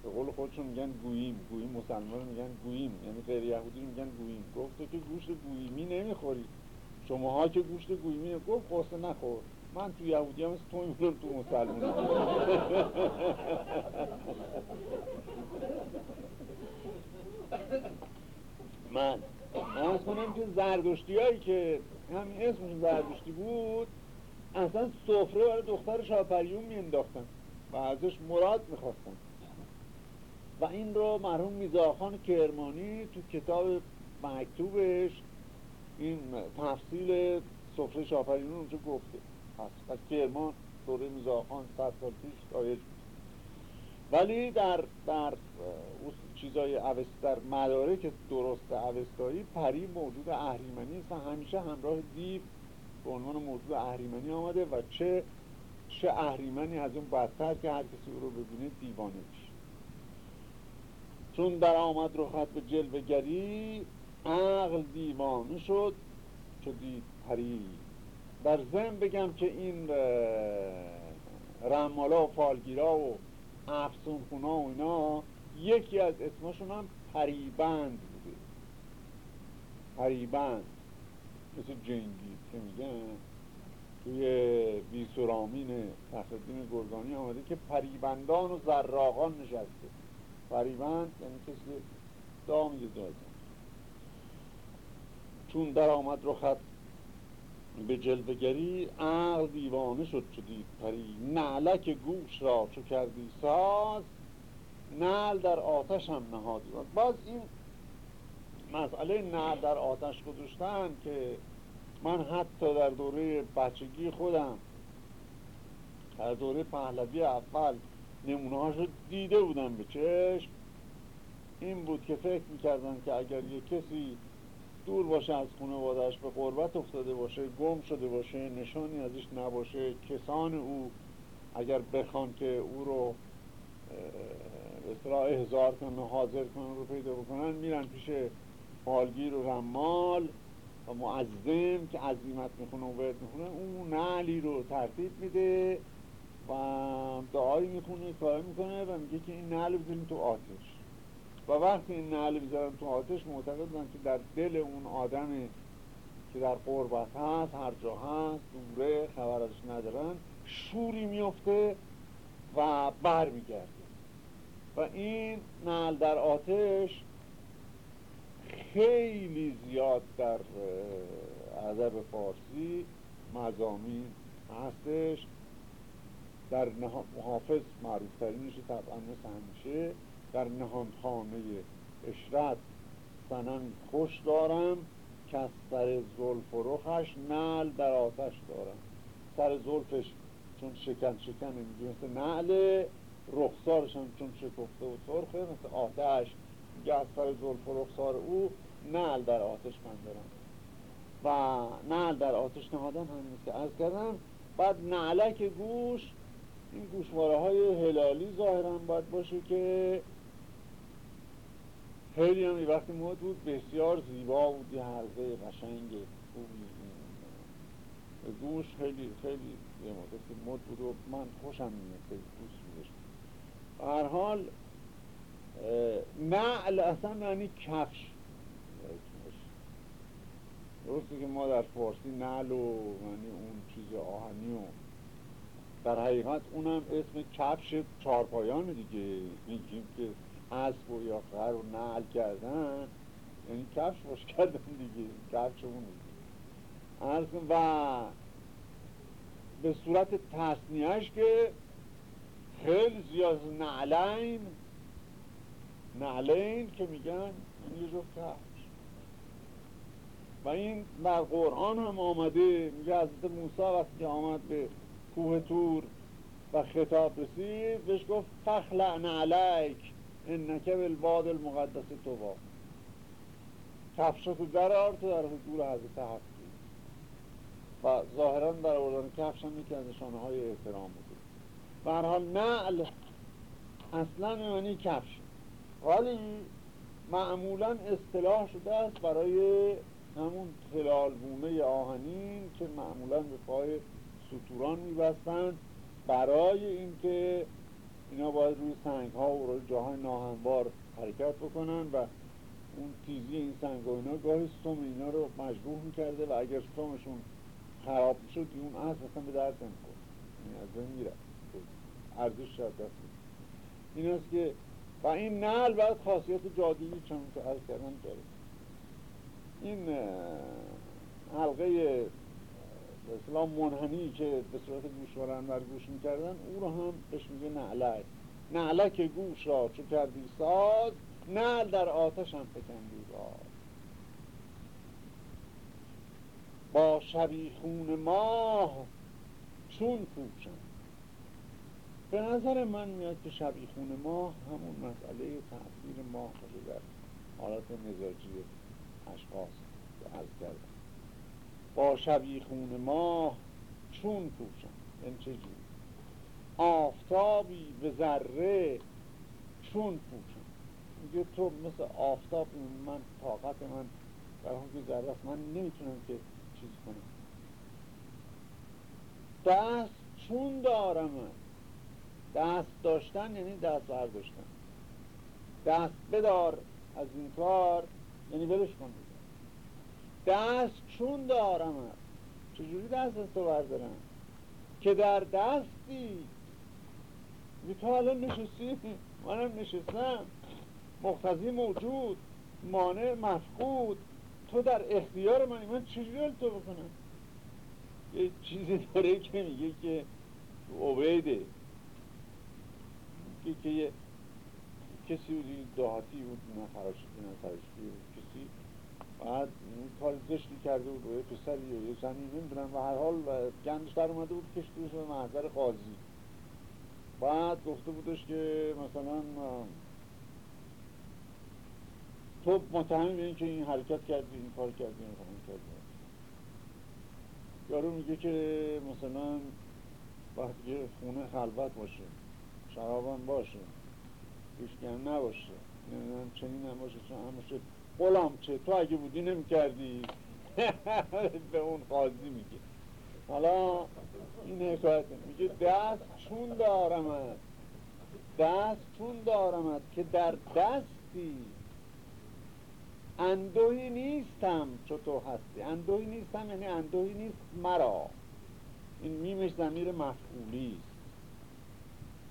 به قول خودشون میگن گوییم گوییم مسلمان میگن گوییم یعنی غیر یهودی میگن گوییم. گفت که گوشت گوییمی نمی‌خوری. شماها که گوشت گوییمی گفت قصه نخور. من تو یهودی هم تو می‌برم تو مسلمان من. از کنم که زردشتی هایی که همین اسمشون زردشتی بود اصلا سفره برای دختر شاپریون می انداختن و ازش مراد می‌خواستن. و این رو مرحوم میزاخان کرمانی تو کتاب مکتوبش این تفصیل سفره شاپریون اونجا گفته. پس کرمان دوره میزاخان صد سال پیش رایج ولی در در چیزای اوست در مدارک درست اوستایی پری موجود اهریمنی است و همیشه همراه دیو به عنوان موجود اهریمنی آمده و چه چه اهریمنی از اون بدتر که هر کسی رو ببینه دیوانه چون در آمد رو خط به جلوگری عقل دیوانه شد چو دید پری در ضمن بگم که این رمالا و فالگیرا و افسون خونا و اینا یکی از اسمشون هم پریبند بوده. پریبند. مثل جنگی که میگن؟ توی بیسرامین فخردین گرگانی آمده که پریبندان و زراغان نشسته. پریبند یعنی کسی دامی داده چون در آمد رو خط به جلوگری عقل دیوانه شد چو دید پری. نعلک گوش را چو کردی ساز نعل در آتش هم نهادی. باز این مسئله نعل در آتش گذاشتن که من حتی در دوره بچگی خودم در دوره پهلوی اول نمونه رو دیده بودم به چشم. این بود که فکر می‌کردن که اگر یه کسی دور باشه از خانوادهش به قربت افتاده باشه گم شده باشه نشانی ازش نباشه کسان او اگر بخوان که او رو به احضار کنن و حاضر کنن رو پیدا بکنن میرن پیش مالگیر و رمال و معظم که عظیمت می‌خونه و ورد می‌خونه اون نعلی رو ترتیب میده. و دعایی می‌خونه کار می‌کنه و میگه که این نعل بزنیم تو آتش. و وقتی این نعل بزنیم تو آتش معتقدن که در دل اون آدمی که در قربت هست هر جا هست دوره خبرش ندارن شوری میفته و بر میگرده. و این نعل در آتش خیلی زیاد در ادب فارسی مزامین هستش. در محافظ معروف ترینش طبعا مثل همیشه در نهانخانه اشرت سنن خوش دارم که از سر زلف و رخش نل در آتش دارم. سر زلفش چون شکن شکن میگه مثل نعل رخسارش هم چون شکفته و سرخه مثل آتش میگه از سر زلف و رخسار او نعل در آتش من دارم. و نعل در آتش نهادن همین که از کردم بعد نعلک گوش این گوشواره های هلالی ظاهرا باید باشه که خیلی هم وقتی مد بود بسیار زیبا بود یه حلقه قشنگ گوش خیلی خیلی یه مدتی مد بود من خوشم میاد خیلی دوست بودش هر حال نعل اصلا یعنی کفش. درسته که ما در فارسی نعل و یعنی اون چیز آهنی و در حقیقت اونم اسم کفش چارپایان دیگه. میگیم که اسب و یا خر و نعل کردن یعنی کفش باش کردن دیگه. کفش اون و به صورت تصنیهش که خیلی زیاد نعلین نعلین که میگن یعنی رو کفش. و این در قرآن هم آمده. میگه حضرت موسی وقتی آمد به کوه تور و خطاب رسید بهش گفت فخلعن علیک انکه بالباد المقدس تو با. کفشتو در آر تو در حضور حضرت هستی و ظاهرا در آوردن کفش هم یکی از نشانه های احترام بوده و هر حال نعل اصلا یعنی کفش. ولی معمولا اصطلاح شده است برای همون تلالبونه آهنین که معمولا به پای سطوران میبستند برای اینکه اینا باید روی سنگ ها و روی جاهای ناهموار حرکت بکنن و اون تیزی این سنگ ها اینا گاهی سوم اینا رو مجبور می‌کرده و اگر سومشون خراب شد اون اصل اصلا به درد نمی‌خورد. این از بین میره ارزش شد دست این است که و این نل باید خاصیت جادویی چون که عرض کردن داره. این حلقه اسلام منحنی که به صورت گوشوارن بر گوش می‌کردن او رو هم بهش میگه نعلک. نعلک گوش را چو کردی ساز؟ نعل در آتش هم فکندی باز. با شبیخون ماه چون پوشن به نظر من میاد که شبیخون ماه همون مسئله تاثیر ماه در حالت مزاجی اشخاص از کردن با شبیخون ماه چون پوشم این چه آفتابی به ذره چون پوشم میگه تو مثل آفتاب من طاقت من در حال که ذره من نمی‌تونم که چیز کنم. دست چون دارم دست داشتن یعنی دست برداشتن. دست بدار از این کار یعنی ولش کن. دست چون دارم چجوری دست از تو بردارم؟ که در دستی. تو الان نشستی؟ منم نشستم. مقتضی موجود مانع مفقود. تو در اختیار منی. من چجوری تو بکنم؟ یه چیزی داره که میگه که عبیده. که یه کسی بودی دهاتی بود نه فراشتی نه فراشتی بود. بعد کار زشتی کرده بود یه پسری یه زنی نمی‌دونم و هر حال گندش در اومده بود کشتیش به محضر قاضی. بعد گفته بودش که مثلا تو متهم به که این حرکت کردی این کار کردی این کار کردی. یارو میگه که مثلا وقتی خونه خلوت باشه شرابان باشه هیچ نباشه نمی‌دونم چنین هم باشه چون هم باشه. غلام چه؟ تو اگه بودی نمی کردی به اون قاضی میگه. حالا این حکایت میگه دست چون دارمد دست چون دارمد که در دستی. اندوهی نیستم چو تو هستی. اندوهی نیستم یعنی اندوهی نیست مرا. این میمش زمیر مفعولی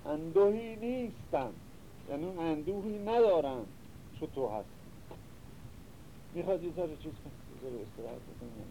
اندوهی نیستم. یعنی اندوهی ندارم چو تو هستی. می‌خواد یه ذره چیز کنم یه ذره استراحت بکنم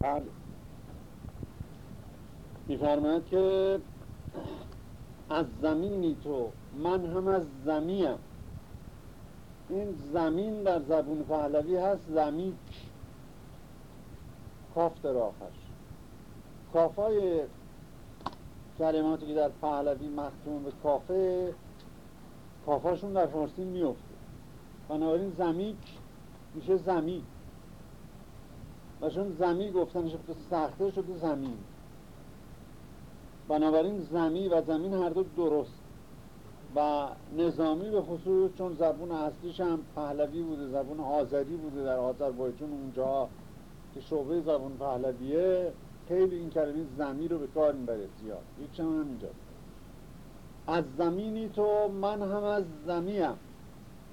بله میفرماید که از زمینی تو من هم از زمیم این زمین در زبون پهلوی هست زمیک کاف در آخرش. کافای کلماتی که در پهلوی مختوم به کافه کافاشون در فارسی میفته بنابراین زمیک میشه زمین. و چون زمین گفتنش سخته شده زمین. بنابراین زمین و زمین هر دو درست. و نظامی به خصوص چون زبون اصلیش هم پهلوی بوده زبون آذری بوده در آذربایجان اونجا که شعبه زبون پهلویه خیلی این کلمه زمین رو به کار می‌بره زیاد. یک هم اینجا. از زمینی تو من هم از زمیم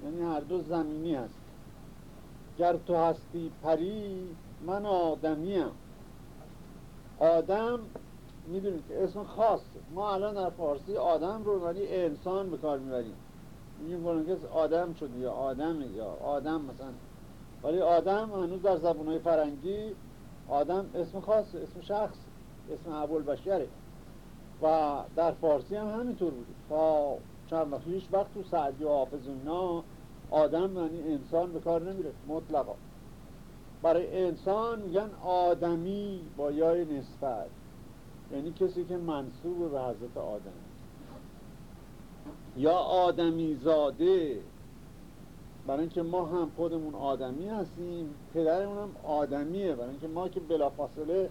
یعنی هر دو زمینی هست. گر تو هستی پری من آدمیم. آدم می‌دونید که اسم خاصه ما الان در فارسی آدم رو ولی انسان به کار می‌بریم. میگیم فلان کس آدم شد یا آدم یا آدم مثلا. ولی آدم هنوز در زبونهای فرنگی آدم اسم خاصه اسم شخص اسم عبول بشره و در فارسی هم همینطور بود. تا چند وقت هیچ وقت تو سعدی و حافظ اینا آدم یعنی انسان به کار نمیره مطلقا. برای انسان میگن آدمی با یای نسبت. یعنی کسی که منصوب به حضرت آدم. یا آدمی زاده برای اینکه ما هم خودمون آدمی هستیم پدرمون هم آدمیه. برای اینکه ما که بلافاصله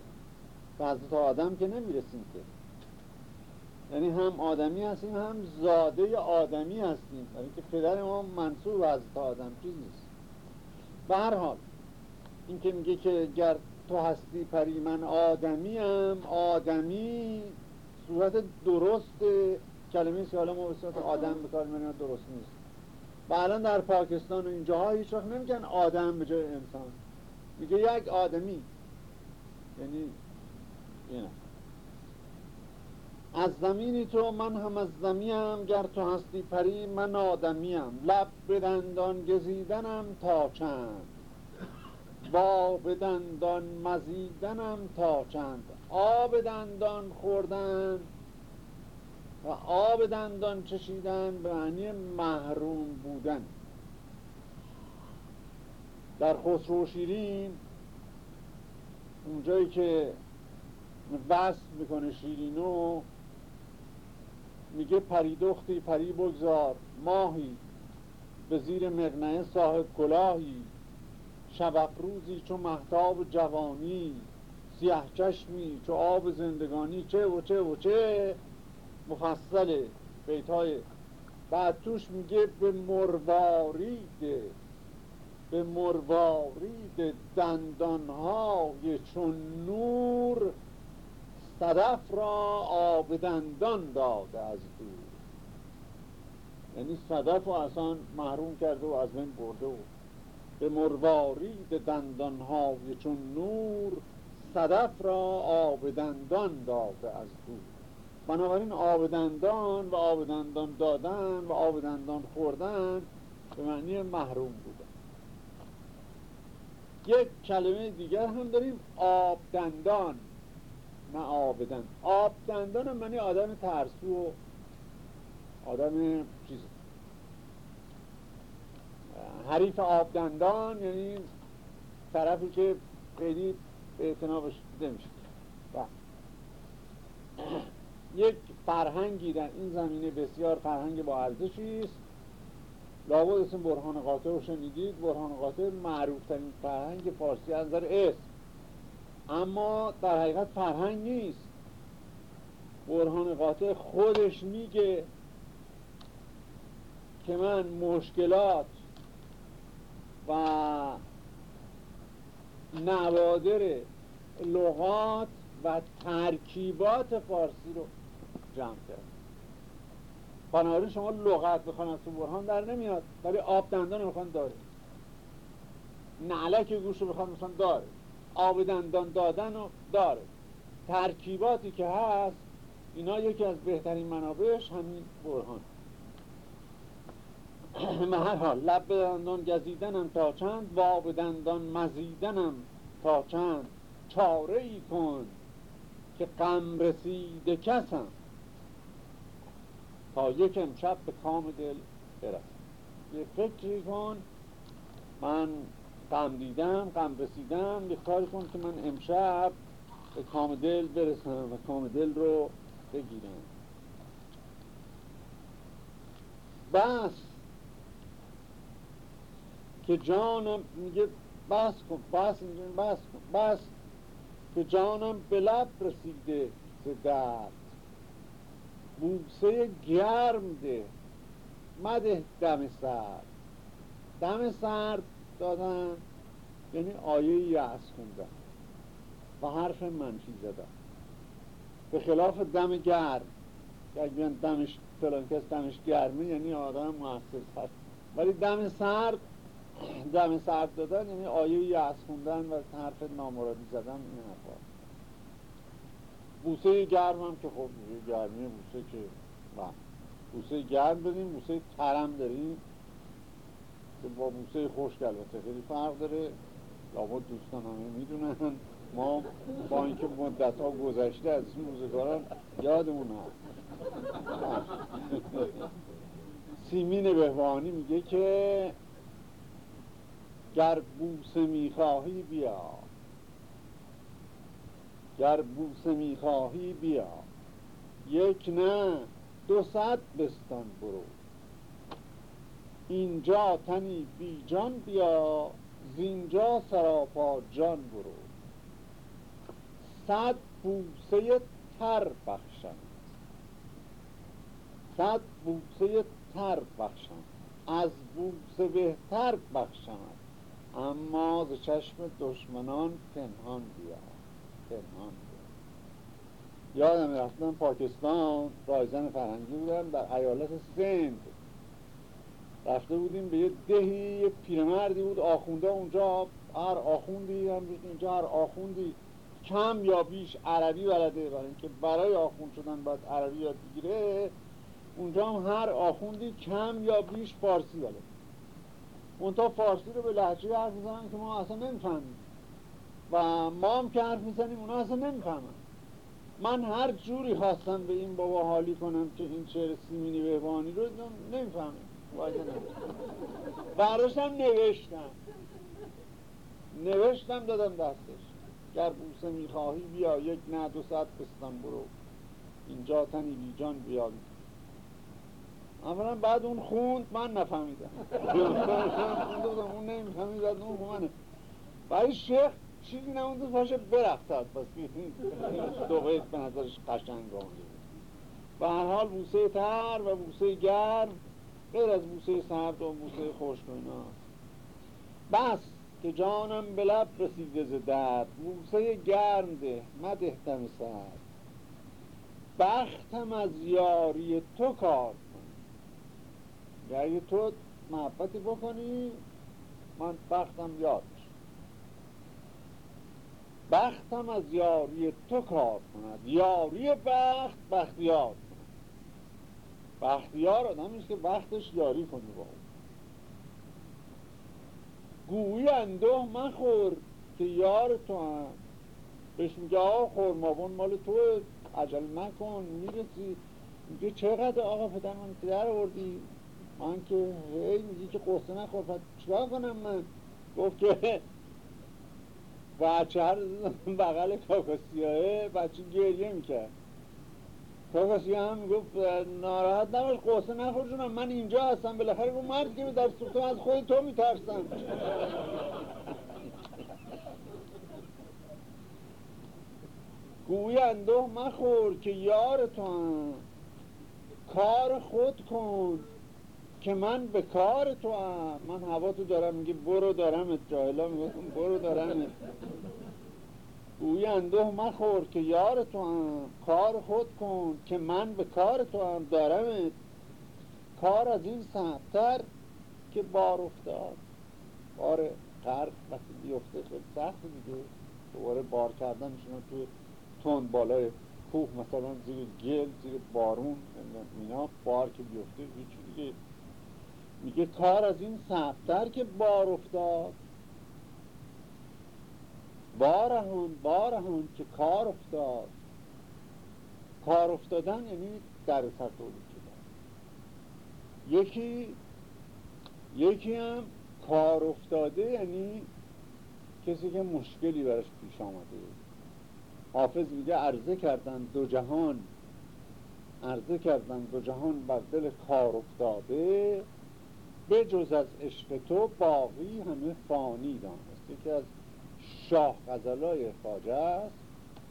به حضرت آدم که نمی‌رسیم که. یعنی هم آدمی هستیم هم زاده آدمی هستیم. برای اینکه پدر ما منصوب به حضرت آدم چیز نیست. به هر حال این که میگه که گر تو هستی پری من آدمیم. آدمی صورت درست کلمه که حالا ما به صورت آدم بکار درست نیست. و الان در پاکستان و اینجاها هیچ وقت نمیگن آدم به جای انسان. میگه یک آدمی. یعنی اینه. از زمینی تو من هم از زمیم گر تو هستی پری من آدمیم. لب به دندان گزیدنم تا چند. با به دندان مزیدنم تا چند آب دندان خوردن و آب دندان چشیدن به معنی محروم بودن. در خسرو شیرین اونجایی که وصل می‌کنه شیرینو میگه پری دختی پری بگذار ماهی به زیر مغنه صاحب کلاهی. شبق روزی چو محتاب جوانی سیاه چشمی چو آب زندگانی چه و چه و چه. مفصل بیت های بعد توش میگه به مروارید به مروارید دندانهای چون نور صدف را آب دندان داده از دور. یعنی صدف رو اصلا محروم کرده و از من برده و به مروارید دندانهای چون نور صدف را آب دندان داده از دور بنابراین آب دندان و آب دندان دادن و آب دندان خوردن به معنی محروم بودن یک کلمه دیگر هم داریم آب دندان. نه آب دندان. آب دندان معنی آدم ترسو و آدم چیز حریف آبدندان یعنی طرفی که خیلی اعتنابش نمیشه. یک فرهنگی در این زمینه بسیار فرهنگ با ارزشی است. لابد اسم برهان قاطع رو شنیدید. برهان قاطع معروف ترین فرهنگ فارسی از نظر اسم اما در حقیقت فرهنگ نیست. برهان قاطع خودش میگه که من مشکلات و نوادر لغات و ترکیبات فارسی رو جمع کرد. بنابراین شما لغت بخوان از برهان در نمیاد ولی آب دندان می‌خوان داره نعلک گوش رو بخوان مثلا داره آب دندان دادن رو داره ترکیباتی که هست اینا یکی از بهترین منابعش همین برهان. هر حال لب دندان گزیدنم تا چند و آب دندان مزیدنم تا چند. چاره ای کن که غم رسیده کسم. تا یک امشب به کام دل برسم. یه فکری کن من غم دیدم غم رسیدم. یه کاری کن که من امشب به کام دل برسم و کام دل رو بگیرم. بس. که جانم میگه بس کن بس بس کن بس. که جانم به لب رسیده ز درد. بوسه گرم ده. مده دم سرد. دم سرد دادن یعنی آیه یعص خوندن. و حرف منفی زدن. به خلاف دم گرم. که اگه دمش فلان کس دمش گرمه یعنی آدم محسس هست ولی دم سرد دم سرد دادن یعنی آیه یعص خوندن و حرف نامرادی زدن این حرفا. بوسه گرم هم که خب گرمی بوسه که بوسه گرم بدیم بوسه ترم داریم که با بوسه خشک البته خیلی فرق داره. لابد دوستان همه می‌دونن. ما با اینکه مدت ها گذشته از این روزگاران یادمون هست. سیمین بهوانی میگه که گر بوسه می‌خواهی بیا. گر بوسه می‌خواهی بیا. یک نه دو صد بستان برو. اینجا تنی بی جان بیا زینجا سراپا جان برو. صد بوسه تر بخشم صد بوسه تر بخشم از بوسه بهتر بخشم اما ز چشم دشمنان پنهان بیا. پنهان بیا. یادم رفتم پاکستان رایزن فرهنگی بودم در ایالت سند رفته بودیم به یه دهی یه پیرمردی بود آخونده اونجا. هر آخوندی هم اینجا هر آخوندی کم یا بیش عربی بلده. برای اینکه برای آخوند شدن باید عربی یاد بگیره. اونجا هم هر آخوندی کم یا بیش فارسی بلده. منتها فارسی رو به لحجه حرف می‌زنن که ما اصلا نمی‌فهمیم. و ما هم که حرف می‌زنیم اونا اصلا نمی‌فهمن. من هر جوری خواستم به این بابا حالی کنم که این شعر سیمینی بهبانی رو نمی‌فهمم. براش هم نوشتم. نوشتم دادم دستش. گر بوسه می‌خواهی بیا یک نه دو ساعت بستم برو اینجا تنی بی جان بیا اولا بعد اون خوند من نفهمیدم. اون نمی‌فهمید بعد اون خوند. برای شیخ چیزی نمونده پاشه برفتد پس. دو بیت به نظرش قشنگ آمده به هر حال بوسه تر و بوسه گرم غیر از بوسه سرد و بوسه خشک بس که جانم به لب رسیده ز درد. بوسه گرم ده مده دم سرد. بختم از یاری تو کار. کن یعنی تو محبتی بکنی من بختم یاد بختم از یاری تو کار کند. یاری بخت بختیار کند. بختیار آدم که بختش یاری کنی با اون. گویی انده مخور که یار تو هم. بهش میگه آه خورمابون مال تو عجل نکن می‌رسی. میگه چقدر آقا پدر من در آوردی؟ من که هی میگی که قصه نخور چرا کنم من؟ گفت که بچه هر بغل کاکاسیاه بچه گریه می‌کرد. کاکاسیا هم می‌گفت ناراحت نباش قصه نخور جونم من اینجا هستم. بالاخره رو مرد که در سوختم از خود تو میترسم. گوی اندوه مخور که یار تو کار خود کن. که من به کار تو هم من هوا تو دارم میگه برو دارم جاهلا میگه برو دارم گوی اندوه مخور که یار تو هم کار خود کن که من به کار تو هم دارم کار از این سختتر که بار افتاد. بار قرق وقتی بیفته خیلی سخت دیگه. دوباره بار کردنشون توی تون بالای کوه مثلا زیر گل زیر بارون اینا بار که بیفته هیچ دیگه. میگه کار از این سختتر که بار افتاد. بارهان بارهان که کار افتاد. کار افتادن یعنی در سر شدن. یکی یکی هم کار افتاده یعنی کسی که مشکلی براش پیش آمده. حافظ میگه عرضه کردن دو جهان. عرضه کردن دو جهان بر دل کار افتاده. به جز از عشق تو باقی همه فانی دانست. یکی از شاه غزلای خاجه است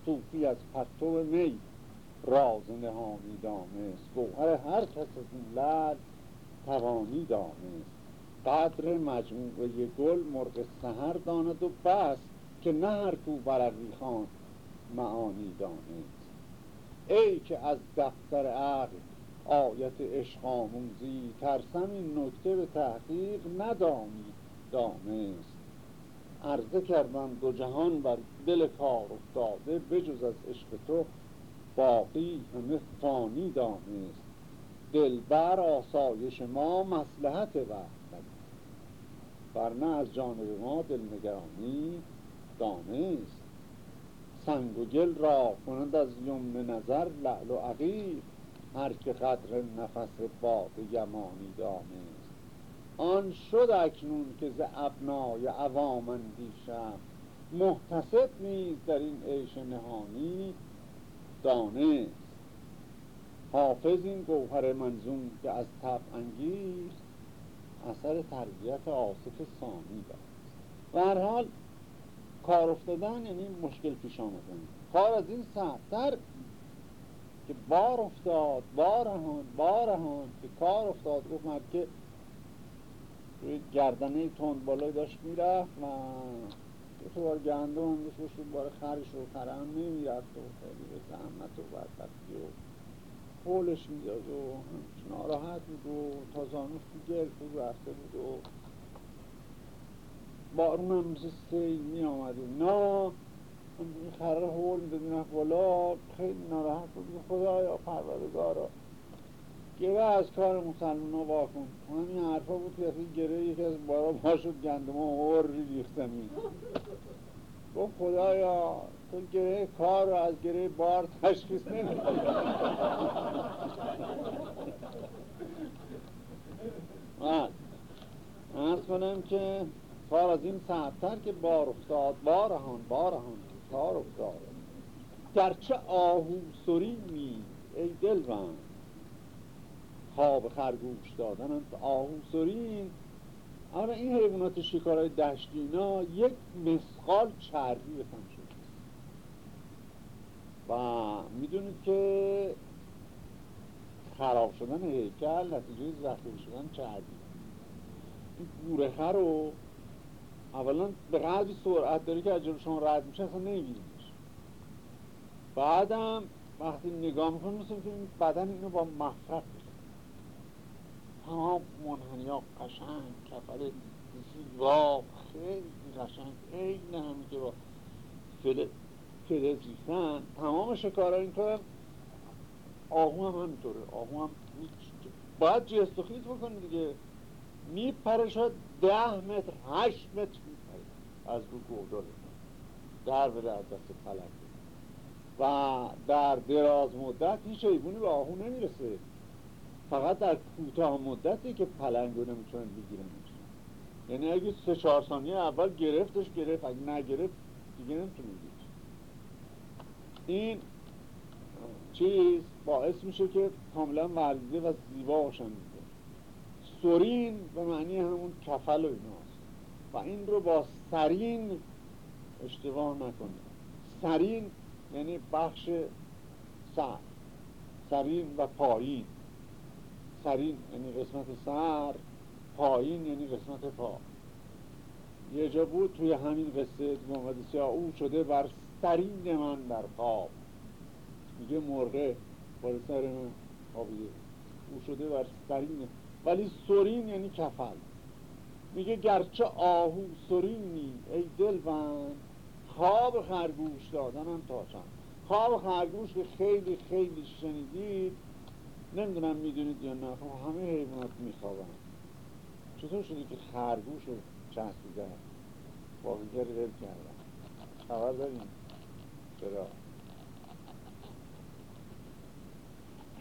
صوفی از پرتو می راز نهانی دانست. گوهر هر کس از این لد توانی دانست. قدر مجموعه گل مرغ سهر داند و بس که نه هر کو برقی خان معانی دانست. ای که از دفتر عقل آیت عشق آموزی ترسم این نکته به تحقیق ندانی دانست. عرضه کردم دو جهان بر دل کار افتاده بجز از عشق تو باقی همه فانی دانست. دلبر آسایش ما مسلحت وقت ورنه از جانب ما دلنگرانی دانست. سنگ و گل را کنند از یمن نظر لعل و عقیق. هر که قدر نفس باد یمانی دانست. آن شد اکنون که ز ابنای عوام اندیشم. محتسب نیز در این عیش نهانی دانست. حافظ این گوهر منظوم که از طبع انگیز اثر تربیت آصف ثانی دارد و حال کار افتادن یعنی مشکل پیش آمدن. کار از این سختتر که بار افتاد بارهان بارهان که کار افتاد گفت که روی گردنه تند بالای داشت می‌رفت و دو تا بار گندم داشت باشید بار خرش و خره هم نمی‌رفت و خیلی به زحمت و بدبختی و پولش می‌داد و ناراحت بود و تا زانوش تو گل تو رفته بود و بارون هم مثل سیل می آمد و نه این خره هول می‌رفت بالا خیلی ناراحت بود. خدایا پروردگارا گره از کار مسلمان ها واکن همین حرفا بود که این گره یکی از بارا با شد گندم ها ریخت زمین گفت خدایا تو گره کار رو از گره بار تشخیص نمی من کنم که کار از این ساعتتر که بار افتاد بارهان بارهان. کار افتاد. گرچه آهو سری می ای دل رنگ خواب خرگوش دادن آهوسرین اما این حیوانات شکارهای دشتی اینا یک مسقال چربی بفن شده. و می‌دونید که خراب شدن هیکل نتیجه ذخیره شدن چربی. این گورخه رو اولا به قدری سرعت داره که از شما رد میشه اصلا نمیبینیش بعدم وقتی نگاه می‌کنم مثل که بدن اینو با مفرق تمام منحنی ها قشنگ کفر زیبا خیلی قشنگ خیلی همین که با فلز ریختن تمام شکارها اینطور آهو هم همینطوره. آهو هم باید جست و خیز بکنی دیگه. میپره شد ده متر هشت متر. از رو گودال در بره از دست و در دراز مدت هیچ حیوانی به آهو نمی‌رسه. فقط در کوتاه مدتی که رو نمی‌تونن بگیرن. یعنی اگه سه چهار ثانیه اول گرفتش گرفت. اگه نگرفت دیگه نمی‌تونه این چیز باعث میشه که کاملا ورزیده و زیبا باشن سورین به معنی همون کفل و ایناست و این رو با سرین اشتباه نکنید سرین یعنی بخش سر. سرین و پایین. سرین یعنی قسمت سر پایین یعنی قسمت پا. یه جا بود توی همین قصه محمد سیاه او شده بر سرین من در خواب میگه مرغه بار سر من خوابیده او شده بر سرین. ولی سرین یعنی کفل میگه گرچه آهو سرینی ای دلبند. خواب خرگوش دادنم تا چند. خواب خرگوش که خیلی خیلی شنیدید نمی‌دونم می‌دونید یا نه خب همه حیوانات میخوابن. چطور شده که خرگوش رو چسبیدن باقیگر ول کردن. خبر داریم. چرا؟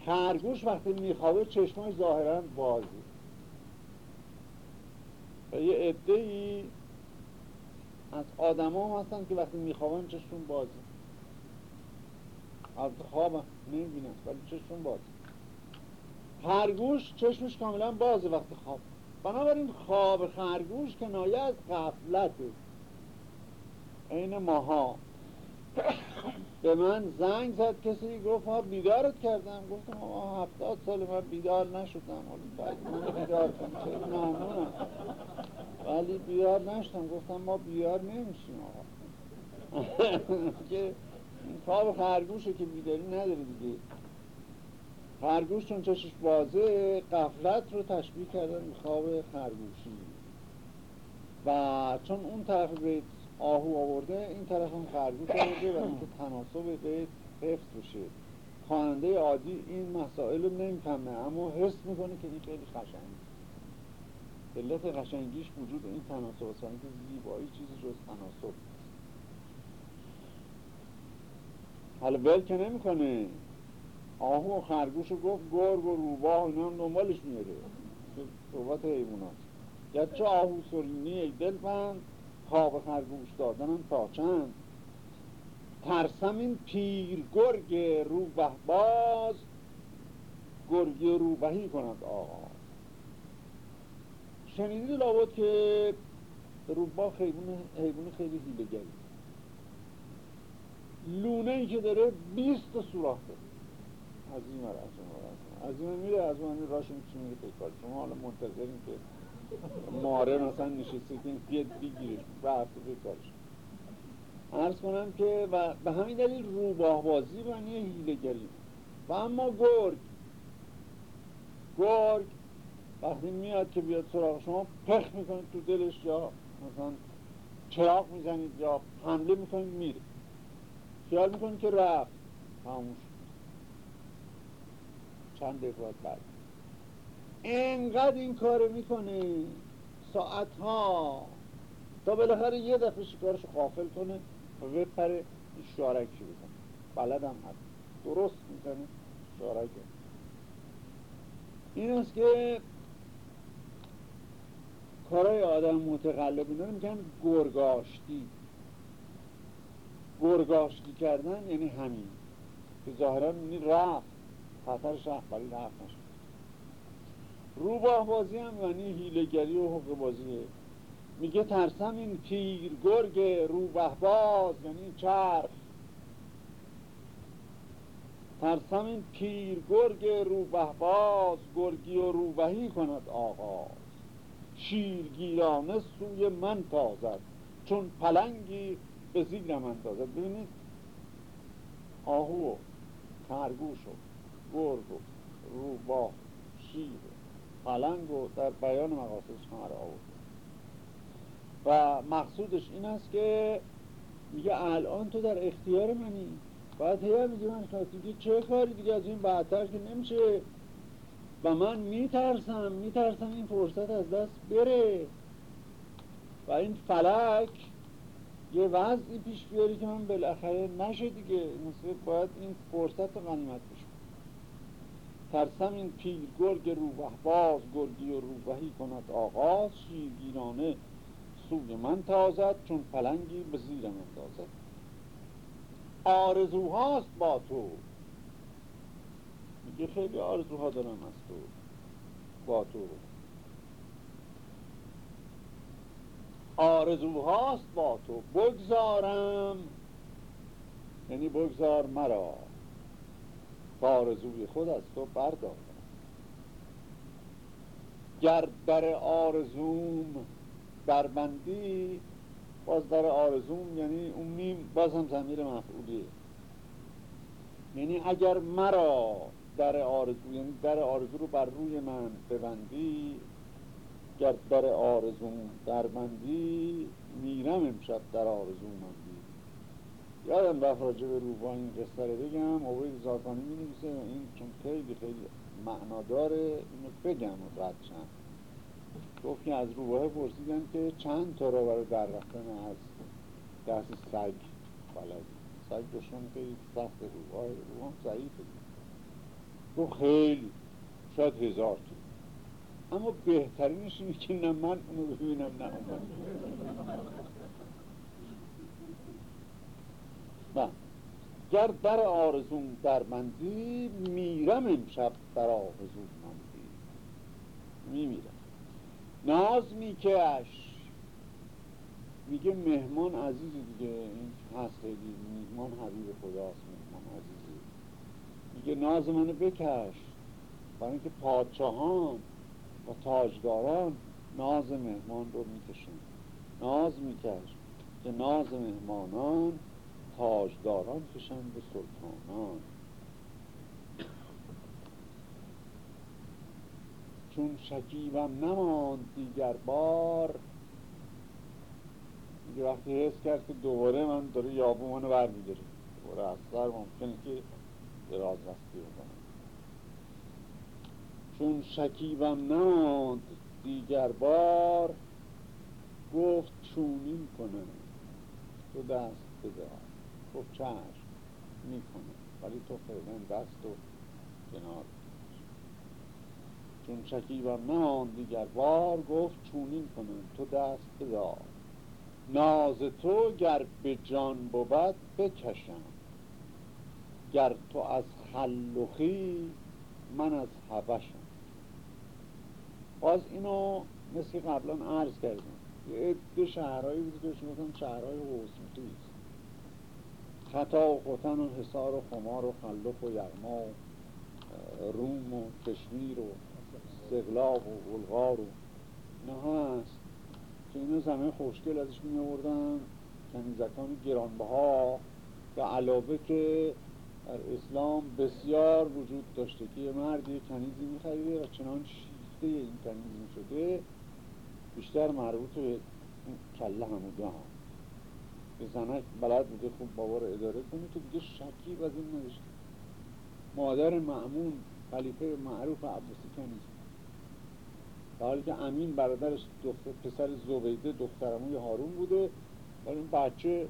خرگوش وقتی میخوابه چشمای ظاهرا بازی یه عده ای از آدما هستن که وقتی میخوابن چشمون بازی از خواب نمی‌بینن ولی چشمون بازی خرگوش چشمش کاملا بازه وقتی خواب. بنابراین خواب خرگوش کنایه از غفلته. عین ماها. به من زنگ زد کسی گفت ما بیدارت کردم. گفتم آه هفتاد سال من بیدار نشدم. ولی من بیدار کنم. چه ممنونم ولی بیدار نشدم. گفتم ما بیدار نمیشیم آقا. که خواب خرگوشه که بیداری نداره دیگه. خرگوش چون چشش بازه قفلت رو تشبیه کردن به خواب خرگوشی. و چون اون بیت آهو آورده این طرف هم خرگوش آورده و اینکه تناسب بیت حفظ بشه. خواننده عادی این مسائل رو نمی‌فهمه اما حس می‌کنه که این خیلی قشنگ علت قشنگیش وجود این تناسب است که زیبایی چیزی جز تناسب حالا ول که نمی‌کنه. آهو و خرگوش رو گفت گرگ و روباه اینا هم دنبالش میاره صحبت حیوانات. گرچه آهو سرینی ای دلبند. خواب خرگوش دادنم تا چند؟ ترسم این پیر گرگ روبه باز گرگی روبهی کند آقا شنیدید لابد که روباه حیوان خیلی هیلگری لونه ای که داره بیست سوراخ داره از این ور از اون از این میره از اون راش میره. پیکار. شما حالا منتظرین که ماره مثلا نشسته که بیاد بگیرش رفته پیکارش عرض کنم که و به همین دلیل روباه بازی معنی هیلگری و اما گرگ. گرگ وقتی میاد که بیاد سراغ شما پخ می‌کنید تو دلش یا مثلا چراغ می‌زنید یا حمله می‌کنید میره. خیال می‌کنید که رفت. تموش چند دقیقه بعد. انقدر این کار می‌کنه ساعت ها تا بالاخره یه دفعه شکارش قافل کنه و بپره شارک شروع کنه بلدم هست. درست می‌کنه. شارک این است که کارهای آدم متقلب اینا میگن گرگاشتی. گرگاشتی کردن یعنی همین. که ظاهرا رفت. خطرش رفت ولی رفت روباه بازی هم یعنی هیلگری و حق بازیه. میگه ترسم این پیر گرگ باز یعنی چرخ. ترسم این پیر گرگ روبه باز گرگی و روبهی کند آغاز. شیرگیرانه سوی من تازد چون پلنگی به زیرم اندازد ببینید آهو و خرگوش و گرگ و روباه شیر. پلنگ و در بیان مقاصدش همه آورد. و مقصودش این است که میگه الان تو در اختیار منی. باید هیه میگه من دیگه چه کاری دیگه از این بعدتر که نمیشه؟ و من میترسم. میترسم این فرصت از دست بره. و این فلک یه وضعی پیش بیاری که من بالاخره نشه دیگه. باید این فرصت غنیمت بشه ترسم این پیل گرگ روبه باز گرگی و روبهی کند آغاز شیرگیرانه. سوی من تازد چون پلنگی به زیرم اندازد. آرزوهاست با تو. میگه خیلی آرزوها دارم از تو. با تو. آرزوهاست با تو. بگذارم. یعنی بگذار مرا. آرزوی خود از تو بردارم. گر در آرزوم بربندی باز در آرزوم یعنی اون میم باز هم زمیر مفعولیه. یعنی اگر مرا در آرزو یعنی در آرزو رو بر روی من ببندی گر در آرزوم دربندی میرم امشب در مندی یادم رفت راجع به روبا این قصه رو بگم. عبید زاکانی می نویسه این چون خیلی خیلی معنا داره اینو بگم و رد چند. گفت که از روباه پرسیدن که چند تا رو برای در رفتن از دست سگ بلد سگ دشمن خیلی سخت روباه. روباه ضعیفه گفت خیلی. شاید هزار تا. اما بهترینش اینه که نه من اونو ببینم نه اون من گر در آرزوم در مندی میرم امشب در آرزو مندی میمیرم. ناز میکش میگه مهمان عزیز دیگه. این هست مهمان حبیب خداست. مهمان عزیزی. میگه ناز منو بکش. برای اینکه پادشاهان و تاجداران ناز مهمان رو می‌کشن. ناز میکش. که ناز مهمانان تاجداران کشن به سلطانان. چون شکیبم نماند دیگر بار یه وقتی حس کرد که دوباره من داره یابو منو بر دوباره از سر ممکنه که دراز رستی بکنم چون شکیبم نماند دیگر بار گفت چونین کنه تو دست بده. گفت چشم می‌کنه. ولی تو فعلا دست و کنار چون شکیبم نمان دیگر بار گفت چونین کنم تو دست بدار. ناز تو گر به جان بود بکشم. گر تو از خلوخی من از حبشم. باز اینو مثل قبلا عرض کردم. یه دو شهرهایی بود که گفتم شهرهای حسنخیز خطا و خوتن و حسار و خمار و خلوخ و یغما و روم و کشمیر و استقلاب و بلغار و اینا هست که اینا زمین خوشگل ازش می آوردن کنیزکان گرانبها و علاوه که در اسلام بسیار وجود داشته که یه مرد یه کنیزی میخریده و چنان شیفته این کنیز شده بیشتر مربوط به کله هموده هم به زنک بلد بوده خوب بابا رو اداره کنه که دیگه شکیب از این نداشته مادر معمون خلیفه معروف عباسی کنیز در حالی که امین برادرش دختر پسر زبیده دخترموی هارون بوده. ولی این بچه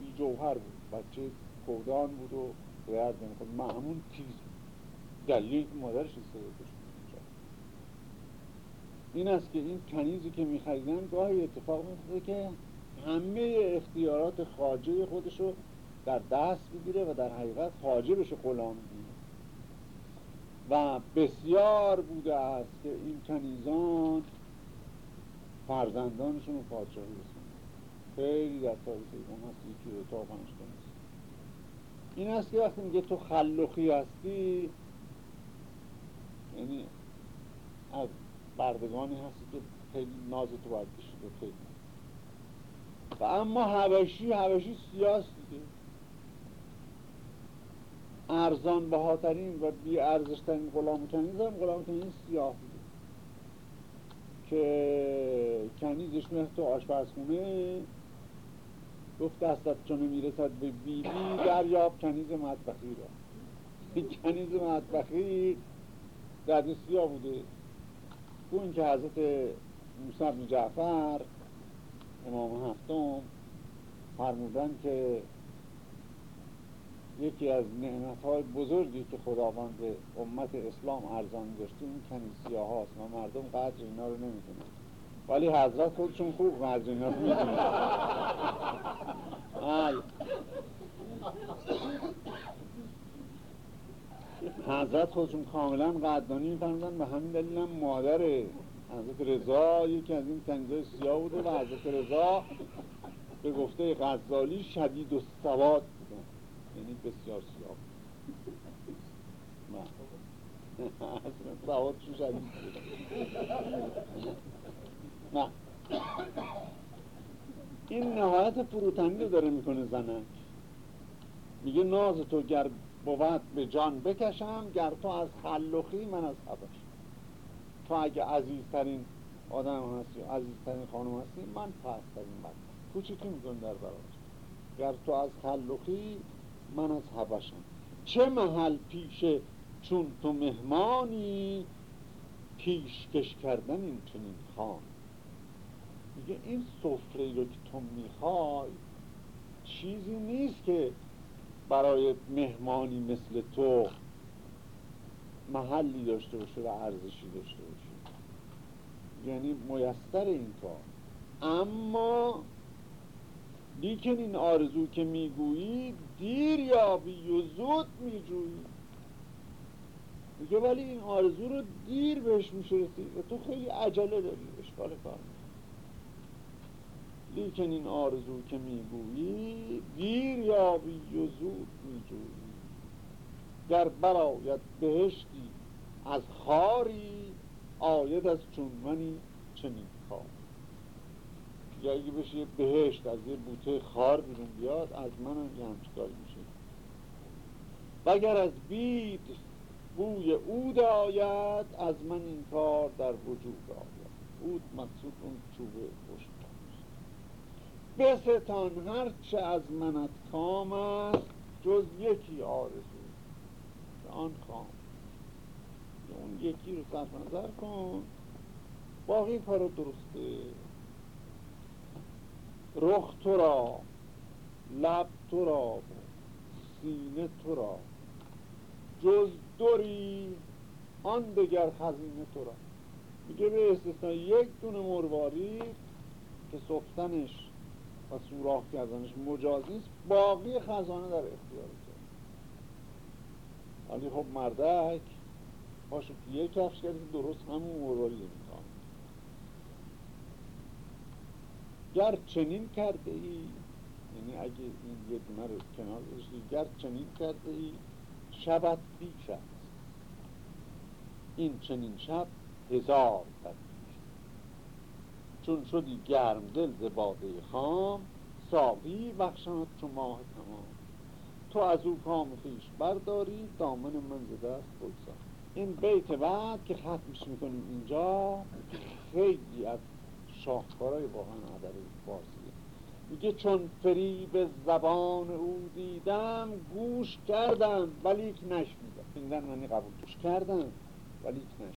بی جوهر بود. بچه کودان بود و باید نمیکن معمون تیز دلیل مادرش استفاده این است که این کنیزی که میخریدن گاهی اتفاق میفته که همه اختیارات خاجه خودشو در دست بگیره و در حقیقت خاجه بشه غلام و بسیار بوده است که این کنیزان فرزندانشون رو پادشاهی رسوندن خیلی در تاریخ ایران هست یکی رو تا پنج این است که وقتی میگه تو خلوخی هستی یعنی از بردگانی هستی که خیلی ناز تو باید بشید خیلی. و اما هوشی هوشی سیاست دیگه. ارزان بهاترین و بی ارزشترین غلام کنیز هم غلام کنیز سیاه بوده که کنیزش میاد تو آشپزخونه گفت دستت چون می‌رسد به بی بی دریاب کنیز مطبخی را. کنیز مطبخی در سیاه بوده. اون که حضرت موسی بن جعفر امام هفتم فرمودن که یکی از نعمت های بزرگی که خداوند به امت اسلام ارزان داشته این کنیسیه هاست و مردم قدر اینا رو نمی‌دونن ولی حضرت خودشون خوب قدر اینا رو می‌دونن بله. حضرت خودشون کاملا قدردانی میفرمودن به همین دلیل هم مادر حضرت رضا یکی از این کنیزای سیاه بوده و حضرت رضا به گفته غزالی شدید و سواد بودن یعنی بسیار سیاه. اصلا سوادشون شدید؟ نه. این نهایت فروتنی رو داره می‌کنه زنک. میگه ناز تو گر بود به جان بکشم گر تو از خلوخی من از حبش تو اگه عزیزترین آدم هستی عزیزترین خانم هستی من پسترین بند کوچیکی میکن در برابر. گر تو از خلوخی من از حبشم. چه محل پیشه چون تو مهمانی؟ پیشکش کردن این چنین خان. میگه این سفره رو که تو می‌خوای چیزی نیست که برای مهمانی مثل تو محلی داشته باشه و ارزشی داشته باشه. یعنی میسر این کار. اما لیکن این آرزو که می‌گویی دیر یابی و زود میجویی. میگه ولی این آرزو رو دیر بهش میشه و تو خیلی عجله داری اشکال کار لیکن این آرزو که می‌گویی دیر یابی و زود میجویی. گر براید بهشتی از خاری آید از چون منی چنین خار یا اگه بشه بهشت از یه بوته خار بیرون بیاد از من هم یه همچکاری میشه. وگر از بید بوی اود آید از من این کار در وجود آید. اود مقصود اون چوبه خوش بستان هرچه از منت کام است جز یکی آرزو. آن خام اون یکی رو صرف نظر کن. باقی کارو درسته. رخ تو را لب تو را سینه تو را. جز دوری آن دگر خزینه تو را. میگه به استثناء یک دونه مرواری که سفتنش و سوراخ کردنش مجازی است. باقی خزانه در اختیار ولی خب مردک پاشو یه کفش کردی درست همون مرواری می‌خوام. گر چنین کرده ای یعنی اگه این یه دونه رو کنار بشتی گر چنین کرده ای شبت بیش است. این چنین شب هزار تدبیر چون شدی گرم دل ز باده خام ساقی بخشند چون ماه تمام. تو از او کام خیش برداری دامن من ز دست این بیت بعد که ختمش می‌کنیم اینجا خیلی از شاهکارهای واقعا ادب فارسیه میگه چون فریب زبان او دیدم گوش کردم ولیک نشنیدم. خوندن معنی قبول گوش کردم ولیک نشنیدم.